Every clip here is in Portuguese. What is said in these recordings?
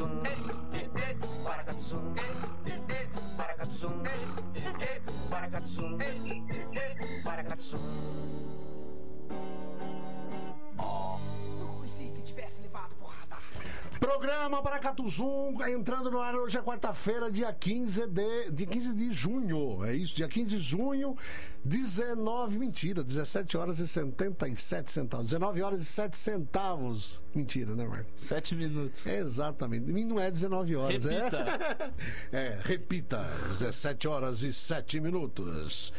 Paracatuzum, eh, eh, eh, Paracatuzum, Paracatuzum, Paracatuzum, Paracatuzum. Não Programa Paracatuzum, entrando no ar hoje é quarta-feira, dia 15 de, de 15 de junho. É isso, dia 15 de junho, 19, mentira, 17 horas e 77 centavos. 19 horas e 7 centavos. Mentira, né, Marco? Sete minutos. Exatamente. E não é 19 horas, Repita. é? É, repita, 17 horas e 7 minutos.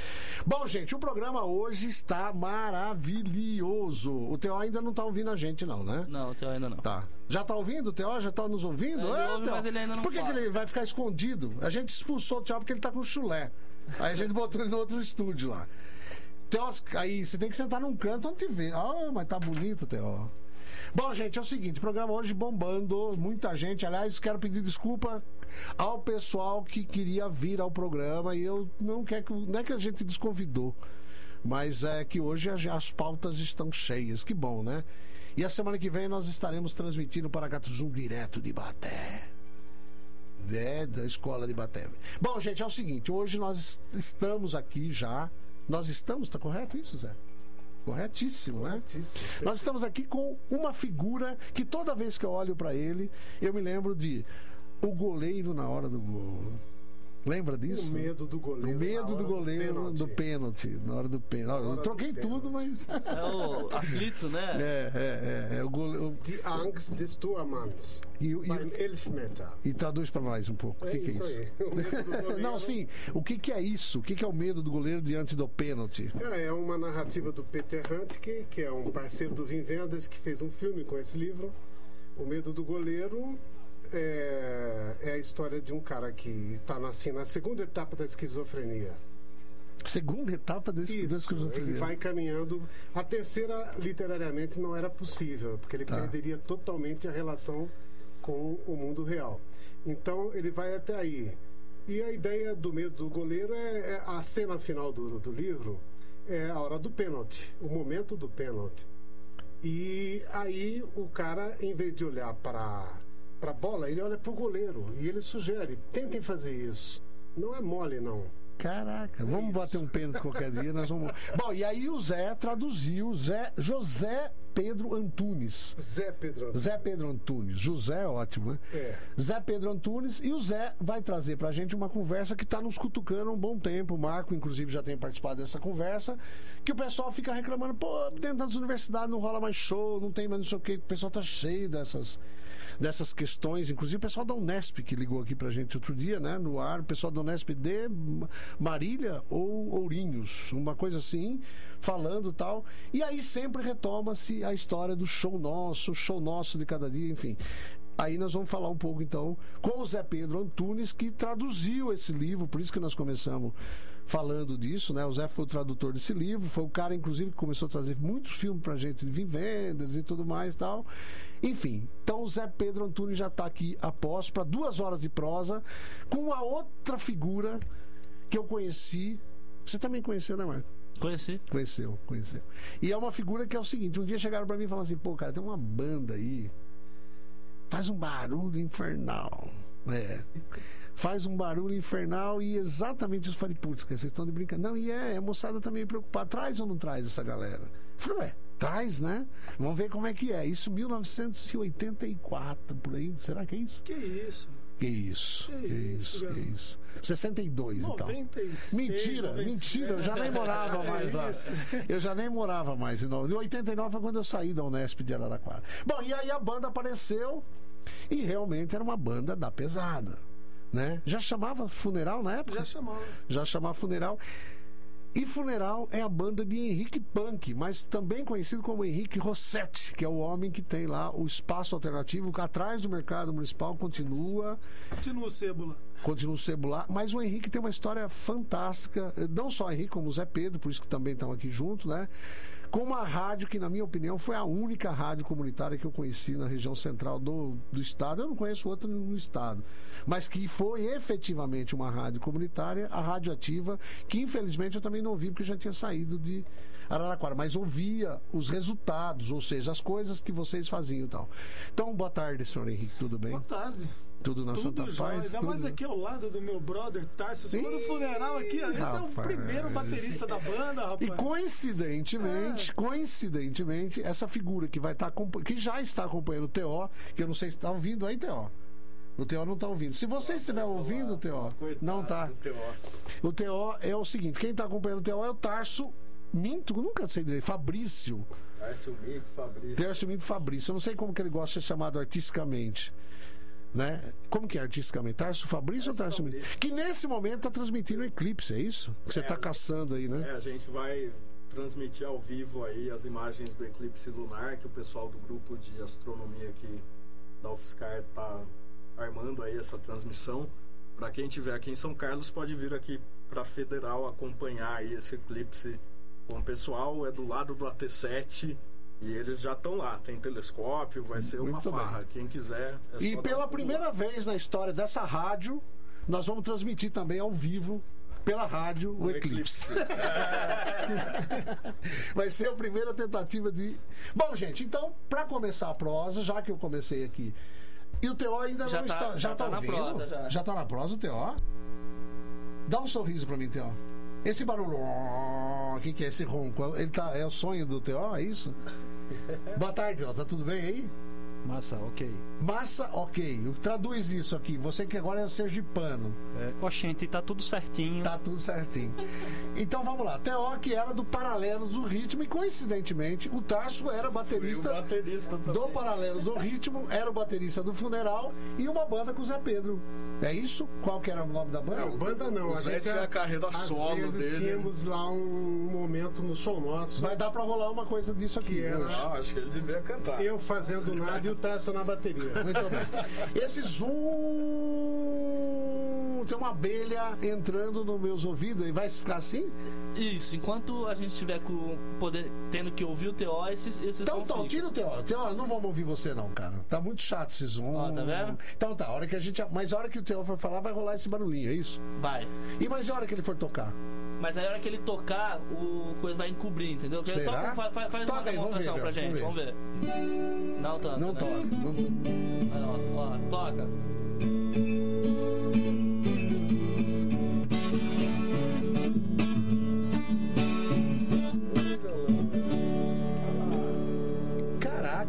Bom, gente, o programa hoje está maravilhoso. O Theo ainda não tá ouvindo a gente, não, né? Não, teu ainda não. Tá. Já tá ouvindo o Theo? Já tá nos ouvindo? É, ele ouve, Theo. mas ele ainda não Por que, que ele vai ficar escondido? A gente expulsou o Theo porque ele tá com chulé. Aí a gente botou ele no outro estúdio lá. Theo, aí você tem que sentar num canto onde te vê. Ah, mas tá bonito, Theo. Bom, gente, é o seguinte, programa hoje bombando, muita gente. Aliás, quero pedir desculpa ao pessoal que queria vir ao programa e eu não quero que, não é que a gente desconvidou, mas é que hoje as, as pautas estão cheias. Que bom, né? E a semana que vem nós estaremos transmitindo para Gatuzum direto de Baté. É, da escola de Baté. Bom, gente, é o seguinte, hoje nós estamos aqui já. Nós estamos, tá correto isso, Zé? Corretíssimo, né? Corretíssimo. Nós estamos aqui com uma figura que toda vez que eu olho para ele, eu me lembro de o goleiro na hora do gol. Lembra disso? O medo do goleiro. O medo do goleiro pênalti. do pênalti, na hora do pênalti. Eu troquei pênalti. tudo, mas. É o aflito, né? É, é, é. é o goleiro. Die Angst des Tormanns. E, e, Elfmeter. e traduz para nós um pouco. o É que, que é isso isso? aí. O medo do goleiro. Não, sim. O que, que é isso? O que, que é o medo do goleiro diante do pênalti? É, é uma narrativa do Peter Handke, que é um parceiro do Vim Vendas, que fez um filme com esse livro. O Medo do Goleiro é, é a história de um cara que está assim, na segunda etapa da esquizofrenia. Segunda etapa desse, da Isso, esquizofrenia. ele vai caminhando. A terceira, literariamente, não era possível, porque ele Tá. perderia totalmente a relação com o mundo real. Então, ele vai até aí. E a ideia do medo do goleiro é, é a cena final do, do livro é a hora do pênalti, o momento do pênalti. E aí o cara, em vez de olhar para para a bola, ele olha para o goleiro e ele sugere: tentem fazer isso. Não é mole, não. Caraca, vamos Isso. bater um pênalti qualquer dia, nós vamos. Bom, e aí o Zé traduziu Zé, José Pedro Antunes. Zé Pedro. Zé Pedro Antunes. José é ótimo, né? É. Zé Pedro Antunes. E o Zé vai trazer pra gente uma conversa que tá nos cutucando há um bom tempo. O Marco, inclusive, já tem participado dessa conversa. Que o pessoal fica reclamando: pô, dentro das universidades não rola mais show, não tem mais não sei o quê. O pessoal tá cheio dessas, dessas questões. Inclusive, o pessoal da Unesp que ligou aqui pra gente outro dia, né? No ar. O pessoal da Unesp de Marília ou Ourinhos. Uma coisa assim, falando tal. E aí sempre retoma-se a história do show nosso, show nosso de cada dia, enfim. Aí nós vamos falar um pouco então com o Zé Pedro Antunes, que traduziu esse livro, por isso que nós começamos falando disso, né? O Zé foi o tradutor desse livro, foi o cara, inclusive, que começou a trazer muitos filmes pra gente de Vendas e tudo mais e tal. Enfim, então o Zé Pedro Antunes já tá aqui após para duas horas de prosa com a outra figura que eu conheci. Você também conheceu, né, Marco? Conheci. Conheceu, conheceu. E é uma figura que é o seguinte: um dia chegaram pra mim e falaram assim, pô, cara, tem uma banda aí. Faz um barulho infernal. É. Faz um barulho infernal e exatamente isso. Eu falei, putz, vocês estão de brincadeira. Não, e é, a moçada tá meio preocupada. Traz ou não traz essa galera? Eu falei, ué, traz, né? Vamos ver como é que é. Isso 1984, por aí. Será que é isso? Que isso? Que isso, que, Que isso, isso, que isso. 62, então. 96. Mentira, 97. mentira, eu já nem morava É mais lá. Eu já nem morava mais. Em 89 foi quando eu saí da Unesp de Araraquara. Bom, e aí a banda apareceu e realmente era uma banda da pesada, né? Já chamava funeral na época? Já chamava. já chamava Funeral. E Funeral é a banda de Henrique Punk, mas também conhecido como Henrique Rossetti, que é o homem que tem lá o espaço alternativo, que atrás do mercado municipal continua. Continua o Cebola. continua o sebo lá. Mas o Henrique tem uma história fantástica. Não só o Henrique, como o Zé Pedro, por isso que também estão aqui junto, né? Com uma rádio que, na minha opinião, foi a única rádio comunitária que eu conheci na região central do, do estado. Eu não conheço outra no estado. Mas que foi efetivamente uma rádio comunitária, a Rádio Ativa, que infelizmente eu também não ouvi porque já tinha saído de Araraquara. Mas ouvia os resultados, ou seja, as coisas que vocês faziam e tal. Então, boa tarde, senhor Henrique, tudo bem? Boa tarde. Tudo na Santa Tudo jóia. Paz? Ainda Tudo- mais aqui ao lado do meu brother Tarso. Segundo funeral aqui, ó. Esse é o rapaz. primeiro baterista da banda, rapaz. E coincidentemente, coincidentemente, essa figura que vai estar que já está acompanhando o TO, que eu não sei se está ouvindo aí, TO. O TO não está ouvindo. Se você estiver ouvindo, TO, não tá. O TO é o seguinte, quem está acompanhando o TO é o Tarso Minto, nunca sei dele, Fabrício. Tarso Mito, Fabrício. Tarso Minto Fabrício. Eu não sei como que ele gosta de ser chamado artisticamente. Né? Como que é artisticamente? Tarso Fabrício ou Tarso Minto? Que nesse momento está transmitindo o Eclipse, é isso? Que você É, está caçando aí, né? É, a gente vai transmitir ao vivo aí as imagens do eclipse lunar que o pessoal do grupo de astronomia aqui da UFSCar tá armando aí essa transmissão. Para quem estiver aqui em São Carlos, pode vir aqui para Federal acompanhar aí esse eclipse com o pessoal. É do lado do AT7 e eles já estão lá. Tem telescópio, vai ser uma Muito bem. farra. Quem quiser. É E pela um pulo. primeira vez na história dessa rádio, nós vamos transmitir também ao vivo pela rádio o, O Eclipse. Vai ser a primeira tentativa de. Bom, gente, então, para começar a prosa, já que eu comecei aqui. E o Teó ainda Já não tá- está. Já, já tá tá na ouvindo? prosa, já. já tá na prosa, o Teó? Dá um sorriso pra mim, Teó. Esse barulho. O que, que é esse ronco? Ele tá, é o sonho do Teó, é isso? Boa tarde, ó. Tá tudo bem aí? Massa, ok. Massa, ok. Traduz isso aqui. Você que agora é sergipano. É, oxente, tá tudo certinho. Tá tudo certinho. Então vamos lá. Teó que era do Paralelo do Ritmo e coincidentemente o Tarso era o baterista baterista também. do Paralelo do Ritmo, era o baterista do Funeral e uma banda com o Zé Pedro. É isso? Qual que era o nome da banda? Não, banda não. O a Zé gente tinha a carreira às solo vezes dele. tínhamos lá um momento no show nosso. Vai dar pra rolar uma coisa disso aqui. Que era- hoje. Ah, acho que ele devia cantar. Eu fazendo nada o Tarso na bateria. Muito bem. Esse zoom. Tem uma abelha entrando nos meus ouvidos e vai ficar assim? Isso, enquanto a gente estiver com poder, tendo que ouvir o TO, esses, esses Então, então, tira o Teó. Teó, não vamos ouvir você não, cara. Tá muito chato esse zoom. Ó, tá vendo? Então tá, a hora que a gente. Mas a hora que o Teó for falar, vai rolar esse barulhinho, é isso? Vai. E mas a hora que ele for tocar? Mas aí a hora que ele tocar, o coisa vai encobrir, entendeu? Será? toca- fa- fa- faz Toca uma aí, demonstração ver, pra gente, vamos vamos ver. Não tanto. Não né? Toca. Não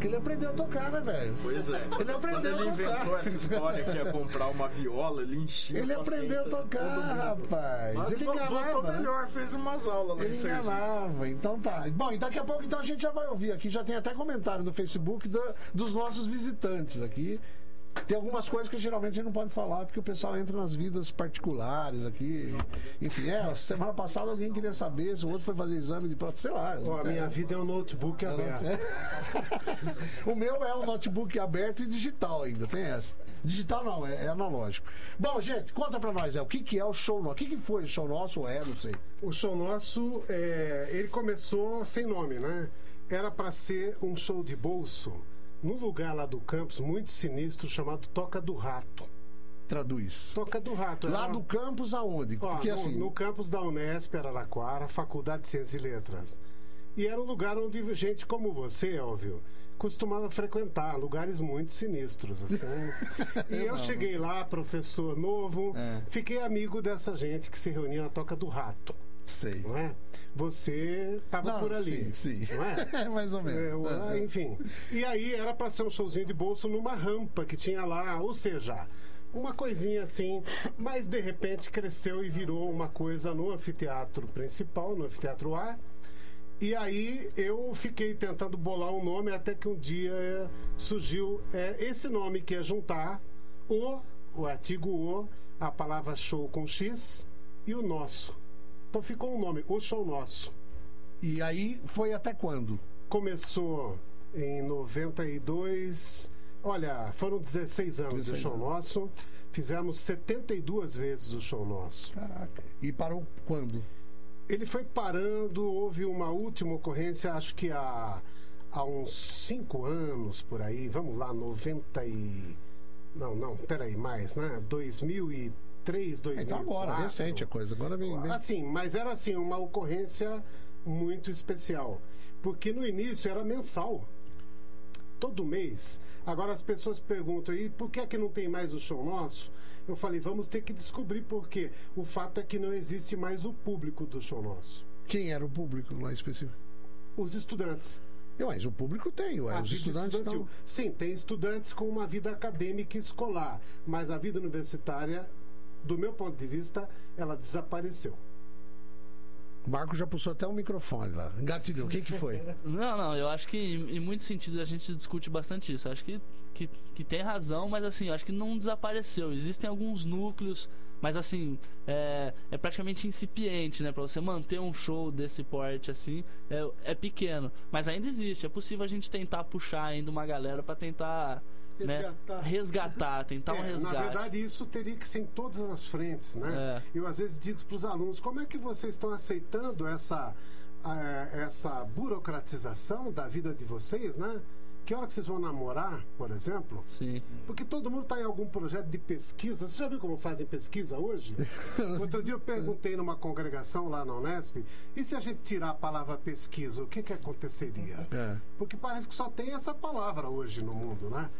Caraca, ele aprendeu a tocar, né, velho? Pois é. Ele Quando aprendeu ele a tocar. inventou essa história que ia comprar uma viola, ele enchia Ele aprendeu a tocar, rapaz. Mas ele enganava. melhor, fez umas aulas lá Ele enganava, então tá. Bom, e daqui a pouco então a gente já vai ouvir aqui, já tem até comentário no Facebook da- dos nossos visitantes aqui. Tem algumas coisas que geralmente a gente não pode falar, porque o pessoal entra nas vidas particulares aqui. Enfim, é, semana passada alguém queria saber se o outro foi fazer exame de próstata, sei lá. A minha vida é um notebook aberto. É. o meu é um notebook aberto e digital ainda, tem essa. Digital não, é, é analógico. Bom, gente, conta pra nós, é, o que, que é o show nosso? O que, que foi o show nosso? Ou é, não sei. O show nosso, é, ele começou sem nome, né? Era para ser um show de bolso num lugar lá do campus muito sinistro chamado Toca do Rato. Traduz. Toca do Rato. Lá era- do campus aonde? Ó, Porque no, assim. no campus da Unesp, Araraquara, Faculdade de Ciências e Letras. E era um lugar onde gente como você, óbvio, costumava frequentar, lugares muito sinistros. Assim. e eu cheguei lá, professor novo, É. fiquei amigo dessa gente que se reunia na Toca do Rato. Sei. Não é? Você estava por ali. sim, sim. Não é? É, mais ou É, menos. o- ah, enfim. E aí era para ser um showzinho de bolso numa rampa que tinha lá, ou seja, uma coisinha assim, mas de repente cresceu e virou uma coisa no anfiteatro principal, no anfiteatro A. E aí eu fiquei tentando bolar um nome até que um dia é, surgiu é, esse nome que é juntar o, o artigo o, a palavra show com X e o nosso. Então ficou um nome, o show nosso. E aí foi até quando? Começou em 92, Olha, foram 16 anos 16 de show anos. nosso. Fizemos 72 vezes o show nosso. Caraca. E parou quando? Ele foi parando, houve uma última ocorrência, acho que há, há uns 5 anos por aí. Vamos lá, 90 e. Não, não, peraí, mais, né? 2003, 2004. Então agora, recente a coisa. Agora vem. vem- Assim, mas era assim, uma ocorrência muito especial. Porque no início era mensal. Todo mês. Agora as pessoas perguntam, e por que é que não tem mais o show nosso? Eu falei, vamos ter que descobrir por quê. O fato é que não existe mais o público do show nosso. Quem era o público lá específico? Os estudantes. Mas o público tem, ué. Os estudantes estão. Sim, tem estudantes com uma vida acadêmica e escolar, mas a vida universitária, do meu ponto de vista, ela desapareceu. O Marco já puxou até o microfone lá. Engatilhou. O que, que foi? Não, não, eu acho que em em muitos sentidos a gente discute bastante isso. Eu acho que, que, que tem razão, mas assim, eu acho que não desapareceu. Existem alguns núcleos, mas assim, é, é praticamente incipiente, né? Pra você manter um show desse porte assim, é, é pequeno. Mas ainda existe, é possível a gente tentar puxar ainda uma galera pra tentar. né, Resgatar. resgatar, tentar um É, resgate. Na verdade, isso teria que ser em todas as frentes, né? É. Eu às vezes digo para os alunos, como é que vocês estão aceitando essa, essa burocratização da vida de vocês, né? Que hora que vocês vão namorar, por exemplo? Sim. Porque todo mundo está em algum projeto de pesquisa. Você já viu como fazem pesquisa hoje? Outro dia eu perguntei numa congregação lá na Unesp, e se a gente tirar a palavra pesquisa, o que, que aconteceria? É. Porque parece que só tem essa palavra hoje no mundo, né?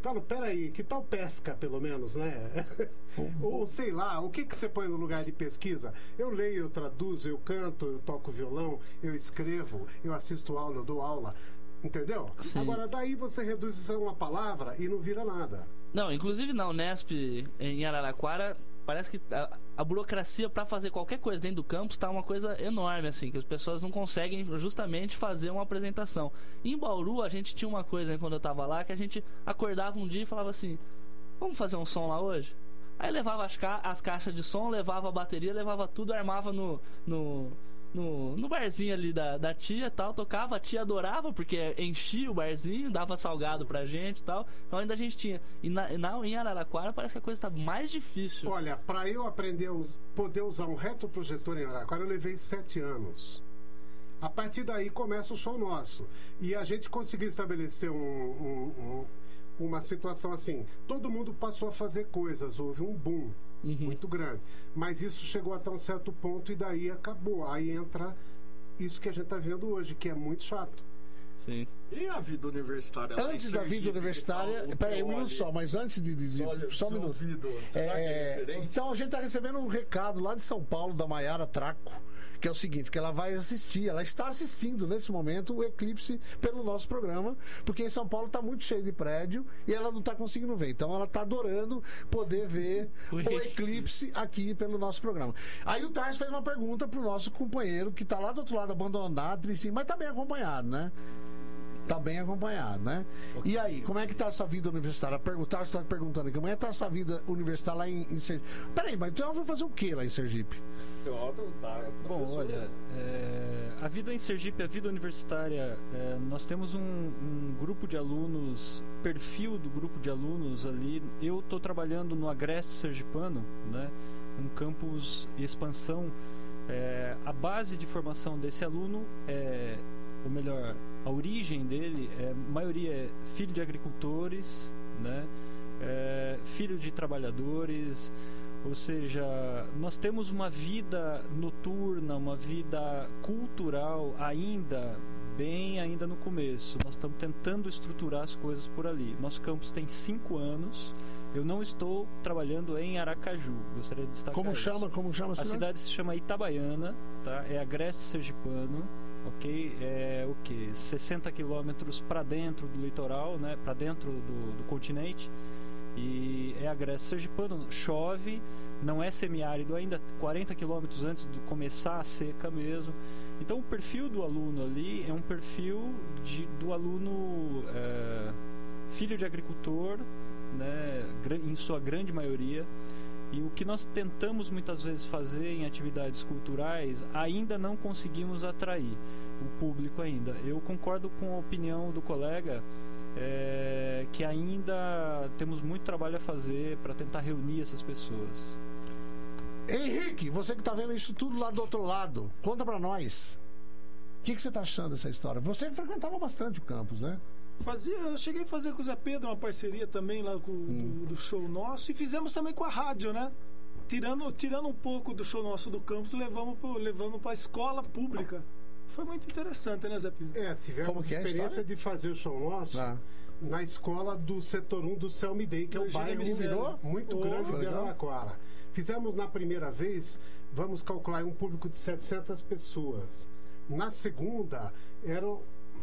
Fala, peraí, que tal pesca, pelo menos, né? Ou sei lá, o que, que você põe no lugar de pesquisa? Eu leio, eu traduzo, eu canto, eu toco violão, eu escrevo, eu assisto aula, eu dou aula. Entendeu? Sim. Agora, daí você reduz isso a uma palavra e não vira nada. Não, inclusive na Unesp, em Araraquara, parece que a, a burocracia pra fazer qualquer coisa dentro do campus tá uma coisa enorme, assim, que as pessoas não conseguem justamente fazer uma apresentação. Em Bauru, a gente tinha uma coisa, né, quando eu tava lá, que a gente acordava um dia e falava assim: vamos fazer um som lá hoje? Aí levava as, ca as caixas de som, levava a bateria, levava tudo, armava no. no no, no barzinho ali da, da tia tal, tocava, a tia adorava, porque enchia o barzinho, dava salgado pra gente e tal. Então ainda a gente tinha. E na, na- em Araraquara parece que a coisa tá mais difícil. Olha, para eu aprender a poder usar um retroprojetor em Araraquara, eu levei sete anos. A partir daí começa o show nosso. E a gente conseguiu estabelecer um- um- um- uma situação assim. Todo mundo passou a fazer coisas, houve um boom muito grande. Mas isso chegou até um certo ponto e daí acabou. Aí entra isso que a gente está vendo hoje, que é muito chato. Sim. E a vida universitária? Antes da vida universitária. Peraí, um minuto só, mas antes de. de- de- Olha, só um minuto. ouvido, será que é É, diferente? então a gente tá recebendo um recado lá de São Paulo, da Maiara Traco, que é o seguinte, que ela vai assistir, ela está assistindo nesse momento o eclipse pelo nosso programa, porque em São Paulo tá muito cheio de prédio e ela não tá conseguindo ver. Então ela tá adorando poder ver o Ui. eclipse aqui pelo nosso programa. Aí o Tars fez uma pergunta pro nosso companheiro, que tá lá do outro lado abandonado, tristinho, mas tá bem acompanhado, né? Tá bem acompanhado, né? E aí, como é que tá essa vida universitária? Perguntar, você tá perguntando aqui, como é que tá essa vida universitária lá em, em Sergipe? Peraí, mas tu vai fazer o que lá em Sergipe? Teó do- da Bom, professora. olha, é, a vida em Sergipe, a vida universitária, é, nós temos um, um grupo de alunos, perfil do grupo de alunos ali. Eu estou trabalhando no Agreste Sergipano, né, um campus expansão. É, a base de formação desse aluno é, ou melhor, a origem dele, é, a maioria é filho de agricultores, né, é, filho de trabalhadores. Ou seja, nós temos uma vida noturna, uma vida cultural ainda bem ainda no começo. Nós estamos tentando estruturar as coisas por ali. Nosso campus tem cinco anos. Eu não estou trabalhando em Aracaju. Gostaria de destacar Como isso. chama? Como chama a A cidade? cidade se chama Itabaiana, tá? É Agreste Sergipano, ok? É o que? 60 quilômetros para dentro do litoral, né? Para dentro do, do continente. E é Agreste Sergipano. Chove, não é semiárido ainda, 40 quilômetros antes de começar a seca mesmo. Então o perfil do aluno ali é um perfil de, do aluno é, filho de agricultor, né? Em sua grande maioria. E o que nós tentamos muitas vezes fazer em atividades culturais, ainda não conseguimos atrair o público ainda. Eu concordo com a opinião do colega é, que ainda temos muito trabalho a fazer para tentar reunir essas pessoas. Henrique, você que tá vendo isso tudo lá do outro lado, conta pra nós. O que, que você tá achando dessa história? Você frequentava bastante o campus, né? Fazia, eu cheguei a fazer com o Zé Pedro uma parceria também lá com, Hum. do, do show nosso e fizemos também com a rádio, né? Tirando, tirando um pouco do show nosso do campus, levamos pro, levando para a escola pública. Foi muito interessante, né, Zé Pedro? É, tivemos é a experiência história? de fazer o show nosso Ah. na escola do setor 1 do Selmi Day, que é Do um bairro muito Oh, grande de. Araraquara. Fizemos na primeira vez, vamos calcular um público de 700 pessoas. Na segunda, eram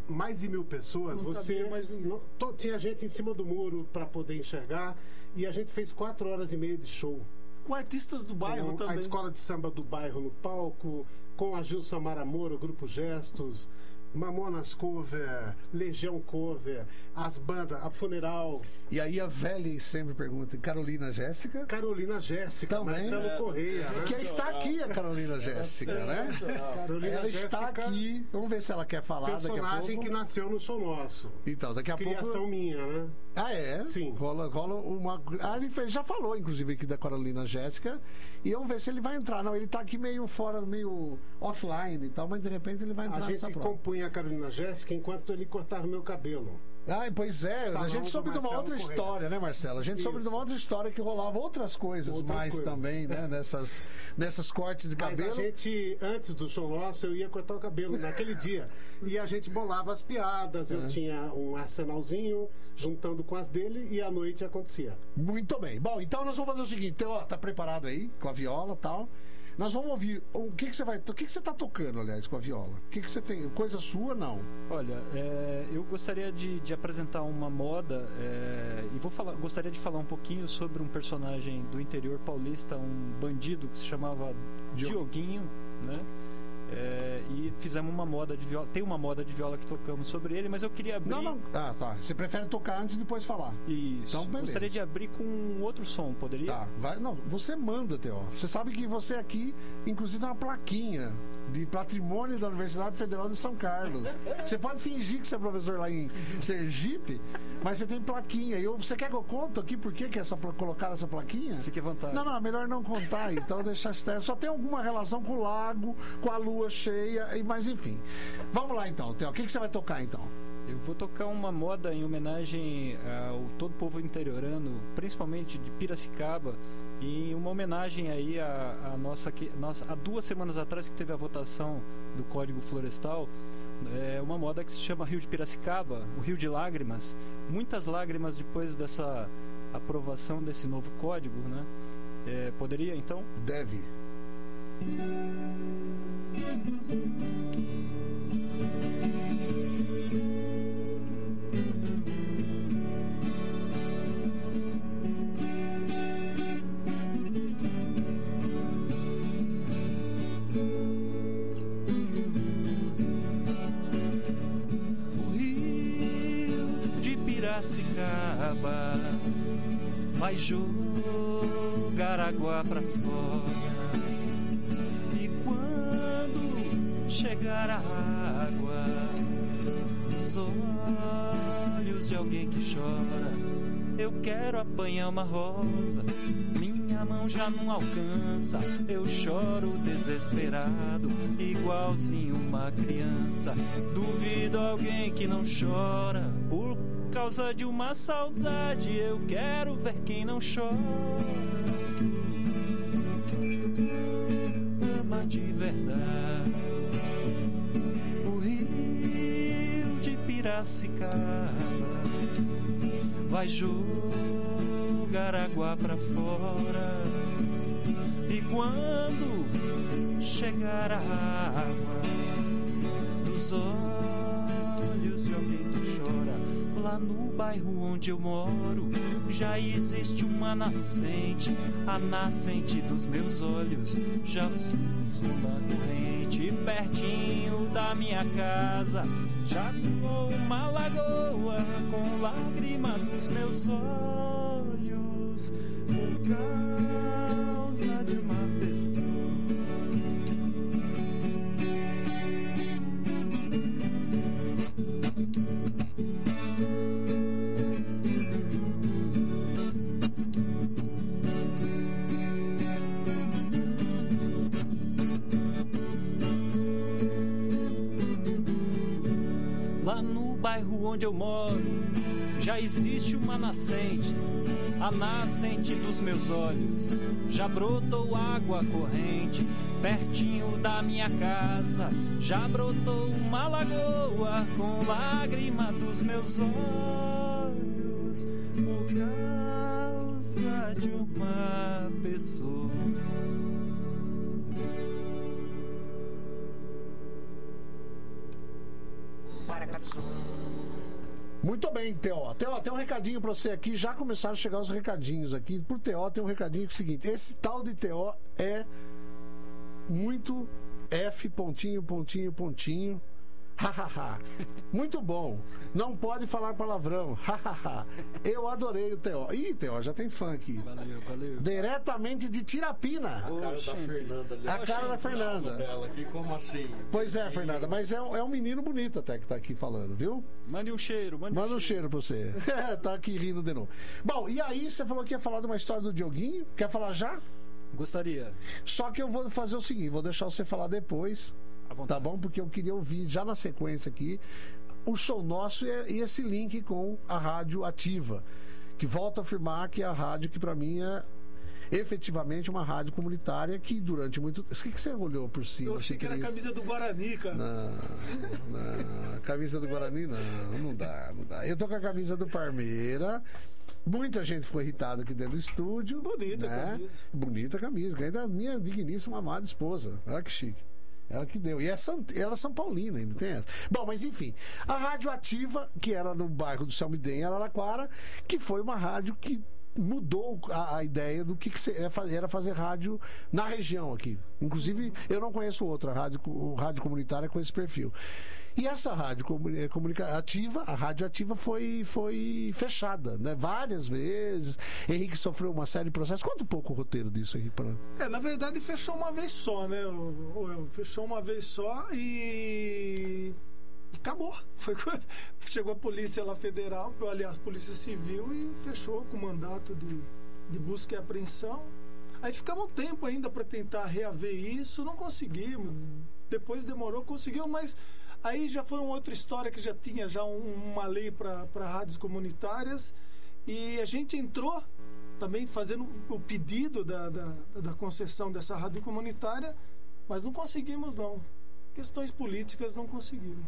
mais de mil pessoas. Não Você mais não- to- tinha gente em cima do muro para poder enxergar e a gente fez quatro horas e meia de show. Com artistas do bairro com também. a escola de samba do bairro no palco, com a Gil Samara Moura, Grupo Gestos, Mamonas Cover, Legião Cover, as bandas, a Funeral, E aí a velha sempre pergunta, Carolina Jéssica? Carolina Jéssica, Também. Marcelo É. Correia, né? Que está aqui a Carolina Jéssica, né? Carolina Ela está Jéssica, aqui. Vamos ver se ela quer falar daqui a personagem pouco. que nasceu no show nosso. Então, daqui a Criação pouco. minha, né? Ah, é? Sim. Rola, rola uma. Ah, ele já falou, inclusive, aqui da Carolina Jéssica. E vamos ver se ele vai entrar. Não, ele tá aqui meio fora, meio offline e tal, mas de repente ele vai entrar A nessa gente prova. Compunha a Carolina Jéssica enquanto ele cortava meu cabelo. Ah, pois é, a Salão gente do soube de uma outra Correia. história, né, Marcelo? A gente soube de Isso. uma outra história que rolava outras coisas Outras mais coisas. também, né? Nessas, nessas cortes de Mas cabelo. a gente, antes do show nosso, eu ia cortar o cabelo naquele dia. E a gente bolava as piadas, É. eu tinha um arsenalzinho juntando com as dele e à noite acontecia. Muito bem. Bom, então nós vamos fazer o seguinte, então, ó, tá preparado aí com a viola e tal. Nós vamos ouvir. O que que você vai, o que que você tá tocando, aliás, com a viola? O que que você tem? Coisa sua não? Olha, é, eu gostaria de, de apresentar uma moda é, e vou falar, gostaria de falar um pouquinho sobre um personagem do interior paulista, um bandido que se chamava. Dioguinho, né? É, e fizemos uma moda de viola. Tem uma moda de viola que tocamos sobre ele, mas eu queria abrir. Não, não. Ah, tá. Você prefere tocar antes e depois falar. Isso. Então, beleza. gostaria de abrir com outro som, poderia? Tá, vai, não, você manda, Teó. Você sabe que você aqui, inclusive, tem uma plaquinha de patrimônio da Universidade Federal de São Carlos. Você pode fingir que você é professor lá em Sergipe, mas você tem plaquinha. Eu, você quer que eu conto aqui por que, que essa, pla- colocaram essa plaquinha? Fique à vontade. Não, não, é melhor não contar, então deixar esse Só tem alguma relação com o lago, com a lua cheia, mas enfim. Vamos lá então, Theo. O que, que você vai tocar então? Eu vou tocar uma moda em homenagem ao todo o povo interiorano, principalmente de Piracicaba, e uma homenagem aí a, a nossa, que, nossa há duas semanas atrás que teve a votação do Código Florestal, é uma moda que se chama Rio de Piracicaba, o Rio de Lágrimas. Muitas lágrimas depois dessa aprovação desse novo código, né? É, poderia então? Deve. Piracicaba vai jogar água pra fora. E quando chegar a água nos olhos de alguém que chora, eu quero apanhar uma rosa. Minha mão já não alcança, eu choro desesperado, igualzinho uma criança. Duvido alguém que não chora causa de uma saudade. Eu quero ver quem não chora. Ama de verdade. O rio de Piracicaba vai jogar água pra fora. E quando chegar a água dos olhos de alguém lá no bairro onde eu moro, já existe uma nascente, a nascente dos meus olhos, já uso uma corrente pertinho da minha casa. Já criou uma lagoa com lágrimas nos meus olhos onde eu moro já existe uma nascente, a nascente dos meus olhos. Já brotou água corrente pertinho da minha casa. Já brotou uma lagoa com lágrima dos meus olhos bem, Teó. Teó, tem um recadinho pra você aqui. Já começaram a chegar os recadinhos aqui. Por Teó, tem um recadinho que é o seguinte: esse tal de Teó é muito F, pontinho, pontinho, pontinho. Hahaha. Muito bom. Não pode falar palavrão. Hahaha. Eu adorei o Teó. Ih, Teó, já tem fã aqui. Valeu, valeu. Diretamente de Tirapina. A cara da. Fernanda ali. A cara da Fernanda. dela aqui, como assim? Pois é, Fernanda, mas é, um- é um menino bonito até que tá aqui falando, viu? Mande um cheiro, mande Manda um cheiro pra você. tá aqui rindo de novo. Bom, e aí você falou que ia falar de uma história do Dioguinho. Quer falar já? Gostaria. Só que eu vou fazer o seguinte, vou deixar você falar depois. Tá bom? Porque eu queria ouvir já na sequência aqui o show nosso e, esse link com a rádio ativa, que volto a afirmar que é a rádio que pra mim é efetivamente uma rádio comunitária que durante muito... O que, que você olhou por cima? Eu achei que era a camisa do Guarani, cara. Não, não. A camisa do Guarani, não. Não dá, não dá. Eu tô com a camisa do Parmeira. Muita gente ficou irritada aqui dentro do estúdio. Bonita né? camisa. Bonita camisa. Ganhei da minha digníssima amada esposa. Olha que chique. Ela que deu. E é ela é São Paulina, ainda tem essa. Bom, mas enfim. A Rádio Ativa, que era no bairro do Selmidem, em Araraquara, que foi uma rádio que mudou a, a ideia do que, que é era fazer rádio na região aqui. Inclusive, eu não conheço outra rádio, rádio comunitária com esse perfil. E essa rádio eh, comunica- ativa, a rádio ativa foi, foi fechada, né? Várias vezes. Henrique sofreu uma série de processos. Conta um pouco o roteiro disso, Henrique. Pra... É, na verdade fechou uma vez só, né? Fechou uma vez só e. acabou. Foi quando chegou a polícia lá federal, aliás, polícia civil e fechou com mandato de, de busca e apreensão. Aí ficamos um tempo ainda para tentar reaver isso, não conseguimos. Depois demorou, conseguiu, mas aí já foi uma outra história que já tinha já um- uma lei para rádios comunitárias e a gente entrou também fazendo o pedido da, da, da concessão dessa rádio comunitária, mas não conseguimos não. Questões políticas não conseguimos.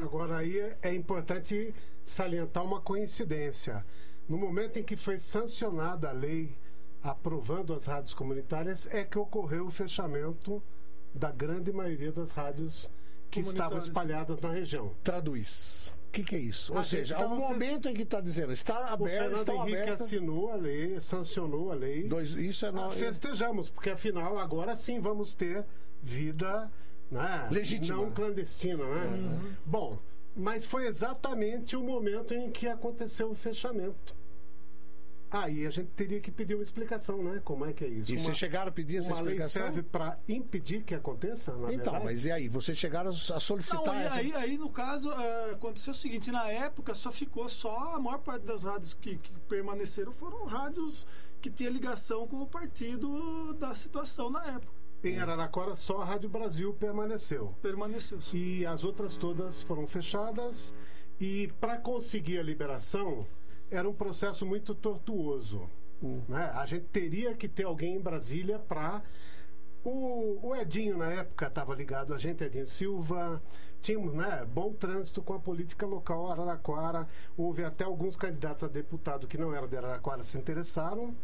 Agora aí é- é importante salientar uma coincidência. No momento em que foi sancionada a lei aprovando as rádios comunitárias, é que ocorreu o fechamento da grande maioria das rádios que estavam espalhadas na região. Traduz. O que, que é isso? Ou A seja, ao tava momento em que está dizendo, está O aberto, Fernando estão Henrique abertas. assinou a lei, sancionou a lei. Dois, isso é Ah, no... Festejamos, porque afinal agora sim vamos ter vida né, Legítima. não clandestina. Né? Bom, mas foi exatamente o momento em que aconteceu o fechamento. Aí a gente teria que pedir uma explicação, né? Como é que é isso? E uma vocês chegaram a pedir essa uma lei explicação? serve para impedir que aconteça, na Então, verdade? mas e aí? Vocês chegaram a solicitar Não, e essa... aí, aí, no caso, eh, aconteceu o seguinte, na época só ficou só, a maior parte das rádios que, que permaneceram foram rádios que tinha ligação com o partido da situação na época. Em Araraquara só a Rádio Brasil permaneceu. Permaneceu. e as outras todas foram fechadas. E para conseguir a liberação era um processo muito tortuoso. Né? A gente teria que ter alguém em Brasília para. O, o Edinho, na época, estava ligado a gente, Edinho Silva. Tínhamos né, bom trânsito com a política local Araraquara. Houve até alguns candidatos a deputado que não eram de Araraquara se interessaram,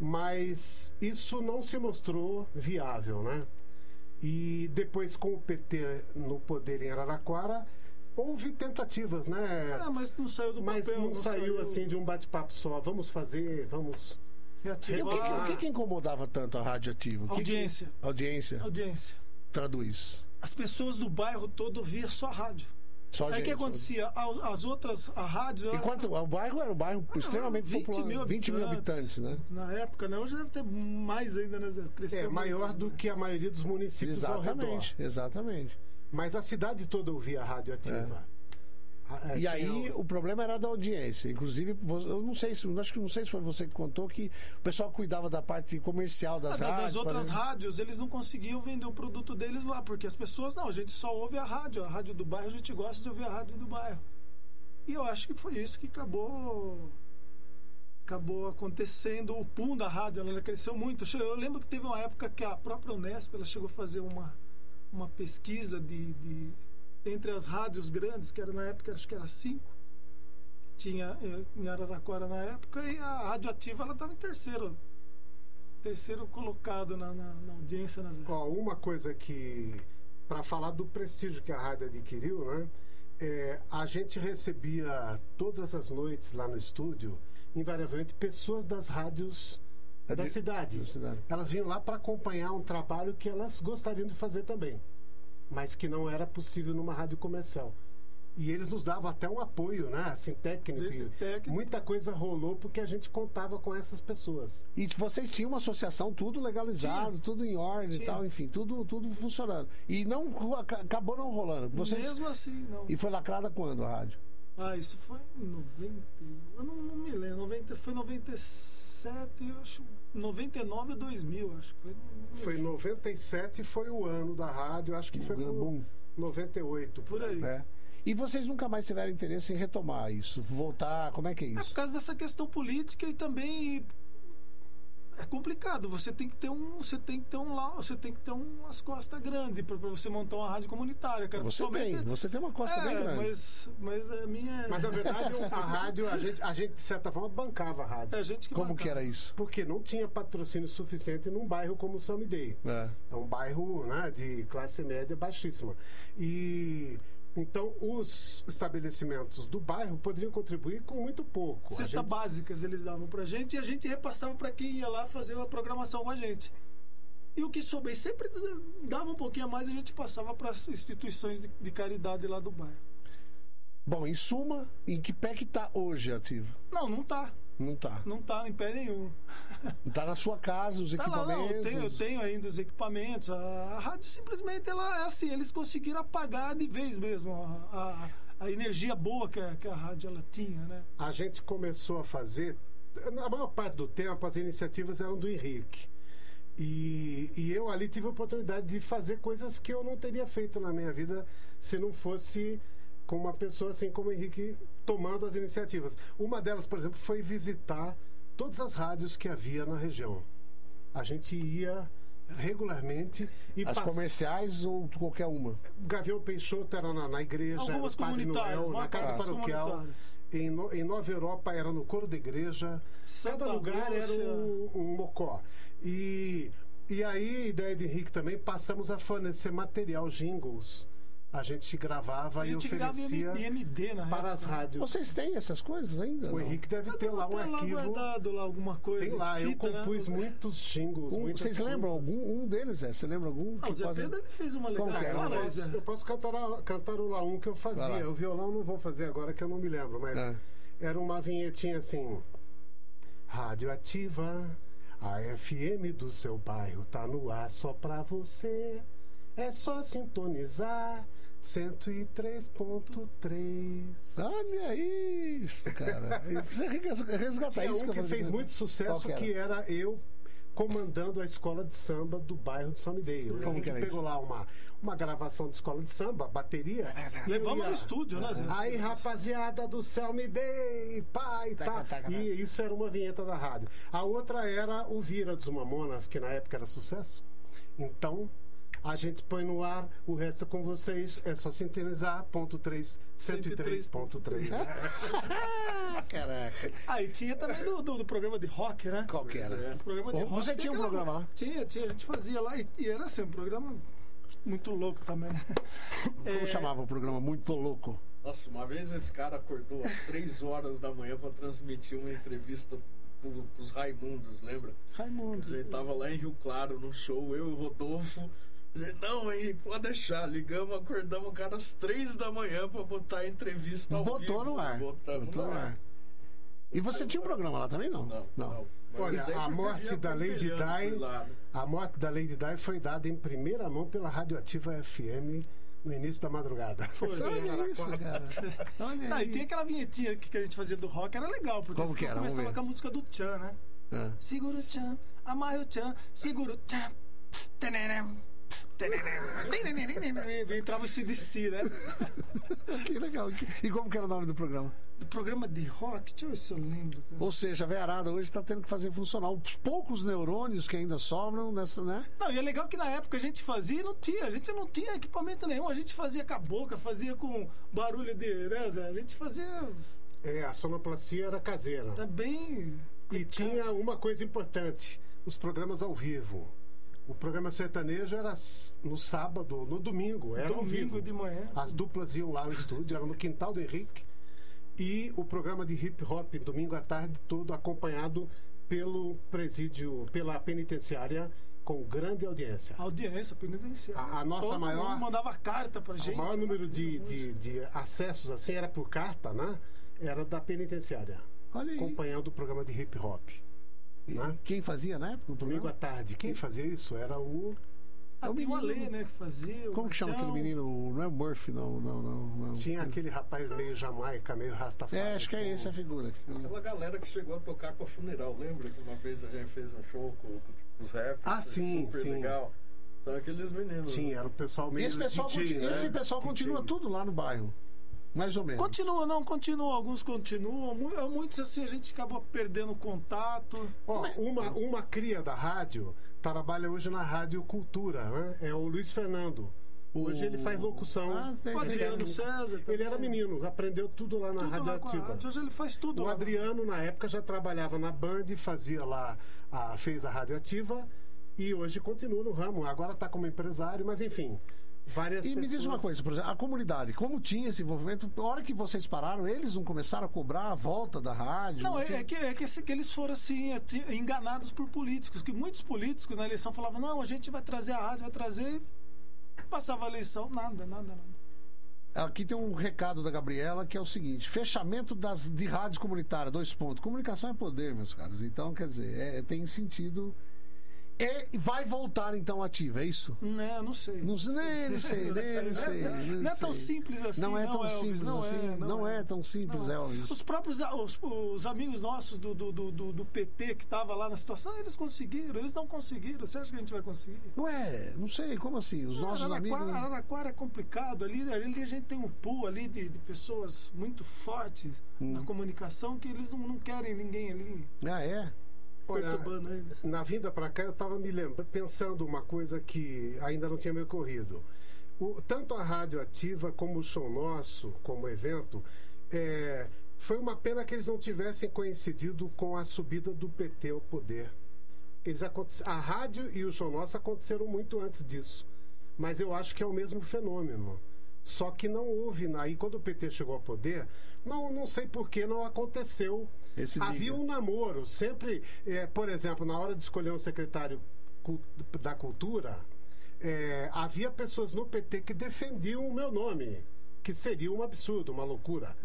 mas isso não se mostrou viável. Né? E depois, com o PT no poder em Araraquara, houve tentativas, né? Ah, mas não saiu do Mas papel. não saiu assim de um bate-papo só. Vamos fazer, vamos. E o que, o que que incomodava tanto a rádio ativa? O que que- Audiência. audiência. audiência. Traduz. As pessoas do bairro todo via só rádio. Só Aí o que acontecia? As outras a rádios... E quanto, o bairro era um bairro extremamente 20 popular. mil 20 mil habitantes, né? Na época, né? Hoje deve ter mais ainda, né? Cresceu É muito, maior né? do que a maioria dos municípios ao redor. Exatamente, exatamente. Mas a cidade toda ouvia a rádio ativa. Ah, é, E aí o- o problema era da audiência. Inclusive, eu não sei se, acho que não sei se foi você que contou que o pessoal cuidava da parte comercial Ah, das da- rádios. das outras para- rádios, eles não conseguiam vender o produto deles lá, porque as pessoas, não, a gente só ouve a rádio, a rádio do bairro, a gente gosta de ouvir a rádio do bairro. E eu acho que foi isso que acabou acabou acontecendo o pum da rádio, ela cresceu muito. Eu lembro que teve uma época que a própria Unesp ela chegou a fazer uma, uma pesquisa de, de entre as rádios grandes, que era na época acho que era cinco, tinha eh, em Araraquara na época, e a rádio ativa ela estava em terceiro, terceiro colocado na, na, na audiência nas Ó, uma coisa que, para falar do prestígio que a rádio adquiriu, né? é, a gente recebia todas as noites lá no estúdio, invariavelmente, pessoas das rádios É da de- cidade. da cidade. Elas vinham lá para acompanhar um trabalho que elas gostariam de fazer também, mas que não era possível numa rádio comercial. E eles nos davam até um apoio, né? Assim, técnico. Técnico. Muita coisa rolou porque a gente contava com essas pessoas. E vocês tinham uma associação, tudo legalizado, tudo em ordem e tal, enfim, tudo, tudo funcionando. E não aca- acabou não rolando. Vocês, Mesmo assim, não. E foi lacrada quando a rádio? Ah, isso foi em 90. Eu não, não me lembro. 90, foi 97, eu acho. 99 a 2000, acho que foi. Foi em 97 foi o ano da rádio, acho que foi no boom. 98. Por aí. É. E vocês nunca mais tiveram interesse em retomar isso? Voltar? Como é que é É por isso? causa dessa questão política e também é complicado. Você tem que ter um, você tem que ter um lá, você tem que ter umas costas grandes para você montar uma rádio comunitária, cara. Você Principalmente- tem, você tem uma costa é, bem grande. mas mas a minha Mas na verdade a rádio, a gente, a gente de certa forma bancava a rádio. é a gente que Como bancava. que era isso? Porque não tinha patrocínio suficiente num bairro como São Midei. É. É um bairro né, de classe média baixíssima. E então os estabelecimentos do bairro poderiam contribuir com muito pouco. A Cesta gente- básicas eles davam pra gente e a gente repassava pra quem ia lá fazer a programação com a gente. E o que soube sempre dava um pouquinho a mais e a gente passava para as instituições de, de caridade lá do bairro. Bom, em suma, em que pé que tá hoje ativa? Não, não tá. Não tá. Não tá em pé nenhum. Tá na sua casa, os Tá lá, não, equipamentos. eu tenho, eu tenho ainda os equipamentos. A, a rádio simplesmente ela é assim, eles conseguiram apagar de vez mesmo a, a, a energia boa que a, que a rádio ela tinha, né? a gente começou a fazer. Na maior parte do tempo, as iniciativas eram do Henrique. E, e eu ali tive a oportunidade de fazer coisas que eu não teria feito na minha vida se não fosse com uma pessoa assim como o Henrique tomando as iniciativas. Uma delas, por exemplo, foi visitar todas as rádios que havia na região. A gente ia regularmente e As pass- comerciais ou qualquer uma? Gavião Peixoto era na, na igreja, Algumas era comunitárias, Noel, na casa paroquial. Em, No- em Nova Europa era no coro da igreja. Santa Cada lugar era Lúcia. um, um mocó. E, e aí, ideia de Henrique também, passamos a fornecer material, jingles. A gente gravava A e gente grava em oferecia em MD na para as rádios. Vocês têm essas coisas ainda? O não? Henrique deve ter lá um Tem lá arquivo. guardado lá alguma coisa. Tem lá, eu fita, né? compus muitos jingles. Um- vocês lembram coisas. algum? Um deles é? Você lembra algum? Ah, que o Zé pode- Pedro ele fez uma legal. Ah, eu, Fala aí, posso, eu posso cantarolar, cantarolar um que eu lá. fazia. O violão não vou fazer agora que eu não me lembro, mas É. era uma vinhetinha assim. Radioativa, a FM do seu bairro tá no ar só pra você. É só sintonizar 103.3. Olha isso, cara. E Você resgatar Tinha isso um eu que falei fez muito sucesso que era? que era eu comandando a escola de samba do bairro de São Midei. O Como Henrique que era pegou lá uma, uma gravação de escola de samba, bateria. e eu Levamos ia- no estúdio, né, Zé? Aí, rapaziada do céu, pai, tá. Taca, taca, taca. E isso era uma vinheta da rádio. A outra era o Vira dos Mamonas, que na época era sucesso. Então, a gente põe no ar, o resto é com vocês. É só sintonizar, ponto 3, 103.3. Ah, caraca. Ah, e tinha também do, do, do programa de rock, né? Qual que era? O programa de rock. você tem tinha um programa lá? Tinha, tinha. A gente fazia lá e, e era assim, um programa muito louco também. Como É, chamava o programa? Muito louco. Nossa, uma vez esse cara acordou às 3 horas da manhã pra transmitir uma entrevista pro, pros Raimundos, lembra? Raimundo. A gente tava lá em Rio Claro no show, eu e o Rodolfo. Não, Henrique, pode deixar. Ligamos, acordamos o cara às 3 da manhã pra botar a entrevista ao Botou vivo. no ar. Botamos Botou no ar. E você tinha um programa lá também, não? Não, não. Mas Olha, a morte da Lady Di, lá, né? a morte da Lady Di foi dada em primeira mão pela Radioativa FM no início da madrugada. Foi. Olha isso, cara. Olha Ah, e tem aquela vinhetinha que que a gente fazia do rock, era legal, porque Como que era? Começava com a música do Tchan, né? Ah. Segura o Tchan, amarra o Tchan, segura o Tchan. tanaram, Entrava o CDC, né? Que legal. E como que era o nome do programa? Do programa de rock, deixa eu ver se eu lembro. cara. Ou seja, a Veiarada hoje está tendo que fazer funcionar os poucos neurônios que ainda sobram nessa, né? Não, e é legal que na época a gente fazia e não tinha, a gente não tinha equipamento nenhum, a gente fazia com a boca, fazia com barulho de. Né, Zé? a gente fazia. É, a sonoplastia era caseira. Tá bem. E tinha uma coisa importante: os programas ao vivo. O programa sertanejo era no sábado, no domingo, era ao Domingo vivo. de manhã. As duplas iam lá no estúdio, era no quintal do Henrique. E o programa de hip hop, domingo à tarde, todo acompanhado pelo presídio, pela penitenciária, com grande audiência. Audiência, penitenciária. A- a nossa Todo maior- mundo mandava carta pra gente. o maior número de, de, de acessos, assim, era por carta, né? Era da penitenciária, Olha aí. acompanhando o programa de hip hop. Né? Quem fazia na época o Domingo à tarde. Quem fazia isso era o. Ah, o tem o Alê, né, que fazia. o Como que chama aquele menino? Não é Murphy, não. não, não, não. Tinha aquele rapaz meio jamaica, meio rastafari. É, acho que é assim. esse a figura. Aquela galera que chegou a tocar com a funeral, lembra que uma vez a gente fez um show com, com os rappers? Ah, sim, super sim. legal. São aqueles meninos. Tinha, era o pessoal meio Esse pessoal, DJ, né? esse pessoal DJ. continua tudo lá no bairro. Mais ou menos. Continua, não, continua. Alguns continuam. mu- Muitos assim a gente acabou perdendo contato. Ó, uma, uma cria da rádio trabalha hoje na Rádio Cultura, né? É o Luiz Fernando. Hoje ele faz locução. Ah, O Adriano. César. Ele era também. menino, aprendeu tudo lá na Tudo Rádio lá Ativa. rádio. Hoje ele faz tudo O lá. Adriano, na época, já trabalhava na Band, fazia lá, a, fez a radioativa e hoje continua no ramo. Agora está como empresário, mas enfim, várias E me pessoas. diz uma coisa, por exemplo, a comunidade, como tinha esse envolvimento, a hora que vocês pararam, eles não começaram a cobrar a volta da rádio? Não, é, tinha- é que, é que, eles foram assim, é, enganados por políticos. Que muitos políticos na eleição falavam: não, a gente vai trazer a rádio, vai trazer. Passava a eleição, nada, nada, nada. Aqui tem um recado da Gabriela que é o seguinte: fechamento das, de rádios comunitárias, dois pontos. Comunicação é poder, meus caros. Então, quer dizer, é- tem sentido. É, vai voltar então ativa, é isso? Não, não sei. Não sei, nem, não sei, nem, não sei. Não é tão simples assim. Não é tão simples não assim. É, não, é. tão simples, Não é. Elvis. Os próprios a- os, os amigos nossos do, do, do, do- PT que estavam lá na situação, eles conseguiram, eles não conseguiram. Você acha que a gente vai conseguir? Não é, não sei, como assim? Os nossos Araraquara, amigos. Araraquara é complicado. Ali, ali a gente tem um pool ali de, de pessoas muito fortes Hum. na comunicação que eles não, não querem ninguém ali Ah, é? Olha, ainda. na vinda para cá, eu estava me lembrando, pensando uma coisa que ainda não tinha me ocorrido. O- tanto a rádio ativa como o show nosso, como evento, é, foi uma pena que eles não tivessem coincidido com a subida do PT ao poder. Eles a rádio e o show nosso aconteceram muito antes disso. Mas eu acho que é o mesmo fenômeno. Só que não houve. Aí, quando o PT chegou ao poder, não, não sei por que não aconteceu. Esse Havia liga. um namoro. Sempre, é, por exemplo, na hora de escolher um secretário da cultura, é, havia pessoas no PT que defendiam o meu nome. Que seria um absurdo, uma loucura.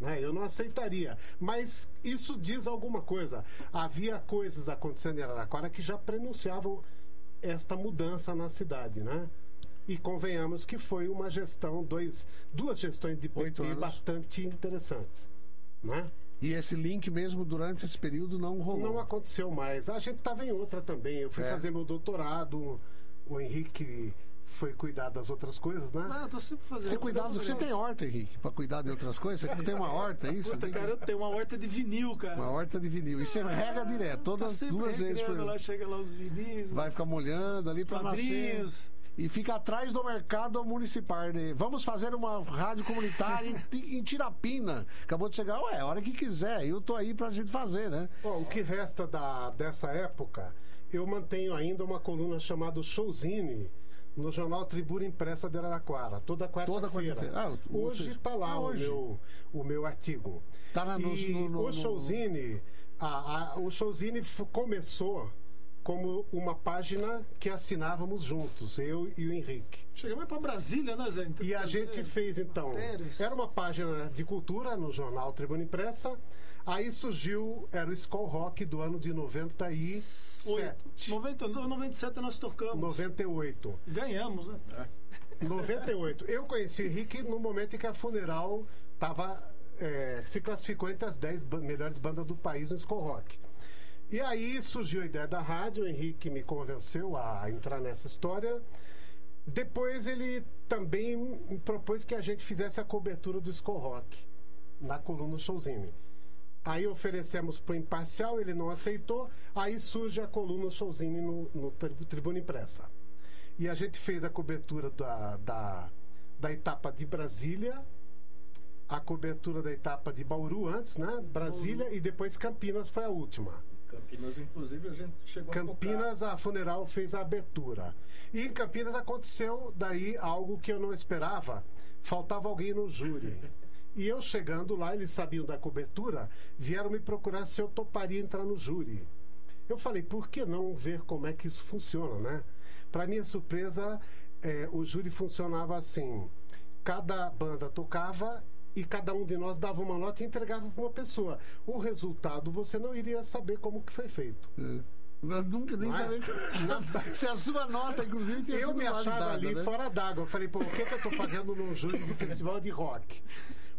Né? Eu não aceitaria. Mas isso diz alguma coisa. Havia coisas acontecendo em Araraquara que já prenunciavam esta mudança na cidade, né? E convenhamos que foi uma gestão, dois, duas gestões de PT bastante interessantes, né? E esse link mesmo durante esse período não rolou. Não aconteceu mais. A gente estava em outra também. Eu fui É. fazer meu doutorado, o Henrique foi cuidar das outras coisas, né? Ah, eu tô sempre fazendo. Você cuidado, você tem horta, Henrique, pra cuidar de outras coisas? Você tem uma horta, é isso? Puta, Tem que- cara, eu tenho uma horta de vinil, cara. Uma horta de vinil. E você rega direto, Tá todas sempre duas vezes por lá, chega lá os vinis. Vai ficar molhando ali os pra nascer. E fica atrás do mercado municipal. né? Vamos fazer uma rádio comunitária em, em Tirapina. Acabou de chegar, ué, a hora que quiser. Eu tô aí pra gente fazer, né? Ó, o que resta da, dessa época, eu mantenho ainda uma coluna chamada Showzine no jornal Tribuna Impressa de Araraquara, toda quarta-feira. quarta-feira. Ah, o- hoje o- está lá o, hoje. meu, o meu artigo. Tá lá no- no- no- o Showzine, a- a- o Showzine começou como uma página que assinávamos juntos, eu e o Henrique. Chegamos pra Brasília, né, Zé? E a gente fez então. matérias. Era uma página de cultura no jornal Tribuna Impressa. Aí surgiu, era o Skull Rock do ano de 97. 90, 97 nós tocamos. 98. Ganhamos, né? 98. Eu conheci o Henrique no momento em que a Funeral tava, é, se classificou entre as 10 ba- melhores bandas do país no Skull Rock. E aí surgiu a ideia da rádio, o Henrique me convenceu a entrar nessa história. Depois ele também propôs que a gente fizesse a cobertura do Skull Rock na coluna Showzine. Aí oferecemos para o Imparcial, ele não aceitou. Aí surge a coluna Showzine no, no tri- Tribuna Impressa. E a gente fez a cobertura da, da, da etapa de Brasília, a cobertura da etapa de Bauru antes, né? Brasília e depois Campinas foi a última. Campinas, inclusive, a gente chegou a Campinas, a funeral fez a abertura. E em Campinas aconteceu daí algo que eu não esperava. Faltava alguém no júri. E eu chegando lá, eles sabiam da cobertura, vieram me procurar se eu toparia entrar no júri. Eu falei, por que não ver como é que isso funciona, né? Para minha surpresa, eh, o júri funcionava assim: cada banda tocava e cada um de nós dava uma nota e entregava para uma pessoa. O resultado você não iria saber como que foi feito. Eu nunca nem é? sabia se a sua nota, inclusive, tinha Eu me achava ali né? fora d'água. Eu falei, pô, o que, que eu tô fazendo num júri de festival de rock?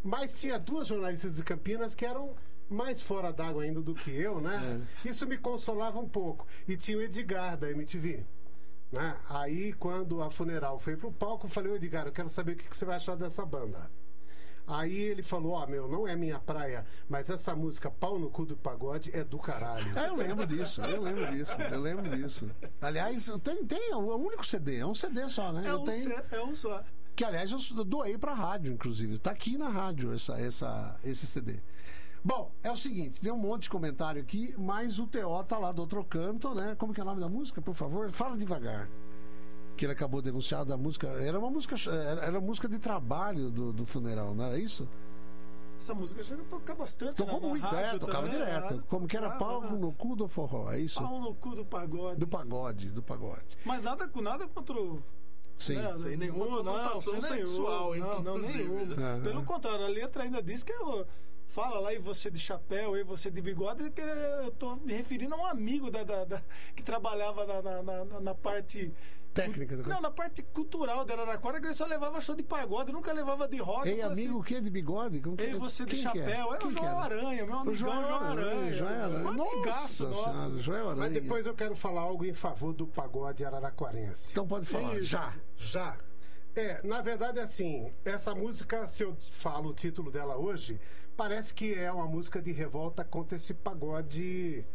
Mas tinha duas jornalistas de Campinas que eram mais fora d'água ainda do que eu, né? É. Isso me consolava um pouco. E tinha o Edgar da MTV. Né? Aí, quando a funeral foi pro palco, eu falei, Edgar, eu quero saber o que, que você vai achar dessa banda. Aí ele falou, ó, meu, não é minha praia, mas essa música Pau no Cu do Pagode é do caralho. É, eu lembro disso, eu lembro disso, eu lembro disso. Aliás, tem, tem é o único CD, é um CD só, né? É eu um, tenho, é um só. que aliás eu doei pra rádio, inclusive. Tá aqui na rádio essa, essa, esse CD. Bom, é o seguinte, tem um monte de comentário aqui, mas o Teó tá lá do outro canto, né? Como que é o nome da música, por favor? Fala devagar. Que ele acabou denunciando a música. Era uma música, era música de trabalho do, do funeral, não era isso? Essa música chega a tocar bastante. Tocou na, na muito, é, rádio tocava também, direto. né? Como que era pau né? no cu do forró, é isso? Pau no cu do pagode. Do pagode, do pagode. Mas nada, com nada contra o. Sim. né, Sem nenhuma não, conotação sem nenhum, sexual, Não, não, inclusive. nenhuma. É, Pelo é. contrário, a letra ainda diz que eu. Fala lá, e você de chapéu, e você de bigode, que eu tô me referindo a um amigo da, da- da- que trabalhava na, na, na- na parte. Técnica Não, na parte cultural da Araraquara, ele só levava show de pagode, nunca levava de rock. Ei, falei amigo, o que é de bigode? Como que Ei, é? você de que chapéu, é, Quem o que João é? Aranha, meu O amigo João João Aranha, Aranha. João Aranha. Um Nossa João Aranha. Mas depois eu quero falar algo em favor do pagode araraquarense. Então pode falar, Isso. já. Já. É, na verdade, assim, essa música, se eu falo o título dela hoje, parece que é uma música de revolta contra esse pagode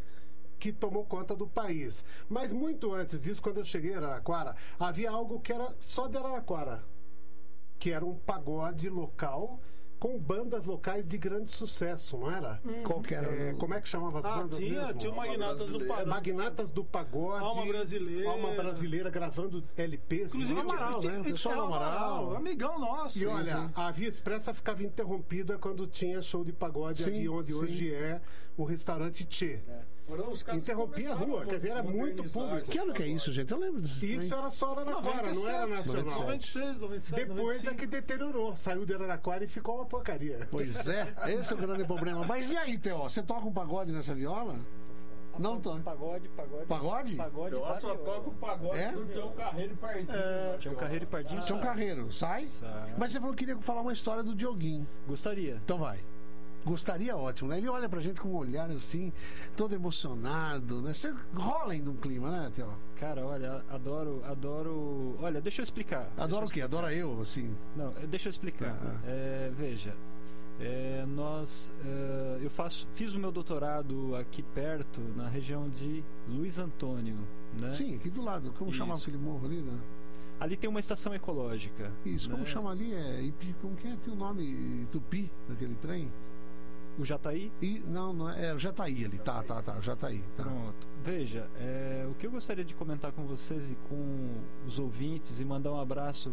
que tomou conta do país. Mas muito antes disso, quando eu cheguei em Araraquara, havia algo que era só de Araraquara, que era um pagode local com bandas locais de grande sucesso, não era? Qual que era? É, como é que chamava as Ah, bandas tinha, mesmo? tinha o Magnatas do. Pagode. Magnatas do Pagode. Alma Brasileira. Alma Brasileira gravando LPs. Inclusive, no Amaral, tinha- né? Pessoal do é, Amaral. Amigão nosso. E olha, a Via Expressa ficava interrompida quando tinha show de pagode Sim, ali onde sim. hoje é o restaurante Tchê. Que Interrompia a rua, quer dizer, era muito público. Que ano que é isso, gente? Eu lembro disso. Isso era só Araraquara, não era nacional. 96, 97, Depois é que deteriorou, saiu de Araraquara e ficou uma porcaria. Pois é, esse é o grande problema. Mas e aí, Teó? Você toca um pagode nessa viola? Não tô. Pagode, pagode. Pagode? Pagode Eu só toco o pagode É? do Tião Carreiro e Pardinho. Tinha um carreiro e pardinho. Tião Carreiro, sai? Sai. Mas você falou que queria falar uma história do Dioguinho. Gostaria. Então vai. Gostaria, ótimo, né? Ele olha pra gente com um olhar assim, todo emocionado, né? Você rola ainda um clima, né, Teó? Cara, olha, adoro, adoro. Olha, deixa eu explicar. Adora o Deixa quê? Adora eu, assim. eu- Não, eh, deixa eu explicar. Ah. É, veja, é, nós, é, eu faço, fiz o meu doutorado aqui perto, na região de Luiz Antônio, né? Sim, aqui do lado. Como Isso. chamava aquele morro ali, né? Ali tem uma estação ecológica. Isso, como né? chama ali? É como que é? Tem o nome Tupi daquele trem? O Jataí. E, não, não é, é o Jataí ali. Tá, tá, tá, Jataí. Tá. Pronto. Veja, é, o que eu gostaria de comentar com vocês e com os ouvintes e mandar um abraço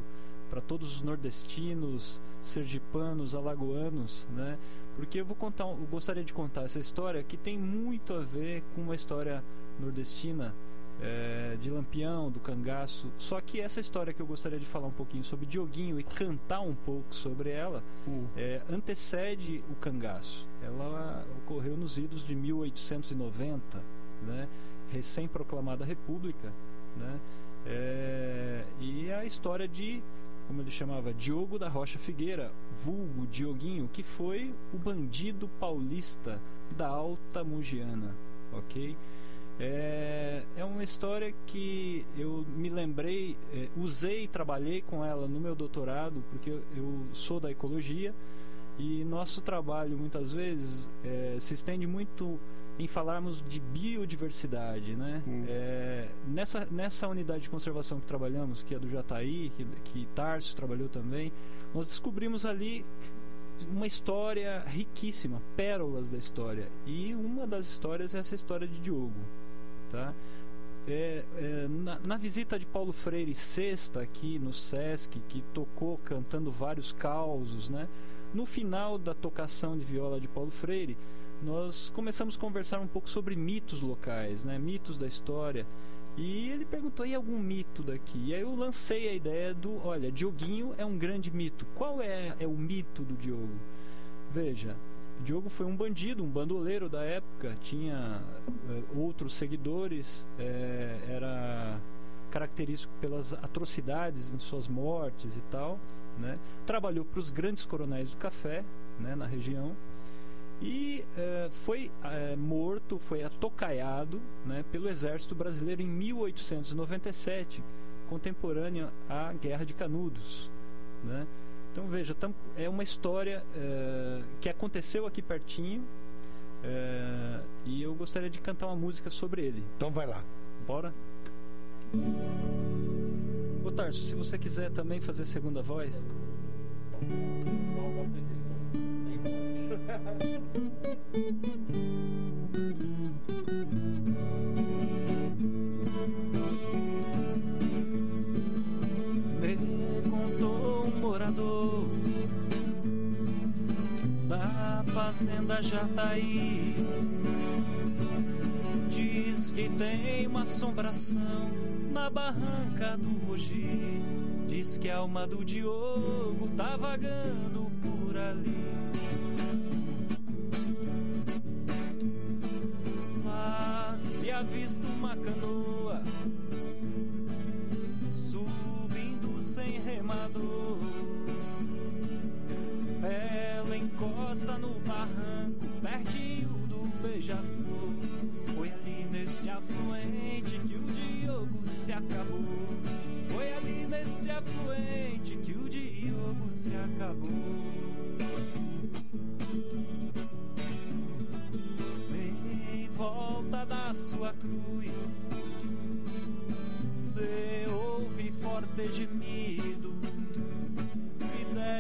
para todos os nordestinos, sergipanos, alagoanos, né? Porque eu vou contar, eu gostaria de contar essa história que tem muito a ver com uma história nordestina é, de Lampião, do cangaço. Só que essa história que eu gostaria de falar um pouquinho sobre Dioguinho e cantar um pouco sobre ela Hum. é, antecede o cangaço. Ela ocorreu nos idos de 1890, né? recém-proclamada República. Né? É, e a história de, como ele chamava, Diogo da Rocha Figueira, vulgo Dioguinho, que foi o bandido paulista da Alta Mugiana. ok? É, é uma história que eu me lembrei, é, usei e trabalhei com ela no meu doutorado, porque eu, sou da ecologia e nosso trabalho muitas vezes é, se estende muito em falarmos de biodiversidade, né? Hum. É, nessa, nessa unidade de conservação que trabalhamos, que é do Jataí, que, que Tarso trabalhou também, nós descobrimos ali uma história riquíssima, pérolas da história. E uma das histórias é essa história de Diogo, tá? É, é, na, na visita de Paulo Freire sexta aqui no Sesc, que tocou cantando vários causos, né? No final da tocação de viola de Paulo Freire, nós começamos a conversar um pouco sobre mitos locais, né? Mitos da história. E ele perguntou: e algum mito daqui? E aí eu lancei a ideia do: olha, Dioguinho é um grande mito. Qual é, é o mito do Diogo? Veja, Diogo foi um bandido, um bandoleiro da época, tinha eh, outros seguidores, eh, era característico pelas atrocidades em suas mortes e tal. Né? Trabalhou para os grandes coronéis do café né, na região e eh, foi eh, morto, foi atocaiado né, pelo exército brasileiro em 1897, contemporânea à Guerra de Canudos. Né? Então veja, tam- é uma história eh, que aconteceu aqui pertinho eh, e eu gostaria de cantar uma música sobre ele. Então vai lá. Bora? Ô Tarso, se você quiser também fazer segunda voz. fazenda Jataí Diz que tem uma assombração na barranca do Mogi. Diz que a alma do Diogo tá vagando por ali. Lá se avista uma canoa subindo sem remador. Encosta no barranco, pertinho do beija-flor. Foi ali nesse afluente que o Diogo se acabou. Foi ali nesse afluente que o Diogo se acabou. Em volta da sua cruz, cê ouve forte gemido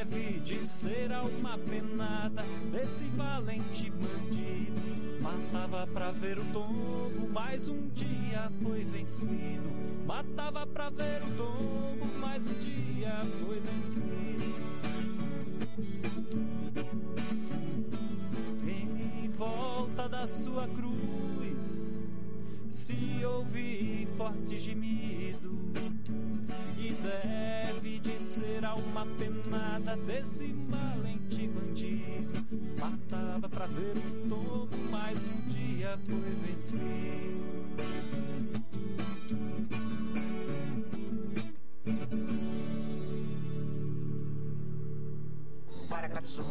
deve de ser alma penada desse valente bandido. Matava pra ver o tombo, mas um dia foi vencido. Matava pra ver o tombo, mas um dia foi vencido. Em volta da sua cruz se ouve forte gemido e deve de ser alma penada desse valente bandido. Matava pra ver um tombo, mas um dia foi vencido. Paracatu.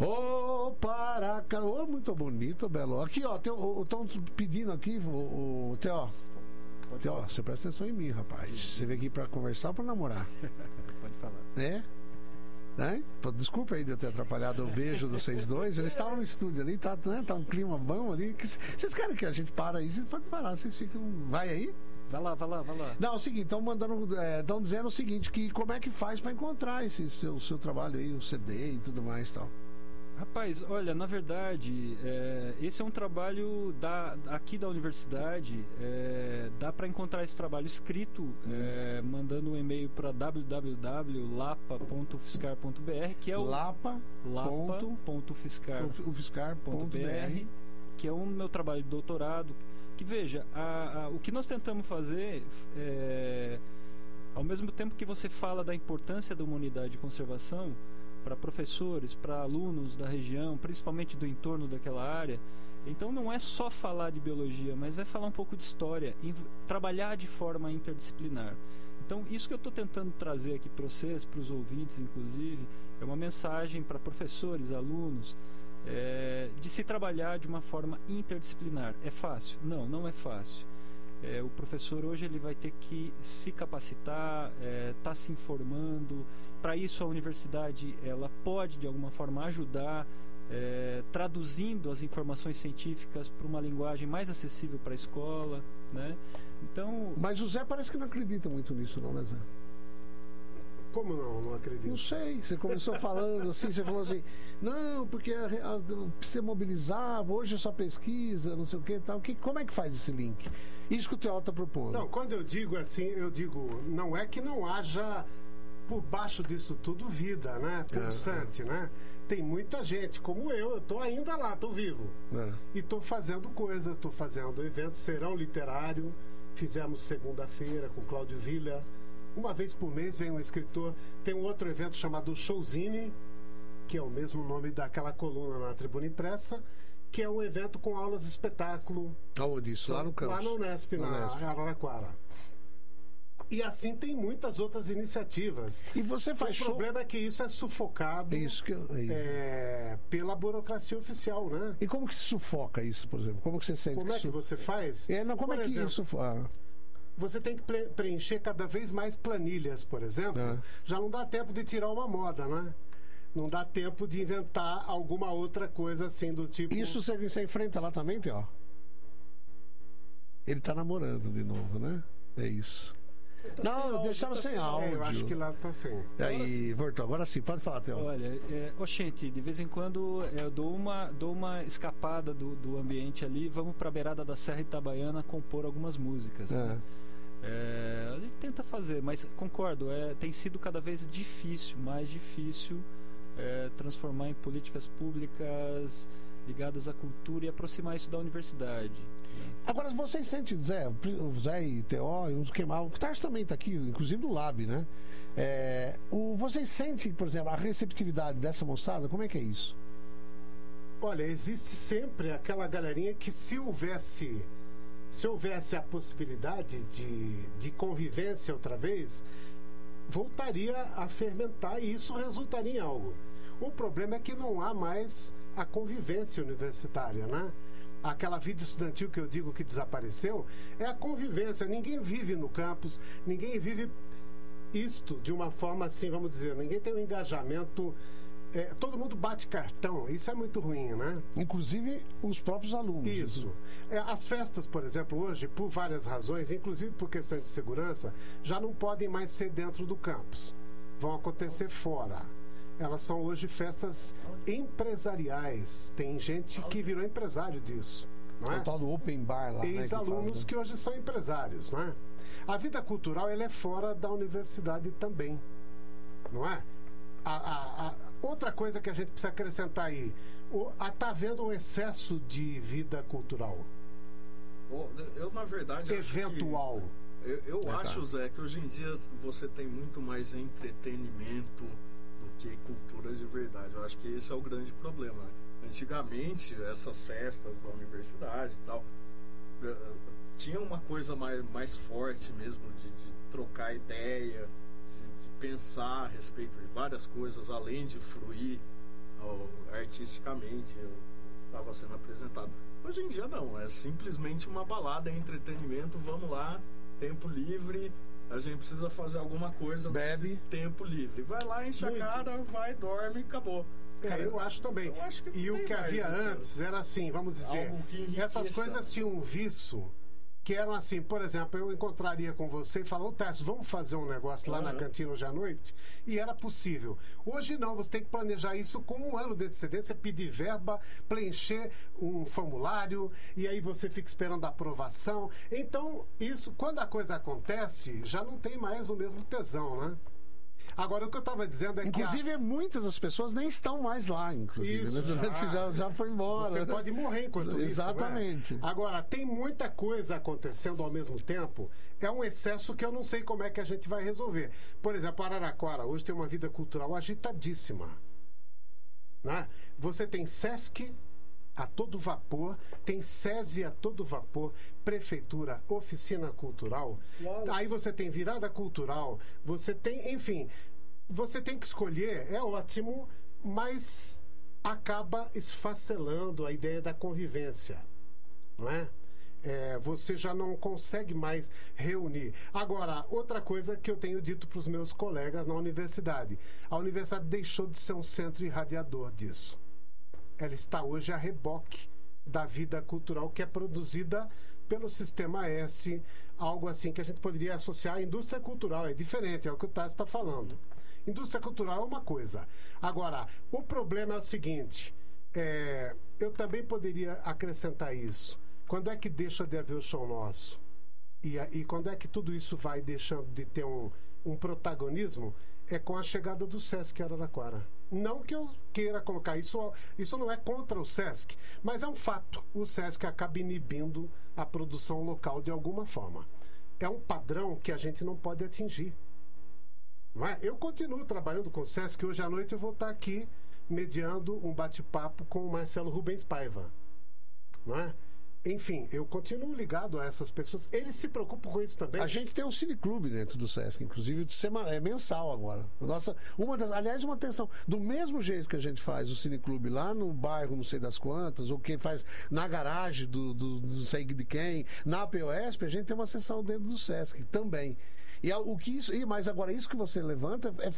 Ô, Paraca. Ô, muito bonito, Belo. Aqui, ó, estão pedindo aqui, o, o Theo. Theo, você presta atenção em mim, rapaz. Você veio aqui pra conversar ou pra namorar? Pode falar. É? Né? Desculpa aí de eu ter atrapalhado o beijo dos vocês dois. Eles estavam no estúdio ali, tá, né, tá um clima bom ali. Vocês querem que a gente para aí? A gente pode parar, vocês ficam. Vai aí? Vai lá, vai lá, vai lá. Não, é o seguinte, estão mandando. Estão dizendo o seguinte, que como é que faz pra encontrar esse seu, seu trabalho aí, o CD e tudo mais e tal. Rapaz, olha, na verdade, é, esse é um trabalho da, aqui da universidade. é, dá para encontrar esse trabalho escrito é, mandando um e-mail para www.lapa.fiscar.br, que é o Lapa. lapa.fiscar.br, que é o meu trabalho de doutorado. Que veja, a- a- o que nós tentamos fazer é, ao mesmo tempo que você fala da importância da uma unidade de conservação para professores, para alunos da região, principalmente do entorno daquela área, então não é só falar de biologia, mas é falar um pouco de história, trabalhar de forma interdisciplinar. Então, isso que eu estou tentando trazer aqui para vocês, para os ouvintes, inclusive, é uma mensagem para professores, alunos, é, de se trabalhar de uma forma interdisciplinar. É fácil? Não, não é fácil. É, o professor hoje ele vai ter que se capacitar, está se informando. Para isso a universidade ela pode de alguma forma ajudar, é, traduzindo as informações científicas para uma linguagem mais acessível para a escola, né? Então Mas o Zé parece que não acredita muito nisso, não, né, Zé? Como não? Não acredito. Não sei. Você começou falando assim, você falou assim, não, porque a, a, precisa mobilizar, hoje é só pesquisa, não sei o que e tal. Que, como é que faz esse link? Isso que o Teó está propondo. Não, quando eu digo assim, eu digo, não é que não haja por baixo disso tudo vida, né? Pulsante, né? Tem muita gente, como eu, eu tô ainda lá, tô vivo. É. E tô fazendo coisas, tô fazendo eventos, serão literário, fizemos segunda-feira com Cláudio Villa. Uma vez por mês vem um escritor. Tem um outro evento chamado Showzine, que é o mesmo nome daquela coluna na Tribuna Impressa, que é um evento com aulas de espetáculo. Aonde isso? Lá no campus. Lá no Unesp, na Unesp. Araraquara. E assim tem muitas outras iniciativas. E você faz o show. problema é que isso é sufocado É isso que é isso. é, pela burocracia oficial, né? E como que se sufoca isso, por exemplo? Como que você sente Como é que su- você faz? É, não, como Por é que exemplo, isso sufoca? Você tem que pre- preencher cada vez mais planilhas, por exemplo. É. Já não dá tempo de tirar uma moda, né? Não dá tempo de inventar alguma outra coisa assim do tipo. Isso você, você enfrenta lá também, Teó? Ele tá namorando de novo, né? É isso. Sem não, áudio, deixaram sem sem áudio. É, eu acho que lá tá assim. Aí, voltou. Agora sim, pode falar, Teó. Olha, é, oxente, de vez em quando é, eu dou uma, dou uma escapada do, do ambiente ali, vamos pra beirada da Serra Itabaiana compor algumas músicas. né? É. A gente tenta fazer, mas concordo, é, tem sido cada vez difícil, mais difícil é, transformar em políticas públicas ligadas à cultura e aproximar isso da universidade. Agora, vocês sentem, Zé, o Zé e Teó, e os queimar, o Tarso também está aqui, inclusive do Lab, né? É, o, vocês sentem, por exemplo, a receptividade dessa moçada? Como é que é isso? Olha, existe sempre aquela galerinha que se houvesse se houvesse a possibilidade de, de convivência outra vez, voltaria a fermentar e isso resultaria em algo. O problema é que não há mais a convivência universitária, né? Aquela vida estudantil que eu digo que desapareceu é a convivência. Ninguém vive no campus, ninguém vive isto de uma forma assim, vamos dizer, ninguém tem um engajamento. É, todo mundo bate cartão, isso é muito ruim, né? Inclusive os próprios alunos. Isso. É, as festas, por exemplo, hoje, por várias razões, inclusive por questão de segurança, já não podem mais ser dentro do campus. Vão acontecer fora. Elas são hoje festas empresariais. Tem gente que virou empresário disso. Não O é? tal do open bar lá. né, que Ex-alunos né? que hoje são empresários, né? A vida cultural ela é fora da universidade também, não é? A, a- a- outra coisa que a gente precisa acrescentar aí, o, a, tá havendo um excesso de vida cultural, Eu, na verdade, acho que- eventual. Eu, eu É, tá. acho, Zé, que hoje em dia você tem muito mais entretenimento do que cultura de verdade. Eu acho que esse é o grande problema. Antigamente, essas festas da universidade e tal, eh, tinha uma coisa mais, mais forte mesmo de, de trocar ideia, de, de pensar a respeito de várias coisas, além de fruir artisticamente, o estava sendo apresentado. Hoje em dia não, é simplesmente uma balada, é entretenimento, vamos lá, tempo livre, a gente precisa fazer alguma coisa Bebe. tempo livre. Vai lá, enche a Muito. cara, vai, dorme e acabou. É, eu acho também. eu acho e o que havia antes era assim, vamos dizer, essas coisas tinham um vício que eram assim, por exemplo, eu encontraria com você e falar, ô Tarso, vamos fazer um negócio lá na Aham. cantina hoje à noite? E era possível. Hoje não, você tem que planejar isso com um ano de antecedência, pedir verba, preencher um formulário, e aí você fica esperando a aprovação. Então, isso, quando a coisa acontece, já não tem mais o mesmo tesão, né? Agora, o que eu estava dizendo é que. a- Inclusive, muitas das pessoas nem estão mais lá, inclusive. Isso, né? já. já, já foi embora. Você né? pode morrer enquanto Exatamente. isso. né? Agora, tem muita coisa acontecendo ao mesmo tempo. É um excesso que eu não sei como é que a gente vai resolver. Por exemplo, Araraquara hoje tem uma vida cultural agitadíssima. Né? Você tem SESC a todo vapor, tem SESI a todo vapor, prefeitura, oficina cultural. Uau. Aí você tem virada cultural, você tem, enfim, você tem que escolher, é ótimo, mas acaba esfacelando a ideia da convivência, não é? É, você já não consegue mais reunir. Agora, outra coisa que eu tenho dito para os meus colegas na universidade: a universidade deixou de ser um centro irradiador disso. Ela está hoje a reboque da vida cultural que é produzida pelo sistema S, algo assim que a gente poderia associar à indústria cultural. É diferente, é o que o Tassi está falando. Indústria cultural é uma coisa. Agora, o problema é o seguinte: é, eu também poderia acrescentar isso. Quando é que deixa de haver o show nosso? E, e quando é que tudo isso vai deixando de ter um, um protagonismo? É com a chegada do Sesc Araraquara. Não que eu queira colocar isso, isso não é contra o Sesc, mas é um fato. O Sesc acaba inibindo a produção local de alguma forma. É um padrão que a gente não pode atingir. Não é? Eu continuo trabalhando com o Sesc. Hoje à noite eu vou estar aqui mediando um bate-papo com o Marcelo Rubens Paiva. Não é? Enfim, eu continuo ligado a essas pessoas. Eles se preocupam com isso também. A gente tem um cineclube dentro do Sesc, inclusive semana, é mensal agora. Nossa, uma das, aliás, uma atenção, do mesmo jeito que a gente faz o cineclube lá no bairro, não sei das quantas, ou quem faz na garagem do, do, do não sei de quem, na POSP, a gente tem uma sessão dentro do Sesc também. E o que isso, e mas agora isso que você levanta é,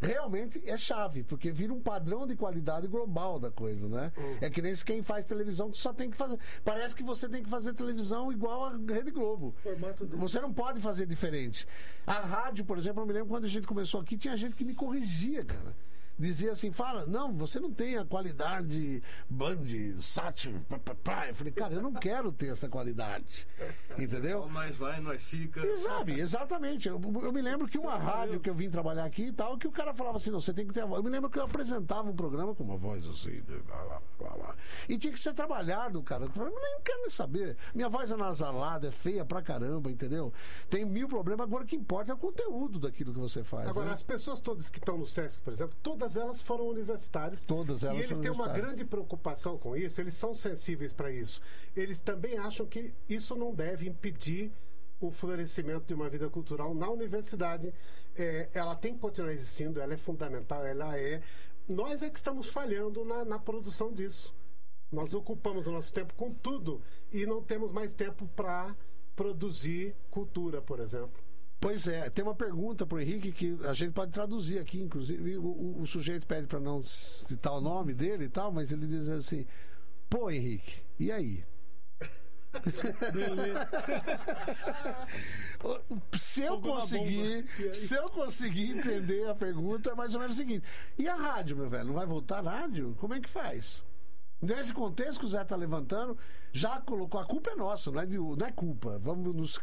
realmente é chave, porque vira um padrão de qualidade global da coisa, né? É que nem quem faz televisão que só tem que fazer. Parece que você tem que fazer televisão igual a Rede Globo. Formato dele. Você não pode fazer diferente. A rádio, por exemplo, eu me lembro quando a gente começou aqui, tinha gente que me corrigia, cara. Dizia assim, fala, não, você não tem a qualidade Band, pá, pá. Eu falei, cara, eu não quero ter essa qualidade. Entendeu? Então nós vai, nós fica. E sabe, exatamente. Eu, eu me lembro que uma rádio que eu vim trabalhar aqui e tal, que o cara falava assim, não, você tem que ter a voz. Eu me lembro que eu apresentava um programa com uma voz assim, de blá, blá, blá, blá. e tinha que ser trabalhado, cara. Eu falei, nem quero nem saber. Minha voz é nasalada, é feia pra caramba, entendeu? Tem mil problemas, agora o que importa é o conteúdo daquilo que você faz. Agora, né? as pessoas todas que estão no SESC, por exemplo, todas elas foram universitárias. Todas elas E eles têm uma grande preocupação com isso, eles são sensíveis para isso. Eles também acham que isso não deve impedir o florescimento de uma vida cultural na universidade. É, ela tem que continuar existindo, ela é fundamental, ela é. Nós é que estamos falhando na, na produção disso. Nós ocupamos o nosso tempo com tudo e não temos mais tempo para produzir cultura, por exemplo. Pois é, tem uma pergunta pro Henrique que a gente pode traduzir aqui, inclusive o, o- o sujeito pede para não citar o nome dele e tal, mas ele diz assim: pô, Henrique, e aí? se eu conseguir. E se eu conseguir entender a pergunta, é mais ou menos o seguinte: e a rádio, meu velho? Não vai voltar a rádio? Como é que faz? Nesse contexto que o Zé está levantando, já colocou. A culpa é nossa, não é, de, não é culpa. Vamos nos,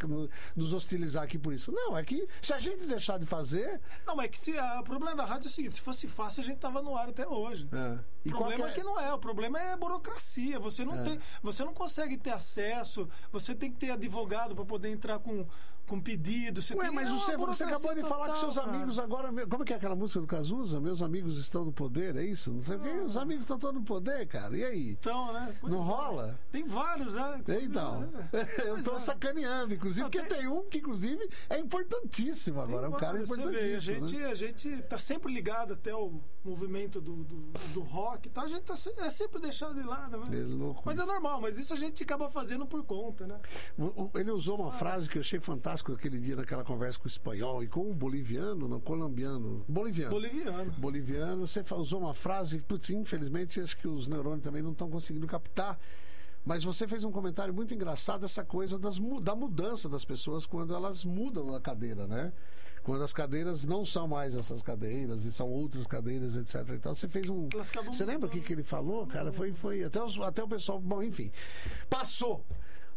nos hostilizar aqui por isso. Não, é que se a gente deixar de fazer. Não, mas é que se, a- o problema da rádio é o seguinte: se fosse fácil, a gente tava no ar até hoje. É. E O problema qual é que que não é, o problema é burocracia. Você não, É. tem, você não consegue ter acesso, você tem que ter advogado para poder entrar com, com pedido. Você Ué, tem, mas você, você acabou de falar que total, seus amigos agora. Como é que é aquela música do Cazuza? Meus amigos estão no poder, é isso? Não sei o quê. Os amigos estão todos no poder, cara. E aí? Então, né? Não é. rola? Tem vários, né? Então, É. eu tô é. sacaneando, inclusive, porque tem- um que, inclusive, é importantíssimo agora. É um cara importantíssimo. a gente, né? a gente tá sempre ligado até o movimento do, do, rock, tá? A gente tá, é sempre deixado de lado, né? É louco. Mas é normal, mas isso a gente acaba fazendo por conta, né? Ele usou uma frase que eu achei fantástico aquele dia naquela conversa com o espanhol e com o boliviano, não, colombiano, boliviano. Boliviano. boliviano, você usou uma frase, putz, infelizmente acho que os neurônios também não estão conseguindo captar. Mas você fez um comentário muito engraçado essa coisa das, da mudança das pessoas quando elas mudam a cadeira, né? Quando as cadeiras não são mais essas cadeiras e são outras cadeiras, etc. Então você fez um. Você lembra o que, que ele falou, cara? Foi, foi até, os- até o pessoal. Bom, enfim. Passou.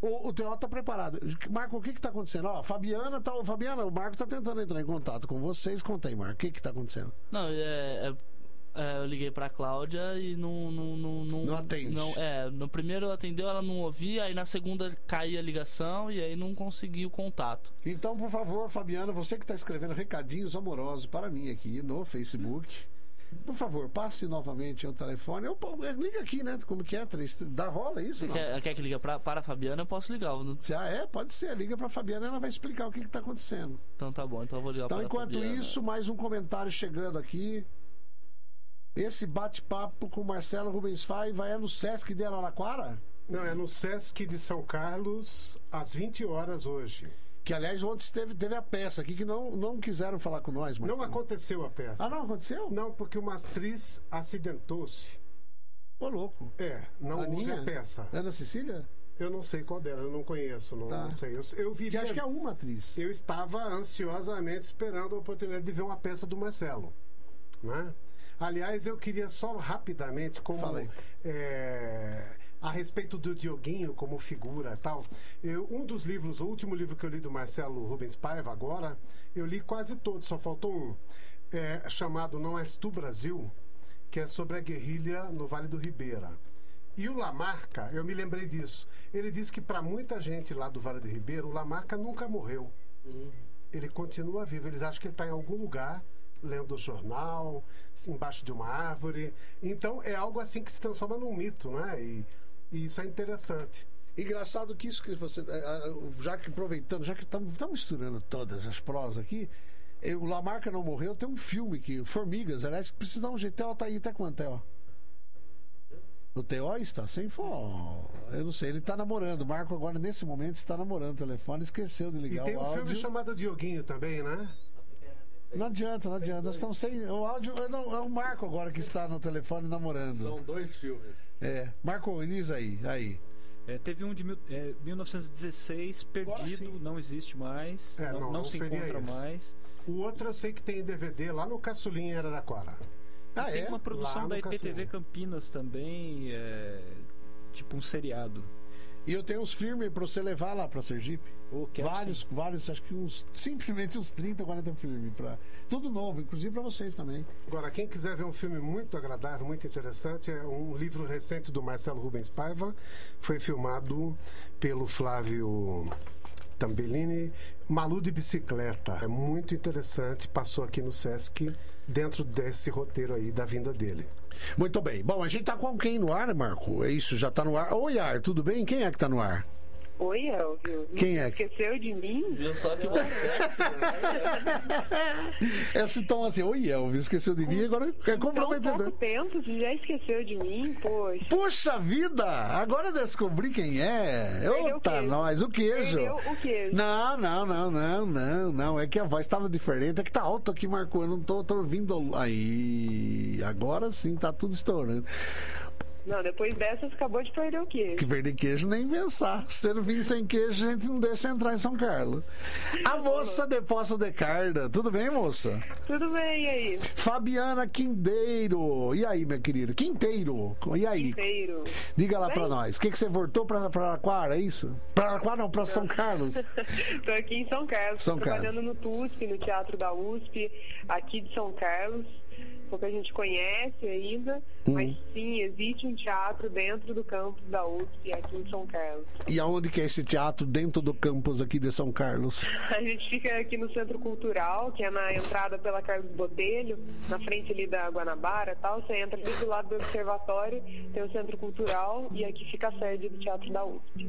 O, o Teó tá preparado. Marco, o que que tá acontecendo? Ó, Fabiana tá. Fabiana, o Marco tá tentando entrar em contato com vocês. Conta aí, Marco. O que que tá acontecendo? Não, é, é- é, eu liguei pra Cláudia e não. Não, não, não, Não atende. não- é, no primeiro atendeu, ela não ouvia, aí na segunda caía a ligação e aí não conseguiu o contato. Então, por favor, Fabiana, você que está escrevendo recadinhos amorosos para mim aqui no Facebook, por favor, passe novamente o telefone. Eu, liga aqui, né? Como que é? Três, dá rola isso? Você Não? quer, quer que liga pra, para a Fabiana? Eu posso ligar. não- Se- Ah, é? Pode ser. Liga para Fabiana, ela vai explicar o que está acontecendo. Então tá bom, então eu vou ligar Então, para a enquanto Fabiana. isso, mais um comentário chegando aqui. Esse bate-papo com Marcelo Rubens Faiva é no Sesc de Araraquara? Não, é no Sesc de São Carlos, às 20 horas hoje. Que, aliás, ontem teve, teve a peça aqui que não, não quiseram falar com nós, Marcão. Não aconteceu a peça. Ah, não aconteceu? Não, porque uma atriz acidentou-se. Ô, louco. É, não houve a peça. Ana Cecília? Eu não sei qual dela, eu não conheço, não, Tá. não sei. Eu, eu vi. Que acho que é uma atriz. Eu estava ansiosamente esperando a oportunidade de ver uma peça do Marcelo. Né? Aliás, eu queria só rapidamente, como Fala aí. é, a respeito do Dioguinho como figura e tal. Eu, um dos livros, o último livro que eu li do Marcelo Rubens Paiva agora, eu li quase todos, só faltou um, é, chamado Não És Tu Brasil, que é sobre a guerrilha no Vale do Ribeira. E o Lamarca, eu me lembrei disso. Ele disse que para muita gente lá do Vale do Ribeira, o Lamarca nunca morreu. Ele continua vivo. Eles acham que ele está em algum lugar, lendo o jornal, embaixo de uma árvore. Então é algo assim que se transforma num mito, não é? E, e isso é interessante. Engraçado que isso que você. eh, ah, Já que aproveitando, já que estamos misturando todas as prosas aqui, eh, o Lamarca não morreu, tem um filme que. Formigas, aliás, que precisa dar um jeito. Theo tá aí até quanto, Theo? O Theo está sem fome. Eu não sei, ele está namorando. O Marco agora, nesse momento, está namorando o telefone, esqueceu de E ligar tem o um áudio. filme chamado Dioguinho também, né? Não adianta, não adianta. Nós estamos sem. O áudio. Não, é o Marco agora que está no telefone namorando. São dois filmes. É. Marco, diz aí. Aí. É, teve um de mil, é, 1916, Agora perdido, não existe mais, É, não, não, não se encontra esse. mais. O outro eu sei que tem em DVD lá no Caçulinha Araraquara. Ah, Tem é? uma produção Lá da IPTV. Campinas também, é, tipo um seriado. E eu tenho uns filmes pra você levar lá pra Sergipe. Vários, sim. vários, acho que uns. Simplesmente uns 30, 40 filmes. Pra, tudo novo, inclusive pra vocês também. Agora, quem quiser ver um filme muito agradável, muito interessante, é um livro recente do Marcelo Rubens Paiva. Foi filmado pelo Flávio Tambellini, Malu de Bicicleta. É muito interessante, passou aqui no Sesc, dentro desse roteiro aí da vinda dele. Muito bem. Bom, a gente tá com quem no ar, Marco? É isso, já tá no ar. Oi, Ar, tudo bem? Quem é que tá no ar? Oi, Elvio. Quem é? Esqueceu de mim? Viu só que você Esse tom assim, oi, Elvis, esqueceu de mim, agora é Tão pouco comprometedor. tempo, você já esqueceu de mim? Poxa. Puxa vida! Agora descobri quem é. Perdeu o Eita, queijo. nós, o queijo. Perdeu o queijo. Não, não, não, não, não, não. É que a voz estava diferente. É que tá alto aqui, Marco. Eu não tô, tô ouvindo. Aí, agora sim, tá tudo estourando. Não, depois dessas acabou de perder o queijo. Que perder queijo nem pensar. Se não vir sem queijo, a gente não deixa entrar em São Carlos. A moça de Poça de Carda. Tudo bem, moça? Tudo bem, e aí? Fabiana Quinteiro. E aí, minha querida? Quinteiro. E aí? Inteiro. Diga lá pra nós. O que, que você voltou pra, pra Araquara, é isso? Pra Araquara não, pra São Carlos. Tô aqui em São Carlos, São trabalhando no TUSP, no Teatro da USP, aqui de São Carlos. Pouca gente conhece ainda, Hum. mas sim, existe um teatro dentro do campus da USP, aqui em São Carlos. E aonde que é esse teatro dentro do campus aqui de São Carlos? A gente fica aqui no Centro Cultural, que é na entrada pela Carlos Botelho, na frente ali da Guanabara e tal. Você entra ali do lado do observatório, tem o Centro Cultural e aqui fica a sede do Teatro da USP.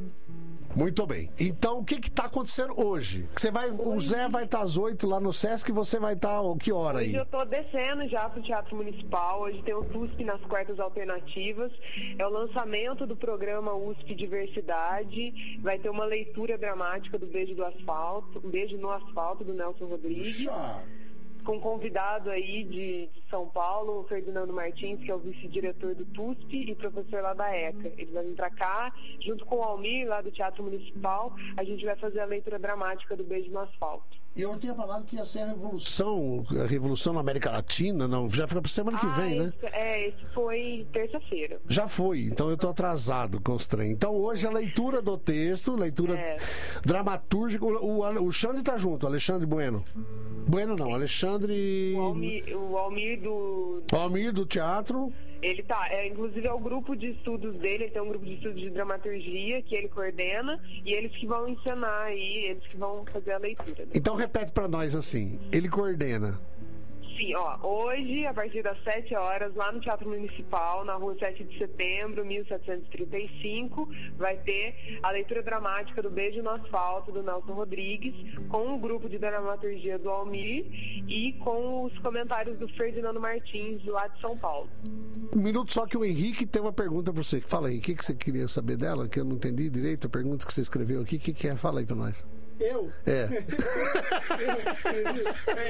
Muito bem. Então, o que que tá acontecendo hoje? Você vai, o Zé vai estar às 8 lá no Sesc e você vai estar a que hora Hoje aí? eu tô descendo já pro Teatro Municipal, hoje tem o TUSP nas quartas alternativas, é o lançamento do programa USP Diversidade, vai ter uma leitura dramática do Beijo do Asfalto, um Beijo no Asfalto, do Nelson Rodrigues. com um convidado aí de, de São Paulo, o Ferdinando Martins, que é o vice-diretor do TUSP e professor lá da ECA. Ele vai vir pra cá, junto com o Almir, lá do Teatro Municipal, a gente vai fazer a leitura dramática do Beijo no Asfalto. Eu tinha falado que ia ser a revolução, a revolução na América Latina, não, já fica pra semana que ah, vem, né? esse, é, esse foi terça-feira. Já foi, então eu tô atrasado com os trem. Então hoje a leitura do texto, leitura É. dramatúrgica. O, o, o Xande tá junto, Alexandre Bueno. Bueno não, Alexandre. O Almir, o Almir do. Almir do teatro. Ele tá, é, inclusive é o grupo de estudos dele, ele tem um grupo de estudos de dramaturgia que ele coordena e eles que vão ensinar aí, eles que vão fazer a leitura. Então repete pra nós assim. Ele coordena. Sim, ó, hoje, a partir das 7 horas, lá no Teatro Municipal, na rua 7 de setembro, 1735, vai ter a leitura dramática do Beijo no Asfalto, do Nelson Rodrigues, com o grupo de dramaturgia do Almir e com os comentários do Ferdinando Martins, lá de São Paulo. Um minuto só que o Henrique tem uma pergunta pra você. Fala aí, o que, que você queria saber dela? Que eu não entendi direito a pergunta que você escreveu aqui. O que, que é? Fala aí pra nós. Eu? É.